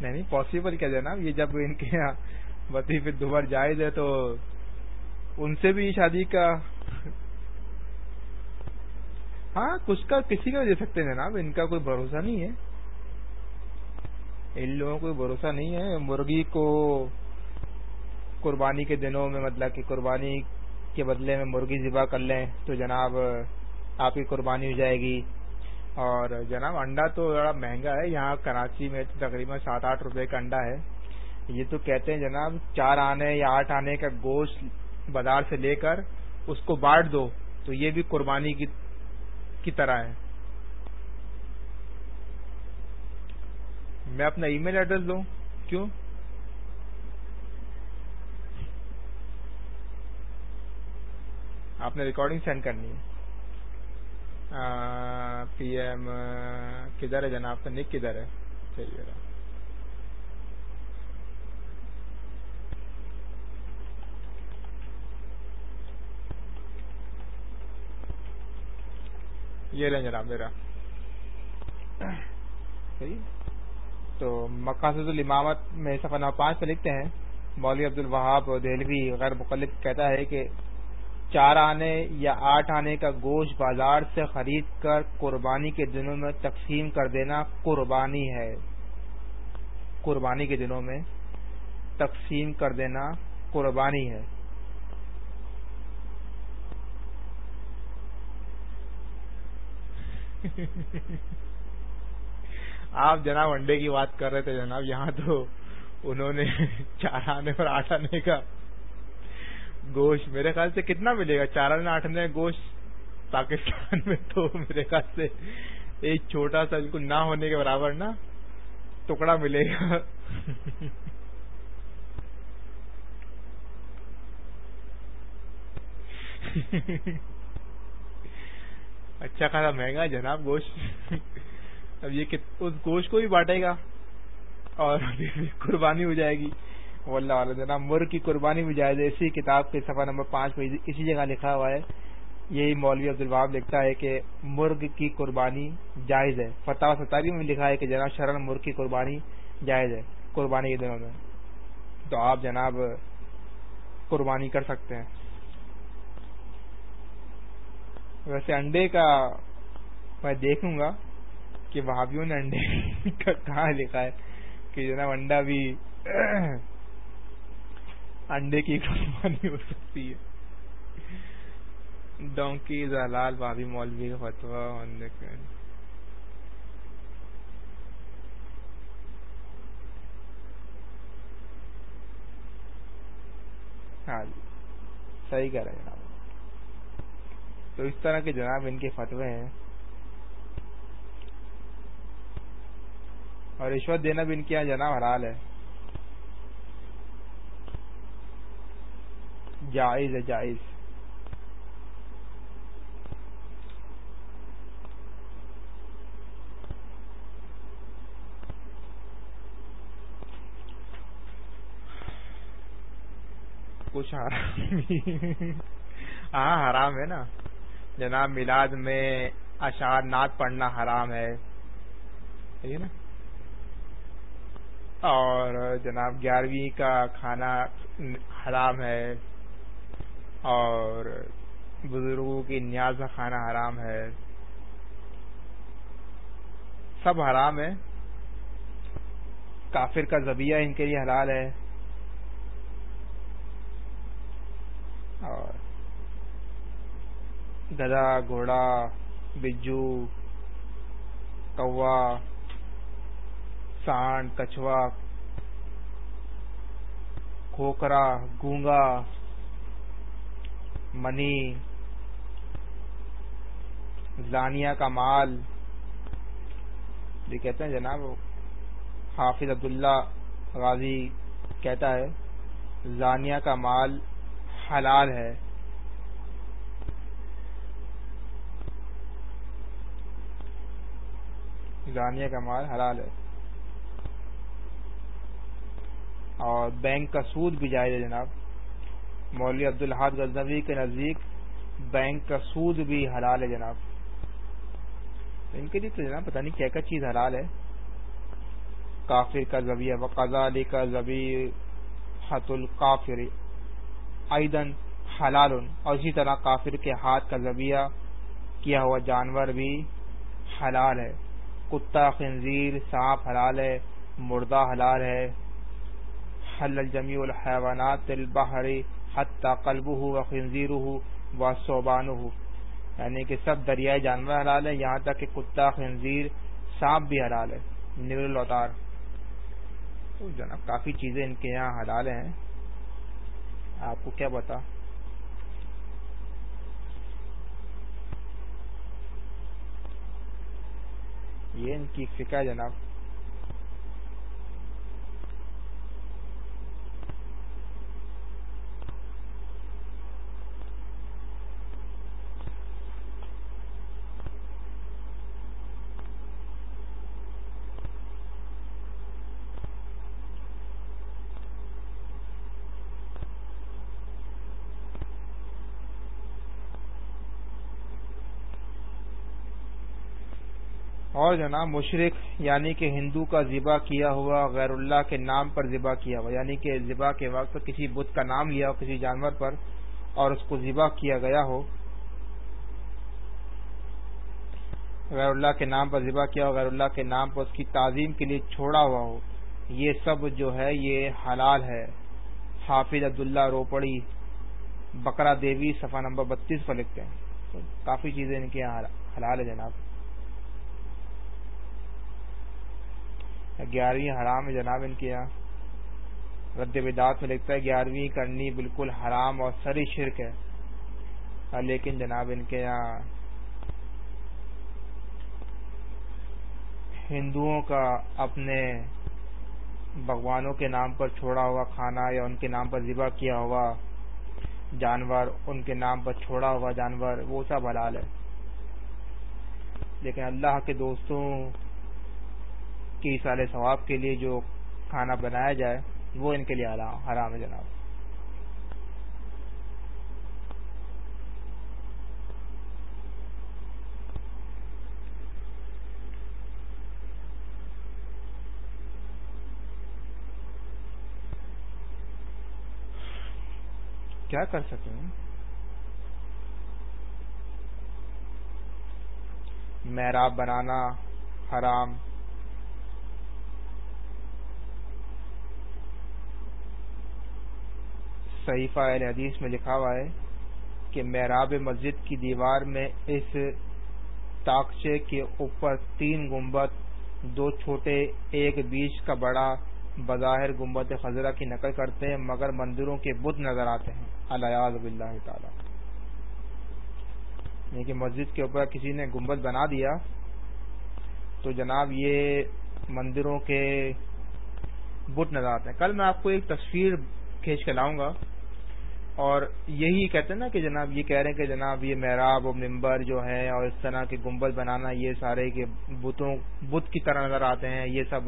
نہیں نہیں پاسبل کیا جناب یہ جب ان کے یہاں وطیف دوبار جائز ہے تو ان سے بھی شادی کا۔ ہاں کچھ کا کسی کا دے سکتے ہیں جناب، ان کا کوئی بھروسہ نہیں ہے۔ ان لوگوں کو بھروسہ نہیں ہے۔ مرغی کو قربانی کے دنوں میں مطلب کہ قربانی کے بدلے میں مرغی ذبح کر لیں تو جناب آپ کی قربانی ہو جائے گی۔ اور جناب، انڈا تو بڑا مہنگا ہے۔ یہاں کراچی میں تقریباً سات آٹھ روپے کا انڈا ہے۔ یہ تو کہتے ہیں جناب، چار آنے یا آٹھ آنے کا گوشت بازار سے لے کر اس کو بانٹ دو، تو یہ بھی قربانی کی طرح ہے۔ میں اپنا ای میل ایڈریس دوں؟ کیوں؟ آپ نے ریکارڈنگ سینڈ کرنی ہے۔ پی ایم کدھر ہے جناب؟ کا نک کدھر ہے؟ چلیے۔ یہ لیں جناب، میرا۔ تو مقاصد الامامت میں سفر نمبر پانچ پہ لکھتے ہیں، مولوی عبد الوہاب دہلوی غیر مقلب کہتا ہے کہ چار آنے یا آٹھ آنے کا گوشت بازار سے خرید کر قربانی کے دنوں میں تقسیم کر دینا قربانی ہے۔ قربانی کے دنوں میں تقسیم کر دینا قربانی ہے۔ آپ جناب انڈے کی بات کر رہے تھے جناب، یہاں تو انہوں نے چار آنے اور آٹھ آنے کا گوشت میرے خیال سے کتنا ملے گا؟ چار آنے آٹھ آنے گوشت پاکستان میں تو میرے خیال سے ایک چھوٹا سا بالکل نہ ہونے کے برابر نا ٹکڑا ملے گا۔ اچھا خاصا مہنگا جناب گوشت۔ اب یہ اس گوشت کو بھی بانٹے گا اور قربانی ہو جائے گی۔ واللہ علیہ جناب مرغ کی قربانی بھی جائز اسی کتاب کے صفحہ نمبر پانچ پہ اسی جگہ لکھا ہوا ہے۔ یہی مولوی عبد الواب لکھتا ہے کہ مرغ کی قربانی جائز ہے۔ فتح ستاری میں لکھا ہے کہ جناب، شرن مرغ کی قربانی جائز ہے، قربانی کے دنوں میں۔ تو آپ جناب قربانی کر سکتے ہیں۔ ویسے انڈے کا میں دیکھوں گا کہ وہابیوں نے انڈے کا کہاں لکھا ہے کہ جناب انڈا بھی انڈے کی قربانی ہو سکتی ہے۔ ڈونکی زلال بابی مولوی کا فتوا ہاں جی صحیح کہہ رہے جناب۔ تو اس طرح کے جناب ان کے فتوے ہیں۔ اور رشوت دینا بھی ان کے یہاں جناب حلال ہے۔ جائز ہے، جائز۔ کچھ ہاں حرام ہے نا۔ جناب، میلاد میں اشار نعت پڑھنا حرام ہے۔ ٹھیک ہے نا؟ اور جناب، گیارہویں کا کھانا حرام ہے۔ اور بزرگوں کی نیاز کھانا حرام ہے۔ سب حرام ہے۔ کافر کا زبیہ ان کے لیے حلال ہے۔ اور گدا گھوڑا، بجو، کوا، سانڈ، کچھوا کھوکرا گونگا منی، زانیہ کا مال، یہ کہتے ہیں جناب، حافظ عبداللہ غازی کہتا ہے، زانیہ کا مال حلال ہے۔ زانیہ کا مال حلال ہے۔ اور بینک کا سود بھی جائز ہے جناب۔ مولوی عبد الحاد غزنوی کے نزدیک بینک کا سود بھی حلال ہے جناب۔ ان کے لیے تو جناب پتہ نہیں کیا کیا چیز حلال ہے۔ کافر کا زبیہ وقضا علی کا زبی حت القافر ایدن حلال اور اسی طرح کافر کے ہاتھ کا زبیہ کیا ہوا جانور بھی حلال ہے۔ کتا، خنزیر، سانپ حلال ہے۔ مردہ حلال ہے۔ حل الجمیع الحیوانات البحر حتی قلبه و خنزیره و یعنی کہ سب دریائے جانور حلال ہے یہاں تک کہ کتا، خنزیر، سانپ بھی حلال ہے نور الوتار تو جناب کافی چیزیں ان کے یہاں حلال ہیں۔ آپ کو کیا بتا یہ ان کی فکر جناب۔ اور جناب مشرق یعنی کہ ہندو کا ذبح کیا ہوا، غیر اللہ کے نام پر ذبح کیا ہوا یعنی کہ ذبح کے وقت کسی بدھ کا نام لیا ہو، کسی جانور پر، اور اس کو ذبح کیا گیا ہو، غیر اللہ کے نام پر ذبح کیا ہو، غیر اللہ کے نام پر اس کی تعظیم کے لیے چھوڑا ہوا ہو، یہ سب جو ہے، یہ حلال ہے۔ حافظ عبداللہ روپڑی بکرا دیوی، صفحہ نمبر بتیس پر لکھتے ہیں۔ کافی چیزیں ان کے یہاں حلال ہے جناب۔ گیارہویں حرام ہے جناب ان کے یہاں۔ رد بدات میں لکھتا ہے گیارہویں کرنی بالکل حرام اور سری شرک ہے۔ لیکن جناب ان کے یہاں ہندوؤں کا اپنے بھگوانوں کے نام پر چھوڑا ہوا کھانا یا ان کے نام پر ذبح کیا ہوا جانور، ان کے نام پر چھوڑا ہوا جانور، وہ سب حلال ہے۔ لیکن اللہ کے دوستوں کی سال ثواب کے لیے جو کھانا بنایا جائے، وہ ان کے لیے حرام ہے جناب۔ کیا کر سکتے ہیں؟ محراب بنانا حرام۔ صحیفہ اہل حدیث میں لکھا ہوا ہے کہ محراب مسجد کی دیوار میں اس تاکچے کے اوپر تین گنبد، دو چھوٹے، ایک بیچ کا بڑا بظاہر گنبد خزرہ کی نقل کرتے ہیں، مگر مندروں کے بت نظر آتے ہیں۔ الیاز باللہ تعالی۔ یعنی کہ مسجد کے اوپر کسی نے گنبد بنا دیا تو جناب یہ مندروں کے بت نظر آتے ہیں۔ کل میں آپ کو ایک تصویر کھینچ کے لاؤں گا۔ اور یہی کہتے ہیں نا کہ جناب یہ کہہ رہے ہیں کہ جناب یہ محراب و ممبر جو ہے اور اس طرح کے گنبد بنانا، یہ سارے کے بتوں، بت کی طرح نظر آتے ہیں، یہ سب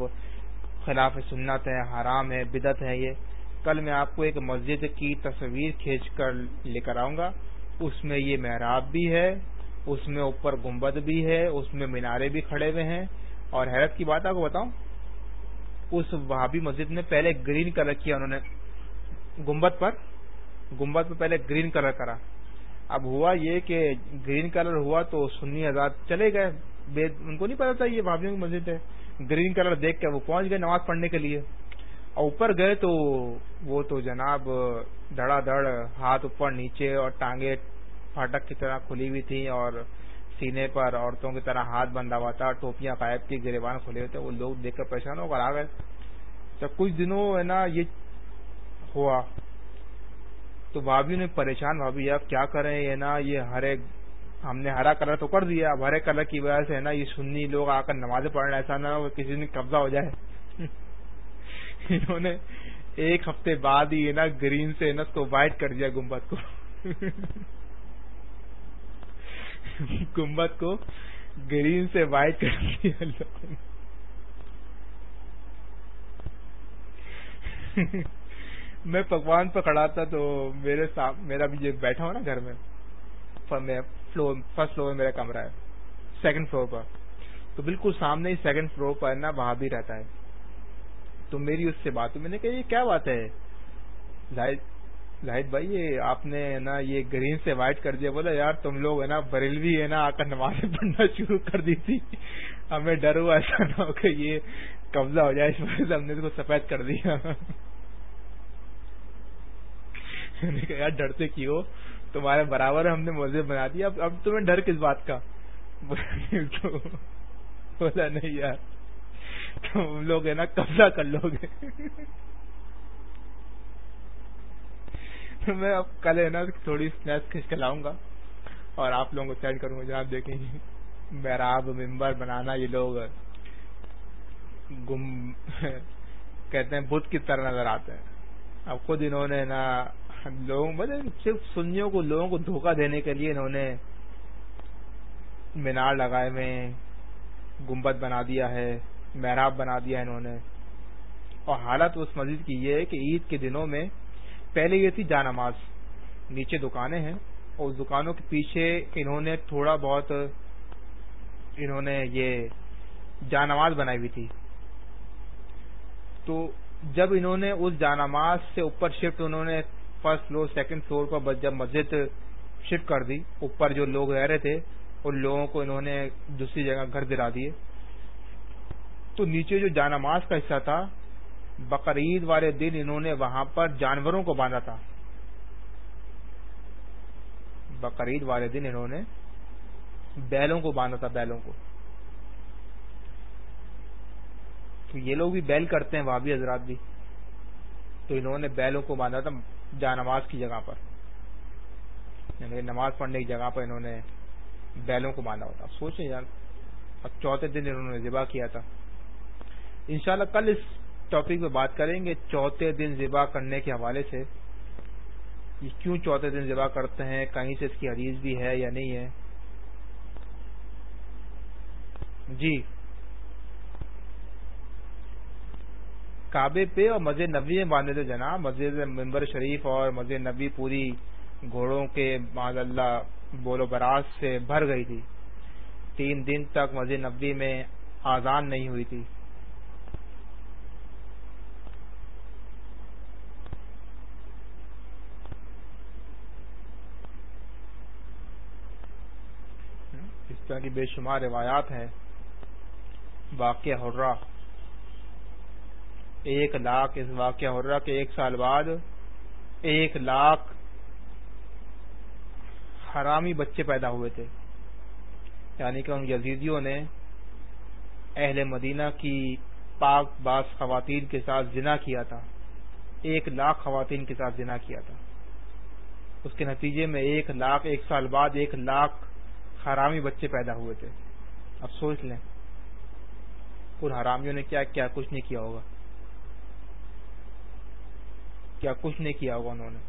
خلاف سنت ہے حرام ہے بدت ہے یہ۔ کل میں آپ کو ایک مسجد کی تصویر کھینچ کر لے کر آؤں گا۔ اس میں یہ محراب بھی ہے، اس میں اوپر گنبد بھی ہے، اس میں مینارے بھی کھڑے ہوئے ہیں۔ اور حیرت کی بات آپ کو بتاؤں، اس وہابی مسجد میں پہلے گرین کلر کیا انہوں نے گنبد پر۔ گنبد پہ پہلے گرین کلر کرا۔ اب ہوا یہ کہ گرین کلر ہوا تو سنی آزاد چلے گئے۔ ان کو نہیں پتا تھا یہ بھابھیوں کی مسجد ہے۔ گرین کلر دیکھ کے وہ پہنچ گئے نماز پڑھنے کے لیے۔ اور اوپر گئے تو وہ تو جناب دھڑا دھڑ، ہاتھ اوپر نیچے اور ٹانگیں پھاٹک کی طرح کھلی ہوئی تھی اور سینے پر عورتوں کی طرح ہاتھ بندھا ہوا تھا، ٹوپیاں قائب کی، گریبان کھلے ہوئے تھے۔ وہ لوگ دیکھ کر پریشان ہو کر آ گئے۔ جب کچھ دنوں ہے نا یہ ہوا۔ تو بھابھی نے پریشان، بھابھی اب کیا کریں یہ نا، یہ ہر ایک، ہم نے ہرا کلر تو کر دیا، اب ہرے کلر کی وجہ سے ہے نا، یہ سنی لوگ آ کر نمازیں پڑھنا ایسا نہ ہو کسی نے قبضہ ہو جائے۔ انہوں نے ایک ہفتے بعد ہی نا، گرین سے نا، اس کو وائٹ کر دیا گمبد کو۔ گمبد کو گرین سے وائٹ کر دیا۔ میں پکوان پہ کھڑا تھا تو میرے میرا بھی جو بیٹھا ہوں نا گھر میں۔ فرسٹ فلور میں میرا کمرہ ہے۔ سیکنڈ فلور پر۔ تو بالکل سامنے ہی سیکنڈ فلور پر نا وہاں بھی رہتا ہے۔ تو میری اس سے بات میں نے کہا، یہ کیا بات ہے؟ لاہد بھائی، یہ آپ نے نا یہ گرین سے وائٹ کر دیا۔ بولا، یار تم لوگ ہے نا بریلوی ہے نا، آ کر نمازیں پڑھنا شروع کر دی تھی۔ ہمیں ڈر ہوا ایسا نہ ہو کہ یہ قبضہ ہو جائے۔ اس وجہ سے ہم نے اس کو سفید کر دیا۔ یار ڈرتے کی ہو؟ تمہارے برابر ہم نے موزے بنا دیا، اب اب تمہیں ڈر کس بات کا؟ بولا، نہیں یار، تم لوگ ہے نا، قبضہ کر لو گے. میں اب کل ہے نا تھوڑی اسنیکس کھینچ کے لاؤں گا اور آپ لوگوں کو سینڈ کروں گا، جناب دیکھیں جی۔ گے میراب ممبر بنانا یہ لوگ گم کہتے ہیں بدھ کی طرح نظر آتے ہیں۔ اب خود انہوں نے نا لوگوں مطلب صرف سنیوں کو، لوگوں کو دھوکہ دینے کے لیے انہوں نے مینار لگائے ہوئے گمبد بنا دیا ہے، محراب بنا دیا انہوں نے۔ اور حالت اس مسجد کی یہ ہے کہ عید کے دنوں میں پہلے یہ تھی جانماز نیچے دکانیں ہیں اور اس دکانوں کے پیچھے انہوں نے تھوڑا بہت انہوں نے یہ جانماز بنائی ہوئی تھی۔ تو جب انہوں نے اس جانماز سے اوپر شفٹ انہوں نے فرسٹ فلور سیکنڈ فلور پر جب مسجد شفٹ کر دی، اوپر جو لوگ رہ رہے تھے، ان لوگوں کو انہوں نے دوسری جگہ گھر دلا دیے۔ تو نیچے جو جانماز کا حصہ تھا، بقرعید والے دن انہوں نے وہاں پر جانوروں کو باندھا تھا۔ بقرعید والے دن انہوں نے بیلوں کو باندھا تھا، بیلوں کو۔ تو یہ لوگ بھی بیل کرتے ہیں، وہاں بھی حضرات بھی۔ تو انہوں نے بیلوں کو باندھا تھا۔ جا نماز کی جگہ پر۔ یعنی نماز پڑھنے کی جگہ پر انہوں نے بیلوں کو باندھا ہوتا۔ سوچیں یار، اب چوتھے دن انہوں نے ذبح کیا تھا۔ انشاءاللہ کل اس ٹاپک پہ بات کریں گے، چوتھے دن ذبح کرنے کے حوالے سے۔ یہ کیوں چوتھے دن ذبح کرتے ہیں؟ کہیں سے اس کی حدیث بھی ہے یا نہیں ہے؟ جی۔ کعبے پہ اور مسجد نبی میں باندھے تھے جناب۔ مسجد ممبر شریف اور مسجد نبی پوری گھوڑوں کے معذ اللہ بولو براز سے بھر گئی تھی۔ تین دن تک مسجد نبی میں آزان نہیں ہوئی تھی۔ اس طرح کی بے شمار روایات ہیں۔ واقع ہررا ایک لاکھ اس واقعہ ہو رہا کہ ایک سال بعد ایک لاکھ حرامی بچے پیدا ہوئے تھے۔ یعنی کہ ان یزیدیوں نے اہل مدینہ کی پاک باز خواتین کے ساتھ زنا کیا تھا۔ ایک لاکھ خواتین کے ساتھ زنا کیا تھا۔ اس کے نتیجے میں ایک لاکھ ایک سال بعد ایک لاکھ حرامی بچے پیدا ہوئے تھے۔ اب سوچ لیں۔ ان حرامیوں نے کیا کیا کچھ نہیں کیا ہوگا۔ کیا کچھ نہیں کیا ہوگا انہوں نے۔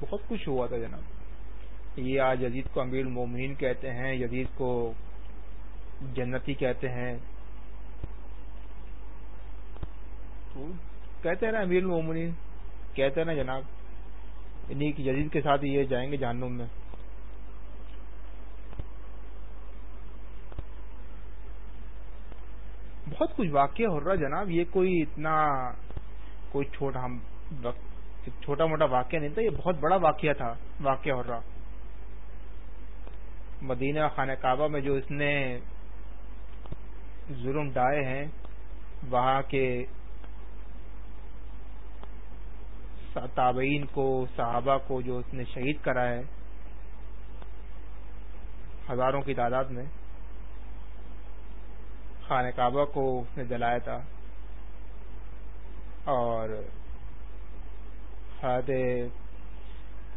بہت کچھ ہوا تھا جناب۔ یہ آج یزید کو امیر مومنین کہتے ہیں، یزید کو جنتی کہتے ہیں۔ تو کہتے ہیں نا امیر مومنین کہتے ہیں نا جناب یعنی کہ یزید کے ساتھ یہ جائیں گے جہنم میں۔ بہت کچھ واقعہ ہو رہا جناب، یہ کوئی اتنا، کوئی چھوٹا ہم چھوٹا موٹا واقعہ نہیں تھا، یہ بہت بڑا واقعہ تھا، واقعہ ہو رہا۔ مدینہ خانہ کعبہ میں جو اس نے ظلم ڈائے ہیں، وہاں کے تابعین کو، صحابہ کو جو اس نے شہید کرا ہے، ہزاروں کی تعداد میں۔ خانہ کعبہ کو اس نے جلایا تھا اور حضرت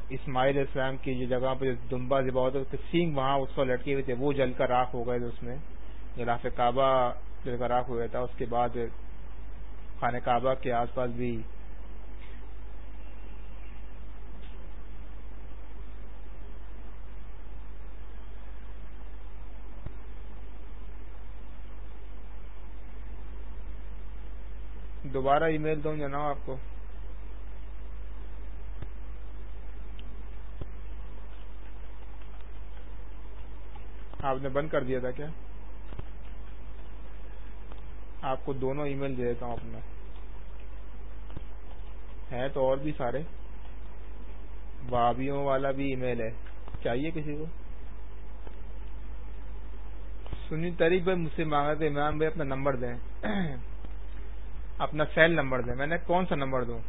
اسماعیل اسلام کی جو جگہ پہ دمبا ذبا ہوتا ہے سینگ وہاں اس کو لٹکے ہوئے تھے وہ جل کر راکھ ہو گئے تھے اس میں یعنی غلاف کعبہ جل کر راک گیا تھا۔ اس کے بعد خانہ کعبہ کے آس پاس بھی دوبارہ ای میل دوں جناب آپ کو۔ آپ نے بند کر دیا تھا کیا؟ آپ کو دونوں ای میل دے دیتا ہوں اپنا ہے تو اور بھی سارے۔ بابیوں والا بھی ای میل ہے۔ چاہیے کسی کو؟ سنی تاریخ بھائی مجھ سے مانگا تھے امام بھائی اپنا نمبر دیں۔ اپنا سیل نمبر دیں۔ میں نے کون سا نمبر دوں؟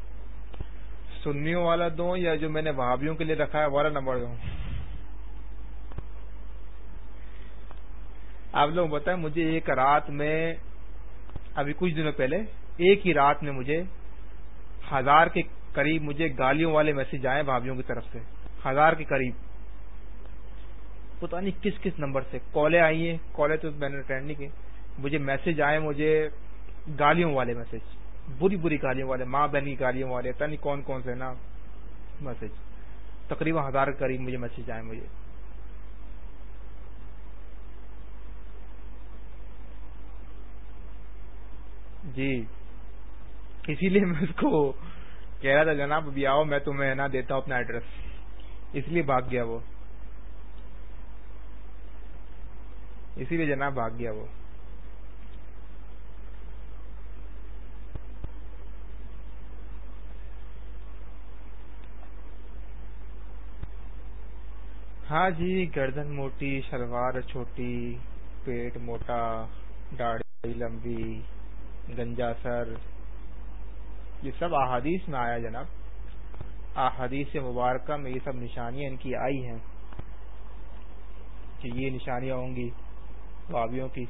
سنیوں والا دوں یا جو میں نے وہابیوں کے لیے رکھا ہے والا نمبر دوں؟ آپ لوگ بتائیں، مجھے ایک رات میں، ابھی کچھ دنوں پہلے، ایک ہی رات میں مجھے ہزار کے قریب مجھے گالیوں والے میسج آئے بھابھیوں کی طرف سے۔ ہزار کے قریب۔ پتا نہیں کس کس نمبر سے۔ کالیں آئی ہیں، کالیں تو میں نے اٹینڈ نہیں کی۔ مجھے میسج آئے، مجھے گالیوں والے میسج بری بری گالیوں والے، ماں بہن کی گالیوں والے پتا نہیں کون کون سے نا میسج تقریباً ہزار کے قریب مجھے میسج آئے مجھے۔ جی اسی لیے میں اس کو کہہ رہا تھا، جناب، ابھی آؤ، میں تمہیں نہ دیتا ہوں اپنا ایڈریس اس لیے بھاگ گیا وہ۔ اسی لیے جناب بھاگ گیا وہ۔ ہاں جی گردن موٹی، شلوار چھوٹی، پیٹ موٹا، داڑھی لمبی، گنجا سر، یہ سب احادیث میں آیا جناب۔ احادیث مبارکہ میں یہ سب نشانیاں ان کی آئی ہیں کہ یہ نشانیاں ہوں گی بابیوں کی۔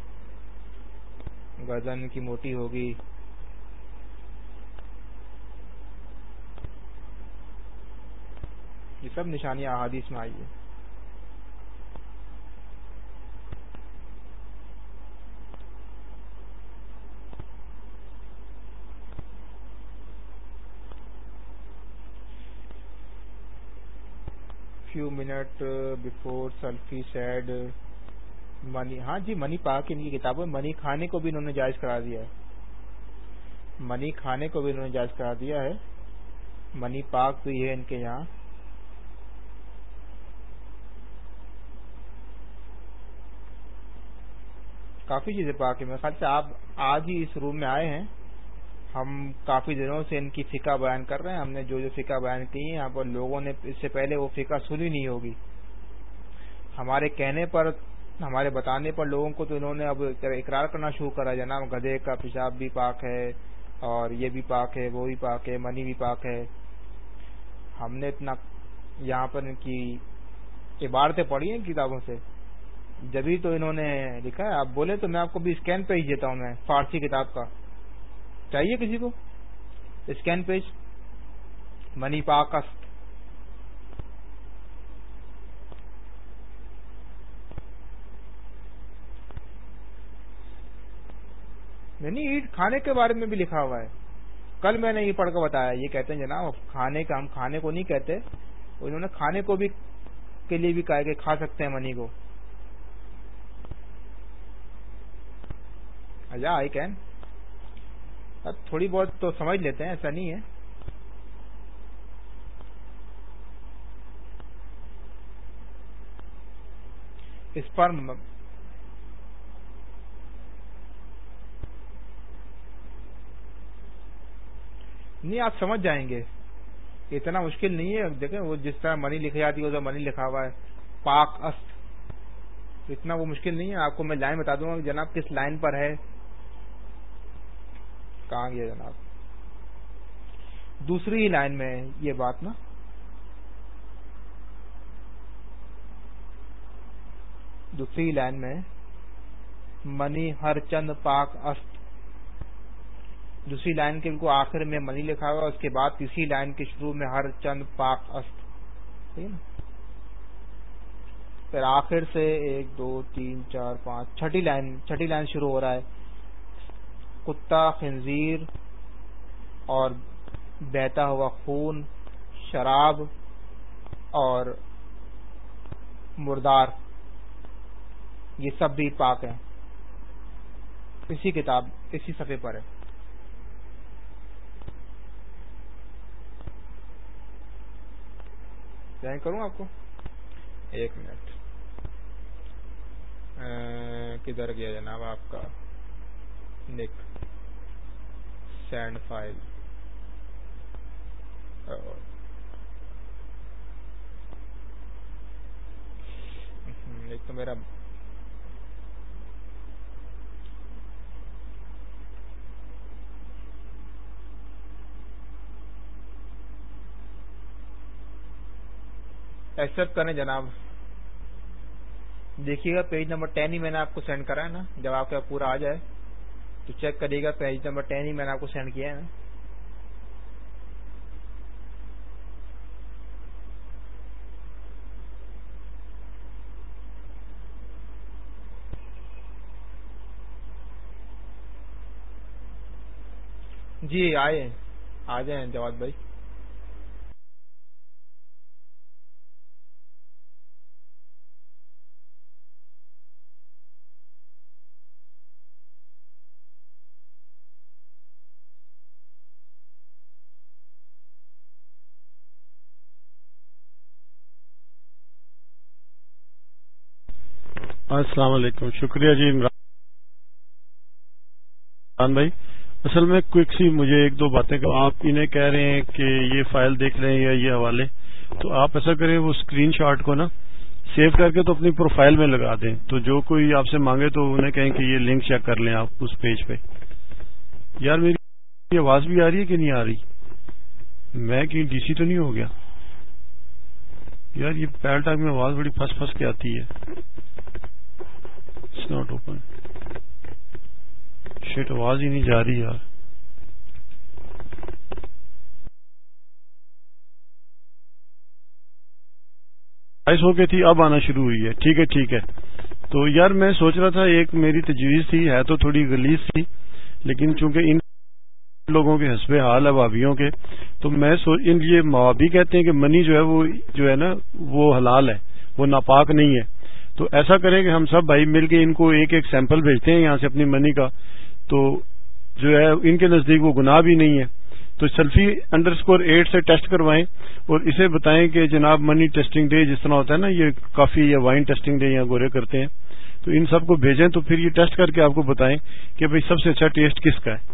گردن کی موٹی ہوگی۔ یہ سب نشانیاں احادیث میں آئی ہیں۔ فیو منٹ بفور سلفی سیڈ منی ہاں جی منی پاک ان کی کتابوں میں منی کھانے کو بھی انہوں نے جائز کرا دیا ہے۔ منی کھانے کو بھی انہوں نے جائز کرا دیا ہے۔ منی پاک بھی ہے ان کے یہاں۔ کافی چیزیں پاک ہے میرے خیال سے آپ آج ہی اس روم میں آئے ہیں۔ ہم کافی دنوں سے ان کی فقہ بیان کر رہے ہیں۔ ہم نے جو جو فقہ بیان کی ہیں یہاں پر لوگوں نے اس سے پہلے وہ فقہ سنی نہیں ہوگی۔ ہمارے کہنے پر، ہمارے بتانے پر لوگوں کو تو انہوں نے اب اقرار کرنا شروع کرا، جناب گدے کا پیشاب بھی پاک ہے اور یہ بھی پاک ہے، وہ بھی پاک ہے، منی بھی پاک ہے۔ ہم نے اتنا یہاں پر ان کی عبارتیں پڑھی ہیں کتابوں سے۔ جبھی تو انہوں نے لکھا ہے، آپ بولے تو میں آپ کو بھی اسکین پہ ہی دیتا ہوں میں، فارسی کتاب کا۔ چاہیے کسی کو؟ اسکین پیج، منی پاکست نہیں عید کھانے کے بارے میں بھی لکھا ہوا ہے۔ کل میں نے یہ پڑھ کر بتایا، یہ کہتے ہیں جناب کھانے کا، ہم کھانے کو نہیں کہتے۔ انہوں نے کھانے کو بھی کے لیے بھی کہا کہ کھا سکتے ہیں منی کو۔ I can. تھوڑی بہت تو سمجھ لیتے ہیں، ایسا نہیں ہے۔ اس پر نہیں، آپ سمجھ جائیں گے۔ اتنا مشکل نہیں ہے۔ دیکھیں، وہ جس طرح منی لکھی جاتی ہے، ادھر منی لکھا ہوا ہے۔ پاک است۔ اتنا وہ مشکل نہیں ہے۔ آپ کو میں لائن بتا دوں گا کہ جناب کس لائن پر ہے۔ کہاں گیا جناب؟ دوسری ہی لائن میں یہ بات نا۔ دوسری لائن میں، منی ہر چند پاک است۔ دوسری لائن کے کو آخر میں منی لکھا ہوا اس کے بعد تیسری لائن کے شروع میں ہر چند پاک است۔ ٹھیک نا؟ پھر آخر سے ایک، دو، تین، چار، پانچ، چھٹی لائن چھٹی لائن شروع ہو رہا ہے۔ کتا، خنزیر اور بہتا ہوا خون، شراب اور مردار، یہ سب بھی پاک ہیں۔ اسی کتاب، اسی صفحے پر ہے۔ کروں آپ کو؟ ایک منٹ۔ کدھر گیا جناب آپ کا نک؟ سینڈ فائل ایک تو میرا ایکسپٹ کریں جناب دیکھیے گا پیج نمبر ٹین ہی میں نے آپ کو سینڈ کرا ہے نا جب آپ کا پورا آ جائے تو چیک کریے گا پیج نمبر ٹین ہی میں نے آپ کو سینڈ کیا ہے نا۔ جی آئے آ جائیں جواد بھائی۔ السلام علیکم، شکریہ جی عمران بھائی۔ اصل میں کوئک سی مجھے ایک دو باتیں کہ آپ انہیں کہہ رہے ہیں کہ یہ فائل دیکھ رہے ہیں یا یہ حوالے، تو آپ ایسا کریں وہ اسکرین شاٹ کو نا سیو کر کے تو اپنی پروفائل میں لگا دیں۔ تو جو کوئی آپ سے مانگے تو انہیں کہیں کہ یہ لنک چیک کر لیں آپ اس پیج پہ۔ یار میری آواز بھی آ رہی ہے کہ نہیں آ رہی؟ میں کہیں ڈی سی تو نہیں ہو گیا؟ یار یہ پیل ٹاک میں آواز بڑی پھنس پھنس کے آتی ہے۔ ناٹ اوپن شیٹ آواز ہی نہیں جا رہی یار ہو کے تھی اب آنا شروع ہوئی ہے ٹھیک ہے ٹھیک ہے تو یار میں سوچ رہا تھا ایک میری تجویز تھی ہے تو تھوڑی گلیز تھی لیکن چونکہ ان لوگوں کے حسب حال ہے بھابھیوں کے تو میں ان یہ موابی کہتے ہیں کہ منی جو ہے وہ جو ہے نا وہ حلال ہے وہ ناپاک نہیں ہے تو ایسا کریں کہ ہم سب بھائی مل کے ان کو ایک ایک سیمپل بھیجتے ہیں یہاں سے اپنی منی کا۔ تو جو ہے ان کے نزدیک وہ گناہ بھی نہیں ہے۔ تو سیلفی انڈر اسکور ایٹ سے ٹیسٹ کروائیں اور اسے بتائیں کہ جناب منی ٹیسٹنگ ڈے جس طرح ہوتا ہے نا، یہ کافی یا وائن ٹیسٹنگ ڈے یا گورے کرتے ہیں۔ تو ان سب کو بھیجیں تو پھر یہ ٹیسٹ کر کے آپ کو بتائیں کہ بھائی سب سے اچھا ٹیسٹ کس کا ہے۔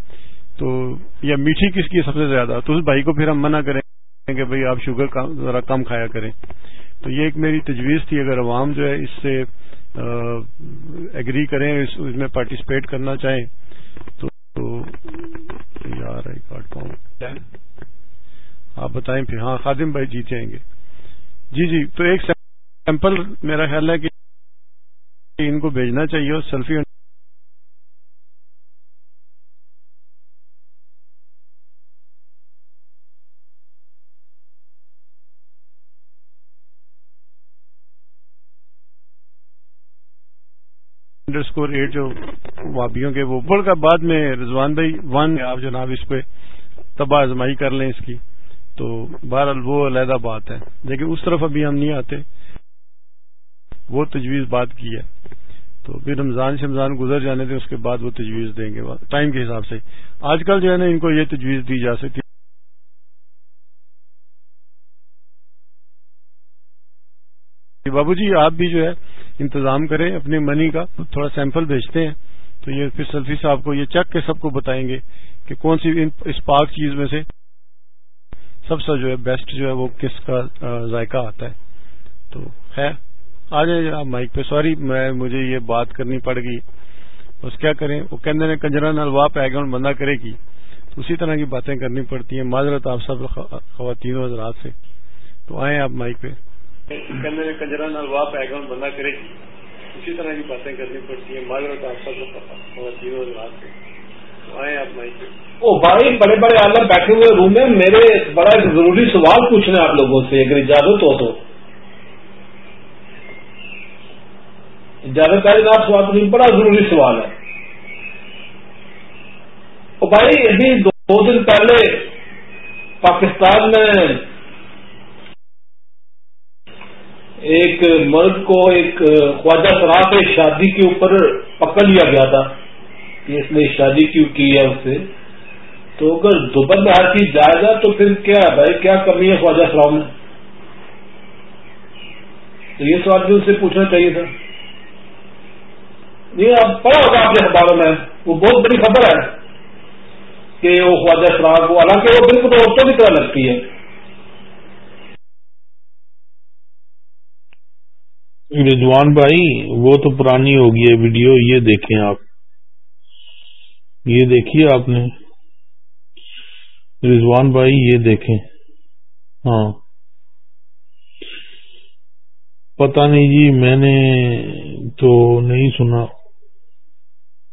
تو یا میٹھی کس کی سب سے زیادہ۔ تو اس بھائی کو پھر ہم منع کریں کہ بھائی آپ شوگر ذرا کم کھایا کریں۔ تو یہ ایک میری تجویز تھی، اگر عوام جو ہے اس سے ایگری کریں، اس میں پارٹیسپیٹ کرنا چاہیں، تو یار کاٹ پاؤں آپ بتائیں پھر ہاں خادم بھائی جیت جائیں گے۔ جی جی تو ایک سیمپل میرا خیال ہے کہ ان کو بھیجنا چاہیے اور سیلفی انڈر اسکور ایٹ جو وابیوں کے وہ بڑھ کا بعد میں رضوان بھائی ون آپ جناب اس پہ تباہ آزمائی کر لیں اس کی، تو بہرحال وہ علیحدہ بات ہے۔ لیکن اس طرف ابھی ہم نہیں آتے۔ وہ تجویز بات کی ہے۔ تو پھر رمضان شمضان گزر جانے تھے، اس کے بعد وہ تجویز دیں گے۔ ٹائم کے حساب سے۔ آج کل جو ہے نا، ان کو یہ تجویز دی جا سکتی۔ بابو جی آپ بھی جو ہے انتظام کریں اپنے منی کا، تھوڑا سیمپل بھیجتے ہیں۔ تو یہ پھر سلفی صاحب کو یہ چک کے سب کو بتائیں گے کہ کون سی اس پاک چیز میں سے سب سے جو ہے بیسٹ جو ہے وہ کس کا ذائقہ آتا ہے۔ تو ہے آ جائیں جناب مائک پہ۔ سوری میں، مجھے یہ بات کرنی پڑ گئی۔ بس کیا کریں؟ وہ کہنے نے کنجرا نلوا پیگاؤنٹ بندہ کرے گی۔ تو اسی طرح کی باتیں کرنی پڑتی ہیں۔ معذرت آپ سب خواتین حضرات سے۔ تو آئیں آپ مائک پہ۔ کہنے نے کنجرا نلوا پیگاؤنٹ بندہ کرے۔ گی اسی طرح کی باتیں کرنی پڑتی ہیں معذرت آپ سب خواتین حضرات سے تو آئیں آپ مائک پہ بھائی بڑے بڑے عالم بیٹھے ہوئے روم میں، میرے بڑا ضروری سوال پوچھنا آپ لوگوں سے، اگر اجازت ہو تو۔ اجازت جانکاری آپ سوال پوچھیں، بڑا ضروری سوال ہے۔ بھائی، ابھی دو دن پہلے پاکستان میں ایک مرد کو ایک خواجہ سراف شادی کے اوپر پکڑ لیا گیا تھا کہ اس نے شادی کیوں کی ہے اس سے؟ تو اگر دوپہر میں ہر چیز جائے گا تو پھر کیا بھائی؟ کیا کمی ہے خواجہ سراف میں؟ تو یہ سوال بھی اس سے پوچھنا چاہیے تھا۔ نہیں آپ پڑھا ہوگا آپ کے اخباروں میں۔ وہ بہت بڑی خبر ہے کہ وہ خواجہ شراغ وہ حالانکہ وہ بالکل عورتوں کی طرح لگتی ہے۔ رضوان بھائی، وہ تو پرانی ہوگی ہے ویڈیو، یہ دیکھیں آپ۔ یہ دیکھیے آپ نے۔ رضوان بھائی، یہ دیکھیں۔ ہاں۔ پتہ نہیں جی میں نے تو نہیں سنا۔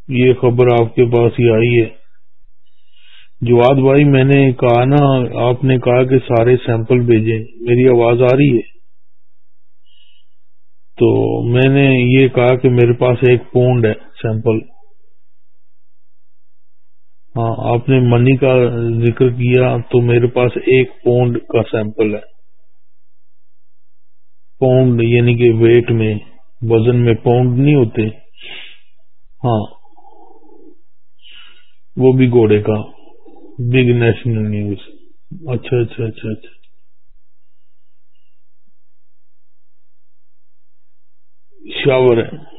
یہ خبر آپ کے پاس ہی آئی ہے۔ جواد بھائی، میں نے کہا نا، آپ نے کہا کہ سارے سیمپل بھیجیں۔ میری آواز آ رہی ہے۔ تو میں نے یہ کہا کہ میرے پاس ایک پونڈ ہے، سیمپل۔ ہاں آپ نے منی کا ذکر کیا تو میرے پاس ایک پونڈ کا سیمپل ہے۔ پونڈ یعنی کہ ویٹ میں، وزن میں پونڈ نہیں ہوتے۔ ہاں وہ بھی گھوڑے کا، بگ نیشنل نیوز۔ اچھا اچھا اچھا اچھا, اچھا۔ شاور ہے۔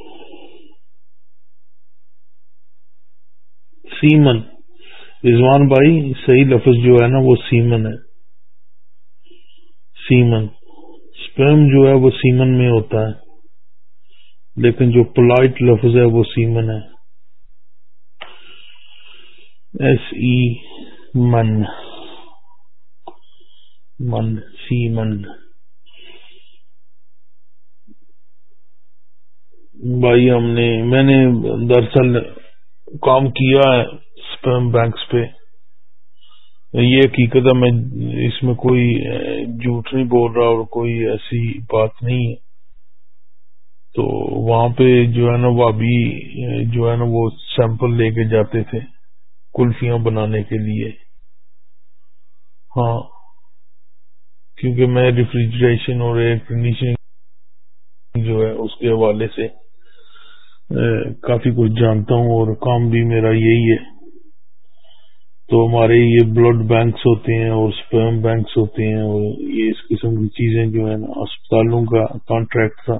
سیمن۔ رضوان بھائی، صحیح لفظ جو ہے نا وہ سیمن ہے۔ سیمن۔ اسپرم جو ہے وہ سیمن میں ہوتا ہے۔ لیکن جو پولائٹ لفظ ہے وہ سیمن ہے۔ ایس ای من۔ من سی بھائی ہم نے، میں نے دراصل کام کیا ہے اسپیم بینکس پہ۔ یہ حقیقت ہے، میں اس میں کوئی جھوٹ نہیں بول رہا اور کوئی ایسی بات نہیں ہے۔ تو وہاں پہ جو ہے نا، وہ ابھی جو ہے نا، وہ سیمپل لے کے جاتے تھے کلفیاں بنانے کے لیے۔ ہاں کیونکہ میں ریفریجریشن اور ایئر کنڈیشننگ جو ہے، اس کے حوالے سے کافی کچھ جانتا ہوں اور کام بھی میرا یہی ہے۔ تو ہمارے یہ بلڈ بینکس ہوتے ہیں اور اسپرم بینکس ہوتے ہیں اور یہ اس قسم کی چیزیں جو ہے نا اسپتالوں کا کانٹریکٹ تھا۔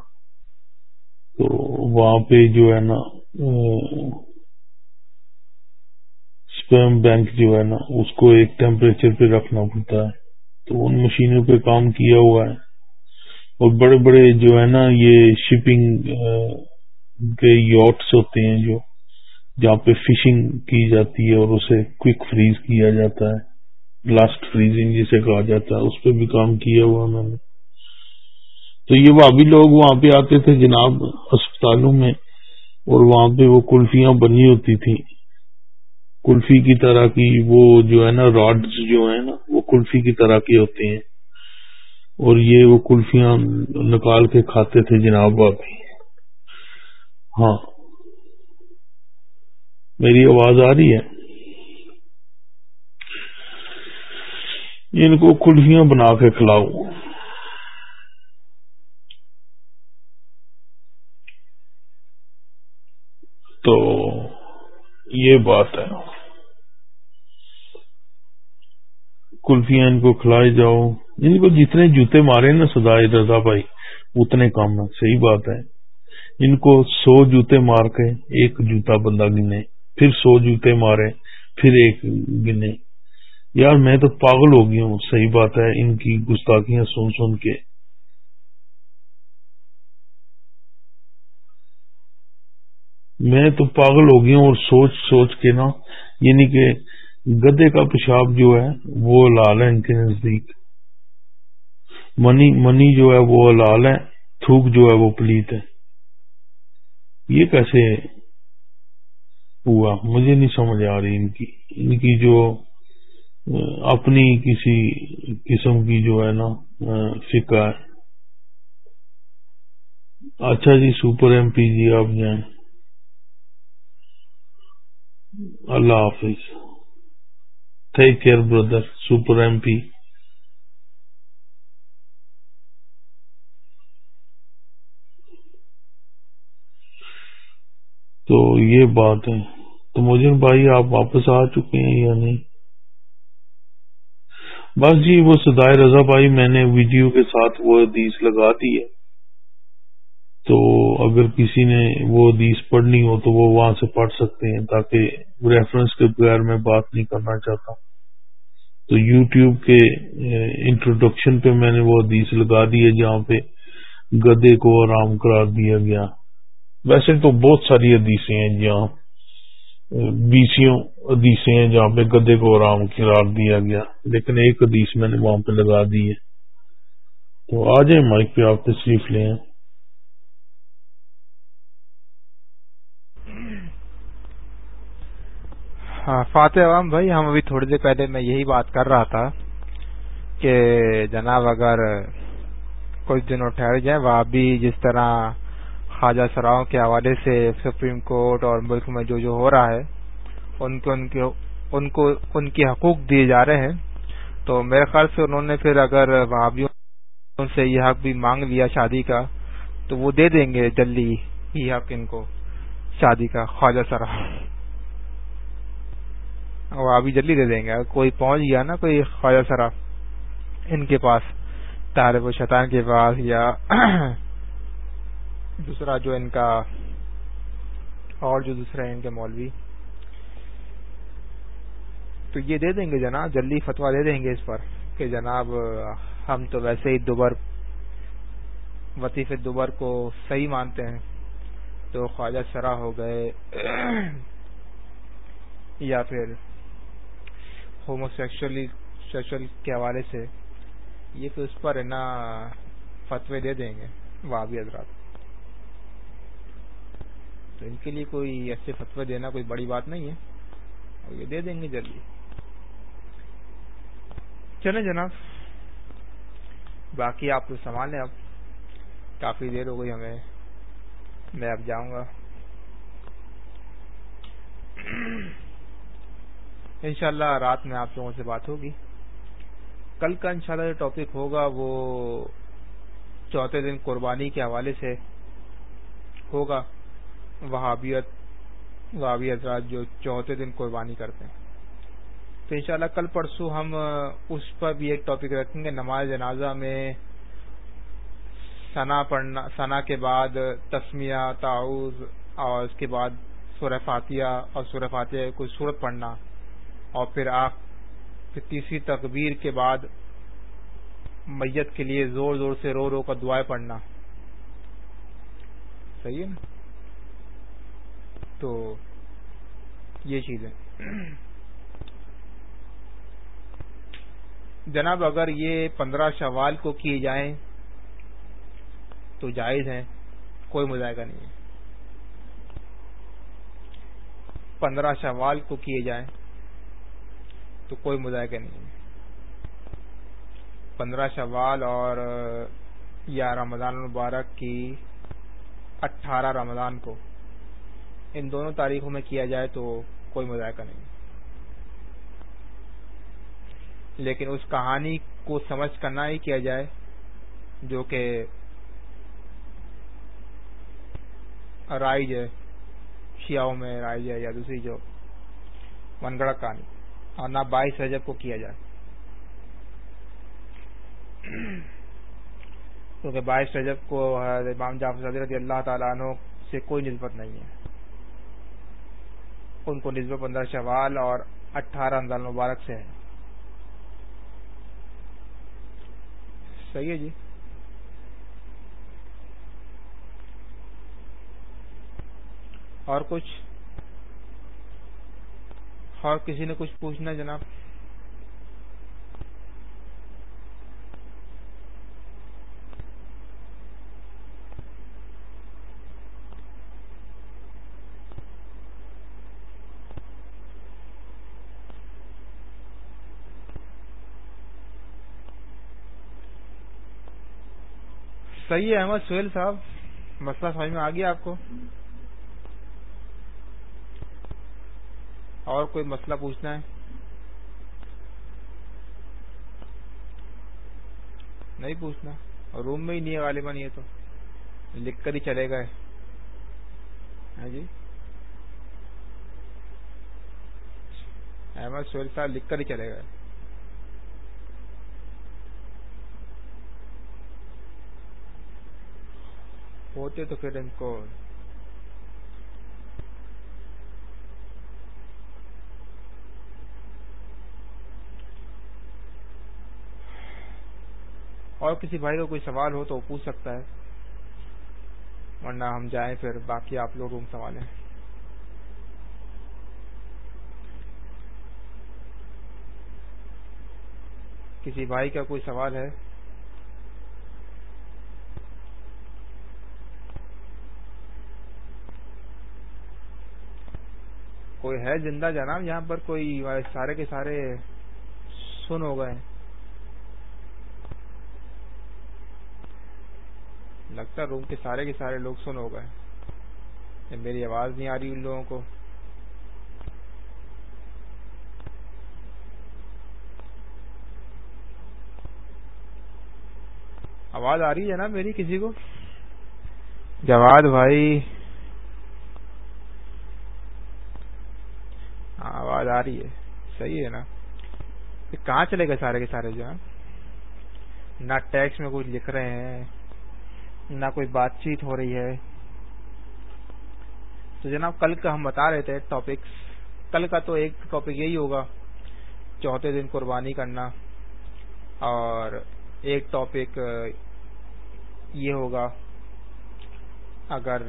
تو وہاں پہ جو ہے نا اسپرم بینک جو ہے نا، اس کو ایک ٹیمپریچر پہ رکھنا پڑتا ہے۔ تو ان مشینوں پہ کام کیا ہوا ہے۔ اور بڑے بڑے جو ہے نا، یہ شپنگ کے یوٹس ہوتے ہیں جو، جہاں پہ فشنگ کی جاتی ہے اور اسے کوک فریز کیا جاتا ہے لاسٹ فریزنگ جسے کہا جاتا ہے، اس پہ بھی کام کیا ہوا میں نے۔ تو یہ وہ ابھی لوگ وہاں پہ آتے تھے جناب اسپتالوں میں، اور وہاں پہ وہ کلفیاں بنی ہوتی تھی کلفی کی طرح کی وہ جو ہے نا راڈز جو ہے نا، وہ کلفی کی طرح کے ہوتے ہیں۔ اور یہ وہ کلفیاں نکال کے کھاتے تھے جناب ابھی ہاں۔ میری آواز آ رہی ہے۔ ان کو کلفیاں بنا کے کھلاؤ۔ تو یہ بات ہے۔ کلفیاں ان کو کھلائے جاؤ۔ ان کو جتنے جوتے مارے نا سدائے رضا بھائی، اتنے کام صحیح بات ہے۔ ان کو سو جوتے مار کے، ایک جوتا بندہ گنے، پھر سو جوتے مارے، پھر ایک گنے۔ یار میں تو پاگل ہو گیا ہوں، صحیح بات ہے، ان کی گستاخیاں سن سن کے۔ میں تو پاگل ہو گیا ہوں اور سوچ سوچ کے نا یعنی کہ گدے کا پیشاب جو ہے، وہ لال ہے ان کے نزدیک۔ منی منی جو ہے، وہ لال ہے، تھوک جو ہے، وہ پلیت ہے۔ یہ کیسے ہوا؟ مجھے نہیں سمجھ آ رہی ان کی ان کی جو، اپنی کسی قسم کی جو ہے نا فکا ہے۔ اچھا جی سپر ایم پی جی آپ جائیں۔ اللہ حافظ۔ Take care brother super M P. تو یہ بات ہے۔ تو مجھے بھائی آپ واپس آ چکے ہیں یا نہیں؟ بس جی وہ سدائے رضا بھائی، میں نے ویڈیو کے ساتھ وہ حدیث لگا دی ہے۔ تو اگر کسی نے وہ حدیث پڑھنی ہو تو وہ وہاں سے پڑھ سکتے ہیں تاکہ ریفرنس کے بغیر میں بات نہیں کرنا چاہتا۔ تو یوٹیوب کے انٹروڈکشن پہ میں نے وہ حدیث لگا دی ہے جہاں پہ گدے کو آرام قرار دیا گیا۔ ویسے تو بہت ساری حدیثیں ہیں جی جہاں بیسوں حدیثیں ہیں جہاں پہ گدے کو آرام قرار دیا گیا، لیکن ایک حدیث میں نے وہاں پہ لگا دی ہے۔ تو آ جائیں مائک پہ آپ تشریف لیں ہاں فاتح عوام بھائی، ہم ابھی تھوڑی دیر پہلے میں یہی بات کر رہا تھا کہ جناب اگر کچھ دنوں ٹھہر جائیں، وہ بھی جس طرح خواجہ سراؤں کے حوالے سے سپریم کورٹ اور ملک میں جو جو ہو رہا ہے، ان کو ان کے ان کو ان کے حقوق دیے جا رہے ہیں۔ تو میرے خیال سے انہوں نے پھر اگر وہابیوں سے یہ حق بھی مانگ لیا شادی کا، تو وہ دے دیں گے جلدی یہ حق ان کو شادی کا، خواجہ سرا وہ ابھی جلدی دے دیں گے۔ کوئی پہنچ گیا نا، کوئی خواجہ سرا ان کے پاس، طالب و شیطان کے پاس یا دوسرا جو ان کا اور جو دوسرا ان کے مولوی، تو یہ دے دیں گے جناب، جلدی فتوا دے دیں گے اس پر کہ جناب، ہم تو ویسے ہی دوبر، وطیف دوبر کو صحیح مانتے ہیں، تو خواجہ سرا ہو گئے، یا پھر ہومو سیکشل کے حوالے سے، یہ تو اس پر نا فتوے دے دیں گے وابی حضرات۔ تو ان کے لیے کوئی ایسے فتوے دینا کوئی بڑی بات نہیں ہے۔ اور یہ دے دیں گے جلدی۔ چلیں جناب، باقی آپ تو سنبھالیں اب۔ کافی دیر ہو گئی ہمیں۔ میں اب جاؤں گا۔ انشاءاللہ رات میں آپ لوگوں سے بات ہوگی۔ کل کا انشاءاللہ جو ٹاپک ہوگا وہ چوتھے دن قربانی کے حوالے سے ہوگا۔ وہابیت، وہابی حضرات جو چوتھے دن قربانی کرتے ہیں۔ تو انشاءاللہ کل پرسوں ہم اس پر بھی ایک ٹاپک رکھیں گے، نماز جنازہ میں سنا پڑھنا سنا کے بعد تسمیہ تعوض اور اس کے بعد سورہ فاتحہ، اور سورہ فاتحہ کوئی صورت پڑھنا، اور پھر آپ پھر تیسری تقبیر کے بعد میت کے لیے زور زور سے رو رو کر دعائیں پڑھنا۔ صحیح ہے نا؟ تو یہ چیزیں جناب، اگر یہ پندرہ شوال کو کیے جائیں تو جائز ہیں، کوئی مذائقہ نہیں ہے۔ پندرہ شوال کو کیے جائیں تو کوئی مذائقہ نہیں ہے۔ پندرہ شوال اور یا رمضان المبارک کی اٹھارہ رمضان کو ان دونوں تاریخوں میں کیا جائے تو کوئی مذائقہ نہیں۔ لیکن اس کہانی کو سمجھ کر نہ ہی کیا جائے جو کہ رائج ہے شیاؤں میں رائج ہے یا دوسری جو من گڑھ کہانی، اور نہ بائیس رجب کو کیا جائے۔ کیونکہ بائیس رجب کو امام جعفر رضی اللہ تعالیٰ عنہ سے کوئی نسبت نہیں ہے۔ ان کو نسبت پندرہ شوال اور اٹھارہ رمضان مبارک سے ہے صحیح ہے جی؟ اور کچھ؟ اور کسی نے کچھ پوچھنا جناب؟ صحیح ہے احمد، سہیل صاحب، مسئلہ سمجھ میں آ گیا آپ کو؟ اور کوئی مسئلہ پوچھنا ہے؟ نہیں پوچھنا، روم میں ہی نہیں ہے، غالباً یہ تو۔ لکھ کر ہی چلے گئے۔ ہاں جی؟ احمد، سہیل صاحب، لکھ کر ہی چلے گئے۔ ہوتے تو پھر ان کو اور کسی بھائی کو کوئی سوال ہو تو وہ پوچھ سکتا ہے۔ ورنہ ہم جائیں پھر باقی آپ لوگ روم سوالیں کسی بھائی کا کوئی سوال ہے؟ کوئی ہے زندہ جناب یہاں پر کوئی سارے کے سارے سن ہو گئے لگتا روم کے سارے کے سارے لوگ سن ہو گئے میری آواز نہیں آ رہی ان لوگوں کو۔ آواز آ رہی ہے نا میری کسی کو؟ جواد بھائی آواز آ رہی ہے۔ صحیح ہے نا؟ کہاں چلے گئے سارے کے سارے جو نہ ٹیکس میں کچھ لکھ رہے ہیں، نہ کوئی بات چیت ہو رہی ہے۔ تو جناب کل کا ہم بتا رہے تھے ٹاپکس کل کا تو ایک ٹاپک یہی ہوگا، چوتھے دن قربانی کرنا۔ اور ایک ٹاپک یہ ہوگا، اگر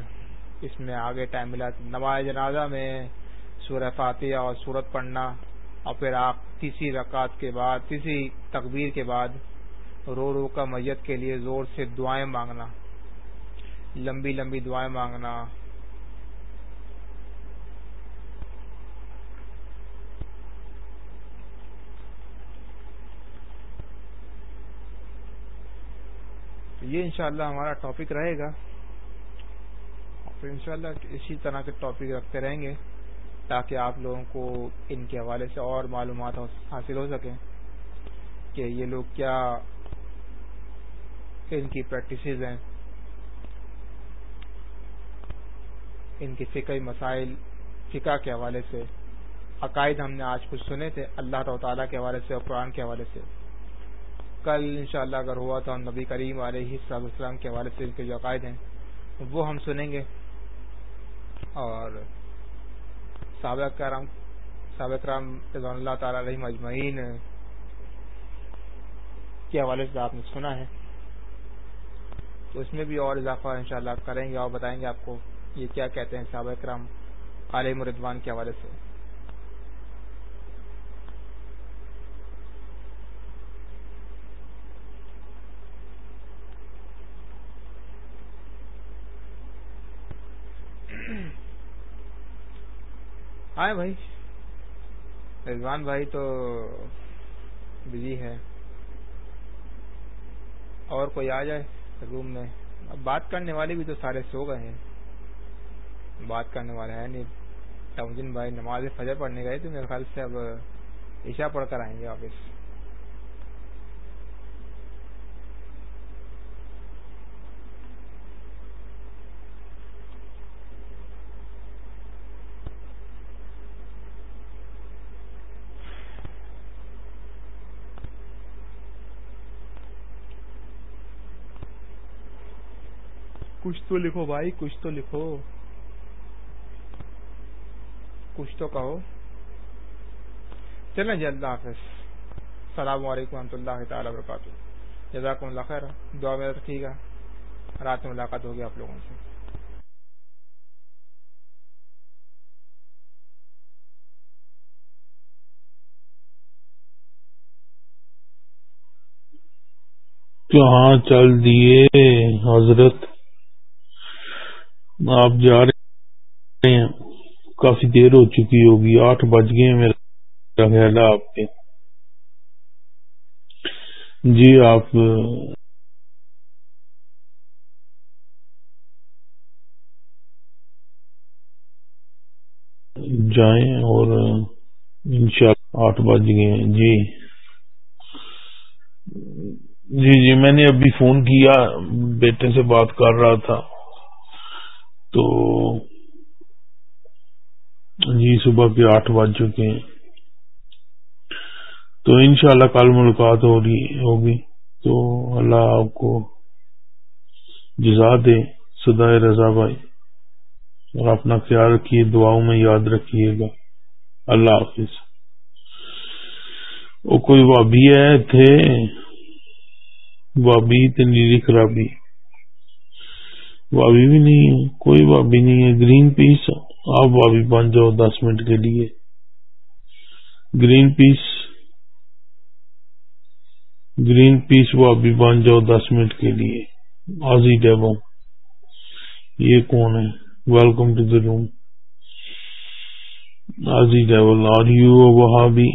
اس میں آگے ٹائم ملا نماز جنازہ میں سورہ فاتحہ اور سورت پڑھنا اور پھر آپ تیسری رکعت کے بعد، تیسری تقبیر کے بعد رو رو کا میت کے لیے زور سے دعائیں مانگنا، لمبی لمبی دعائیں مانگنا۔ یہ انشاءاللہ ہمارا ٹاپک رہے گا۔ پھر انشاءاللہ اسی طرح کے ٹاپک رکھتے رہیں گے۔ تاکہ آپ لوگوں کو ان کے حوالے سے اور معلومات حاصل ہو سکیں کہ یہ لوگ کیا ان کی پریکٹسز ہیں، ان کی فقہی مسائل، فقہ کے حوالے سے۔ عقائد ہم نے آج کچھ سنے تھے، اللہ تعالیٰ کے حوالے سے اور قرآن کے حوالے سے۔ کل انشاءاللہ اگر ہوا تو ہم نبی کریم علیہ السلام کے حوالے سے ان کے جو عقائد ہیں، وہ ہم سنیں گے۔ اور سابق کرام سابق رام رضوان اللہ تعالی علیہ مجمعین کے حوالے سے آپ نے سنا ہے۔ تو اس میں بھی اور اضافہ انشاءاللہ شاء کریں گے اور بتائیں گے آپ کو یہ کیا کہتے ہیں سابق کرام علیہ مردوان کے حوالے سے۔ آئے بھائی۔ رضوان بھائی تو بزی ہے۔ اور کوئی آ جائے روم میں۔ اب بات کرنے والے بھی تو سارے سو گئے ہیں۔ بات کرنے والے ہیں نہیں۔ ٹمجن بھائی نماز فجر پڑھنے گئے تو میرے خیال سے اب عشاء پڑھ کر آئیں گے واپس۔ کچھ تو لکھو بھائی، کچھ تو لکھو۔ کچھ تو کہو۔ چلیں جی اللہ حافظ۔ السلام علیکم و رحمۃ اللہ تعالی وبرکاتہ۔ جزاک اللہ خیر۔ دعا میں رکھیے گا۔ رات میں ملاقات ہوگی آپ لوگوں سے۔ کہاں چل دیے حضرت؟ آپ جا رہے ہیں، کافی دیر ہو چکی ہوگی، آٹھ بج گئے میرا خیال ہے آپ کے۔ جی آپ جائیں اور انشاءاللہ آٹھ بج گئے جی۔ جی جی میں نے ابھی فون کیا، بیٹے سے بات کر رہا تھا۔ تو جی صبح کے آٹھ بج چکے ہیں۔ تو انشاءاللہ کل ملاقات ہو رہی ہوگی۔ تو اللہ آپ کو جزا دے سدائے رضا بھائی۔ اور اپنا خیال رکھیے، دعاؤں میں یاد رکھیے گا۔ اللہ حافظ۔ وہ کوئی وابی ہے تھے؟ وابی نیلی خرابی۔ وابی بھی نہیں ہے، کوئی وابی نہیں ہے۔ گرین پیس، آپ وابی بن جاؤ دس منٹ کے لیے۔ گرین پیس گرین پیس وابی بن جاؤ دس منٹ کے لیے۔ آزی ڈیبو یہ کون ہے؟ Welcome to the room Aussie devil are you Wahhabi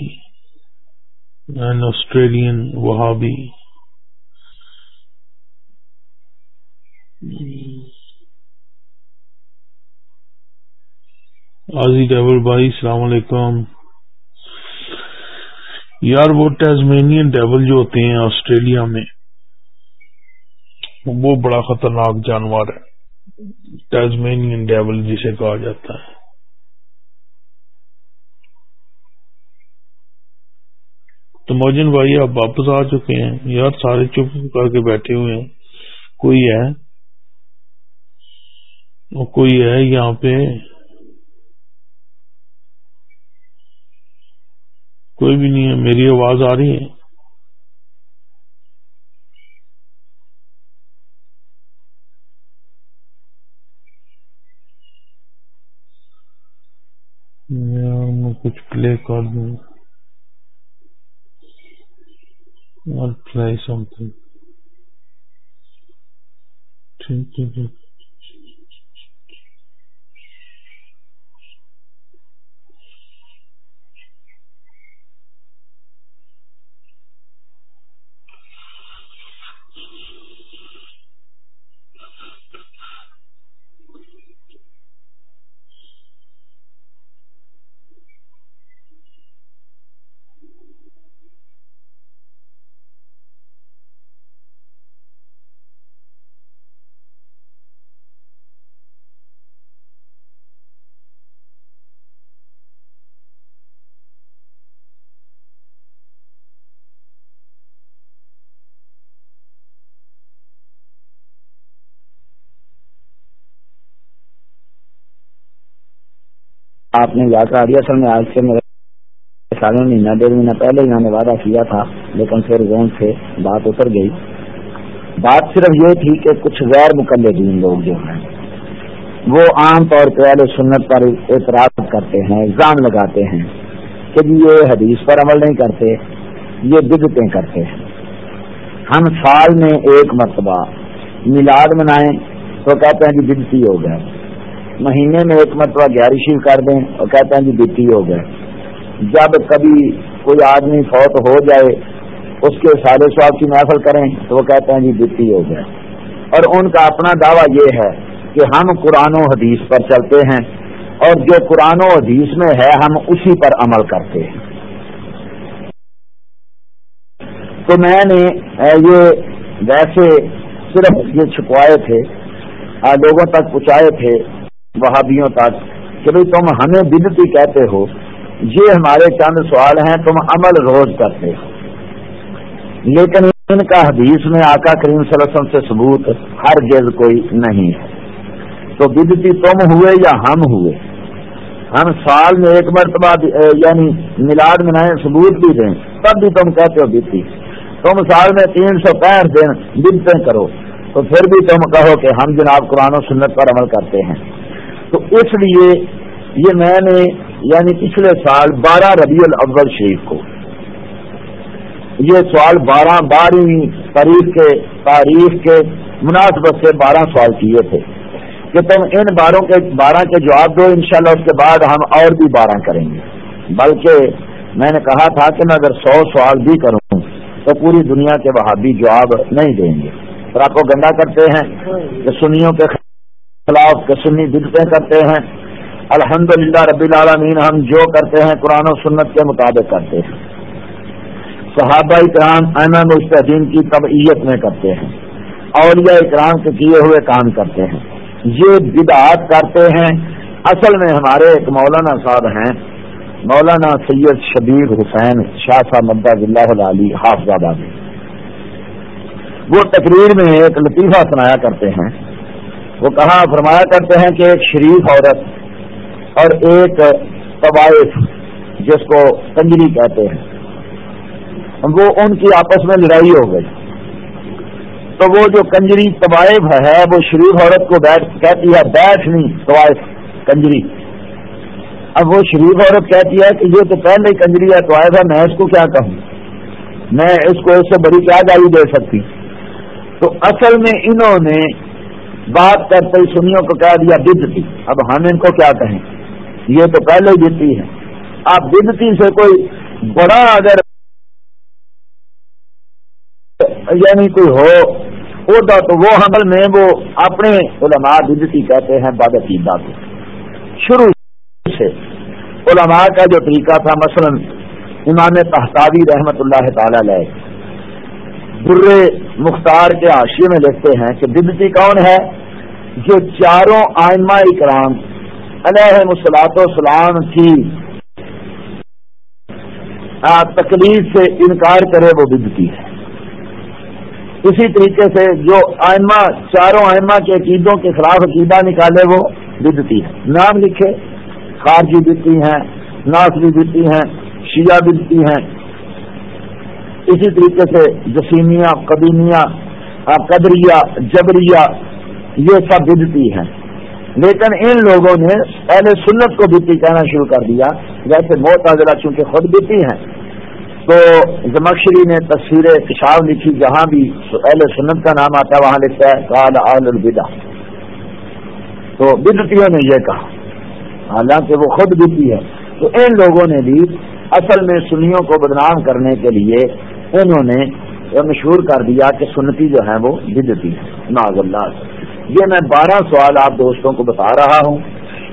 an Australian وہابی آزی ڈیول بھائی، السلام علیکم۔ یار، وہ ٹیزمینین ڈیول جو ہوتے ہیں آسٹریلیا میں، وہ بڑا خطرناک جانور ہے۔ ٹیزمینین ڈیول جسے کہا جاتا ہے۔ تو موجن بھائی، آپ واپس آ چکے ہیں۔ یار، سارے چپ کر کے بیٹھے ہوئے ہیں۔ کوئی ہے؟ کوئی ہے یہاں پہ؟ کوئی بھی نہیں ہے، میری آواز آ رہی ہے۔ میں کچھ پلے کر دوں۔ اور ٹرائی سم تھنگ ٹھیک ہے آپ نے یاد کر دیا اصل میں آج سے میرے سالوں، مہینہ، ڈیڑھ مہینہ پہلے انہوں نے وعدہ کیا تھا، لیکن پھر زون سے بات اتر گئی۔ بات صرف یہ تھی کہ کچھ غیر مقلدین لوگ جو ہیں، وہ عام طور پہ اہل سنت پر اعتراض کرتے ہیں الزام لگاتے ہیں کہ جی یہ حدیث پر عمل نہیں کرتے، یہ بدتیں کرتے ہیں۔ ہم سال میں ایک مرتبہ میلاد منائیں تو کہتے ہیں جی بدتی ہو گئے۔ مہینے میں ایک مرتبہ گیارشی کر دیں اور کہتے ہیں جی بیٹی ہو گئے۔ جب کبھی کوئی آدمی فوت ہو جائے، اس کے سارے سواب کی محفل کریں تو وہ کہتے ہیں جی بیٹی ہو گئے۔ اور ان کا اپنا دعویٰ یہ ہے کہ ہم قرآن و حدیث پر چلتے ہیں اور جو قرآن و حدیث میں ہے، ہم اسی پر عمل کرتے ہیں۔ تو میں نے یہ ویسے صرف یہ چھپوائے تھے لوگوں تک پہنچائے تھے وہابیوں تک کہ بھائی تم ہمیں بدتی کہتے ہو، یہ ہمارے چند سوال ہیں، تم عمل روز کرتے ہو۔ لیکن ان کا حدیث میں آقا کریم صلی اللہ علیہ وسلم سے ثبوت ہر گز کوئی نہیں ہے۔ تو بدتی تم ہوئے یا ہم ہوئے؟ ہم سال میں ایک مرتبہ یعنی ملاد منائیں ثبوت بھی دیں، تب بھی تم کہتے ہو بیتی تم سال میں تین سو پینٹ دن بدتیں کرو، تو پھر بھی تم کہو کہ ہم جناب قرآن و سنت پر عمل کرتے ہیں۔ تو اس لیے یہ میں نے یعنی پچھلے سال بارہ ربیع الاول شریف کو یہ سوال بارہ بارہویں تاریخ کے تاریخ کے مناسبت سے بارہ سوال کیے تھے کہ تم ان باروں کے بارہ کے جواب دو، انشاءاللہ اس کے بعد ہم اور بھی بارہ کریں گے۔ بلکہ میں نے کہا تھا کہ میں اگر سو سوال بھی کروں تو پوری دنیا کے وہابی جواب نہیں دیں گے۔ پھر آپ کو گندا کرتے ہیں کہ سنیوں کے خلاف کہ سنی دلتے کرتے ہیں۔ الحمد للہ ربی العالمین ہم جو کرتے ہیں قرآن و سنت کے مطابق کرتے ہیں۔ صحابہ اکرام اینا مستحدین کی طبعیت میں کرتے ہیں۔ اولیاء اکرام کے کیے ہوئے کام کرتے ہیں۔ یہ بدعات کرتے ہیں۔ اصل میں ہمارے ایک مولانا صاحب ہیں۔ مولانا سید شبیر حسین شاہ صاحب مدہ اللہ علی حافظ آبادی۔ وہ تقریر میں ایک لطیفہ سنایا کرتے ہیں۔ وہ کہا فرمایا کرتے ہیں کہ ایک شریف عورت اور ایک طوائف، جس کو کنجری کہتے ہیں، وہ ان کی آپس میں لڑائی ہو گئی۔ تو وہ جو کنجری طوائف ہے، وہ شریف عورت کو بیٹھ، کہتی ہے، بیٹھ نہیں، طوائف، کنجری۔ اب وہ شریف عورت کہتی ہے کہ یہ تو پہلے کنجری ہے، طوائف ہے، میں اس کو کیا کہوں؟ میں اس کو اس سے بڑی کیا گالی دے سکتی؟ تو اصل میں انہوں نے بات کرتے سنیوں کو کہہ دیا بدتی اب ہم ان کو کیا کہیں؟ یہ تو پہلے جیتی ہے اب بدتی سے کوئی بڑا اگر یعنی کوئی ہو ہوتا تو وہ حمل میں وہ اپنے علماء بدتی کہتے ہیں باد عقیدہ کو شروع سے علماء کا جو طریقہ تھا، مثلا امام تحتاوی رحمت اللہ تعالی علیہ در مختار کے آشی میں لکھتے ہیں کہ بدتی کون ہے جو چاروں آئمہ اکرام، علیہ مسلاط وسلام کی تکلیف سے انکار کرے وہ بدتی ہے۔ اسی طریقے سے جو آئمہ، چاروں آئمہ کے عقیدوں کے خلاف عقیدہ نکالے وہ بدتی ہے نام لکھے، خارجی بدتی ہیں، ناصری بدتی ہیں، شیعہ بدتی ہیں۔ اسی طریقے سے جسیمیہ، قدیمیہ قدریہ جبریہ یہ سب بدتی ہیں۔ لیکن ان لوگوں نے پہلے سنت کو بدتی کہنا شروع کر دیا۔ جیسے بہت آزرا چونکہ خود بدتی ہیں۔ تو زمکشری نے تصویر کشاو لکھی، جہاں بھی اہل سنت کا نام آتا ہے، وہاں لکھتا ہے کال آل البدا تو بدتیوں نے یہ کہا۔ حالانکہ وہ خود بدتی ہے تو ان لوگوں نے بھی اصل میں سنیوں کو بدنام کرنے کے لیے انہوں نے مشہور کر دیا کہ سنتی جو ہے وہ بدتی ہے ناز اللہ یہ میں بارہ سوال آپ دوستوں کو بتا رہا ہوں۔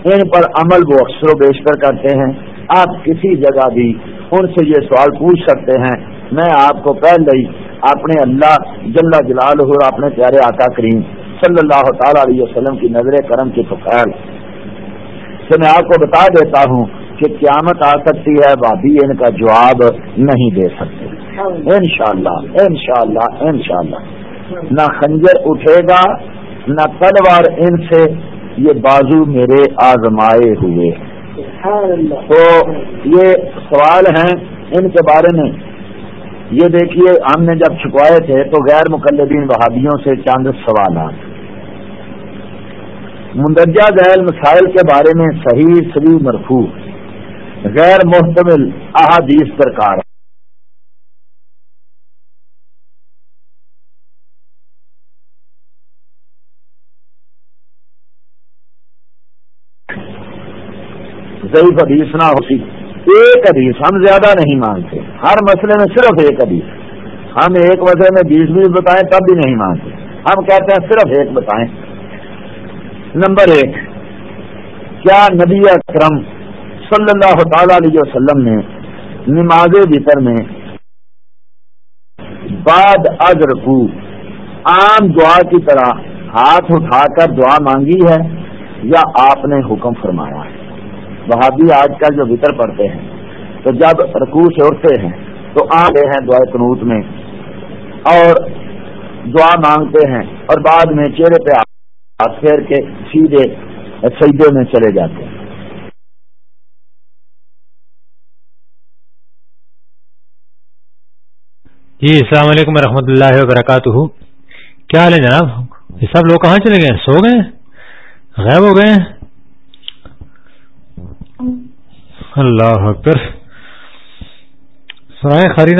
ان پر عمل وہ اکثر و بیشتر کرتے ہیں۔ آپ کسی جگہ بھی ان سے یہ سوال پوچھ سکتے ہیں۔ میں آپ کو پہلے ہی اپنے اللہ جل جلال اور اپنے پیارے آقا کریم صلی اللہ تعالی علیہ وسلم کی نظر کرم کی فخر سے میں آپ کو بتا دیتا ہوں کہ قیامت آ سکتی ہے، بھابھی ان کا جواب نہیں دے سکتے۔ ان شاء اللہ ان شاء اللہ ان شاء اللہ نہ خنجر اٹھے گا، نہ تلوار ان سے، یہ بازو میرے آزمائے ہوئے۔ تو یہ سوال ہیں ان کے بارے میں۔ یہ دیکھیے، ہم نے جب چھپوائے تھے تو غیر مقلدین وہابیوں سے چاند سوالات۔ مندرجہ ذیل مسائل کے بارے میں صحیح سبھی مرفوع۔ غیر محتمل احادیث درکار ضعیف حدیث نہ ہوتی۔ ایک حدیث ہم زیادہ نہیں مانگتے ہر مسئلے میں صرف ایک حدیث۔ ہم ایک مسئلے میں بیس بیس بتائیں تب بھی نہیں مانگتے ہم کہتے ہیں صرف ایک بتائیں۔ نمبر ایک، کیا نبی اکرم صلی اللہ تعالی علیہ وسلم نے نماز بطر میں بعد از رکو عام دعا کی طرح ہاتھ اٹھا کر دعا مانگی ہے یا آپ نے حکم فرمایا ہے؟ وہابی آج کل جو بتر پڑتے ہیں، تو جب رکوع سے اٹھتے ہیں، تو آ گئے ہیں دعائے قنوت میں اور دعا مانگتے ہیں اور بعد میں چہرے پہ ہاتھ پھیر کے سیدھے سجدے میں چلے جاتے ہیں۔ جی السلام علیکم رحمۃ اللہ وبرکاتہ۔ کیا حال ہے جناب؟ یہ سب لوگ کہاں چلے گئے؟ سو گئے؟ غائب ہو گئے؟ اللہ اکبر۔ سنائے خریدا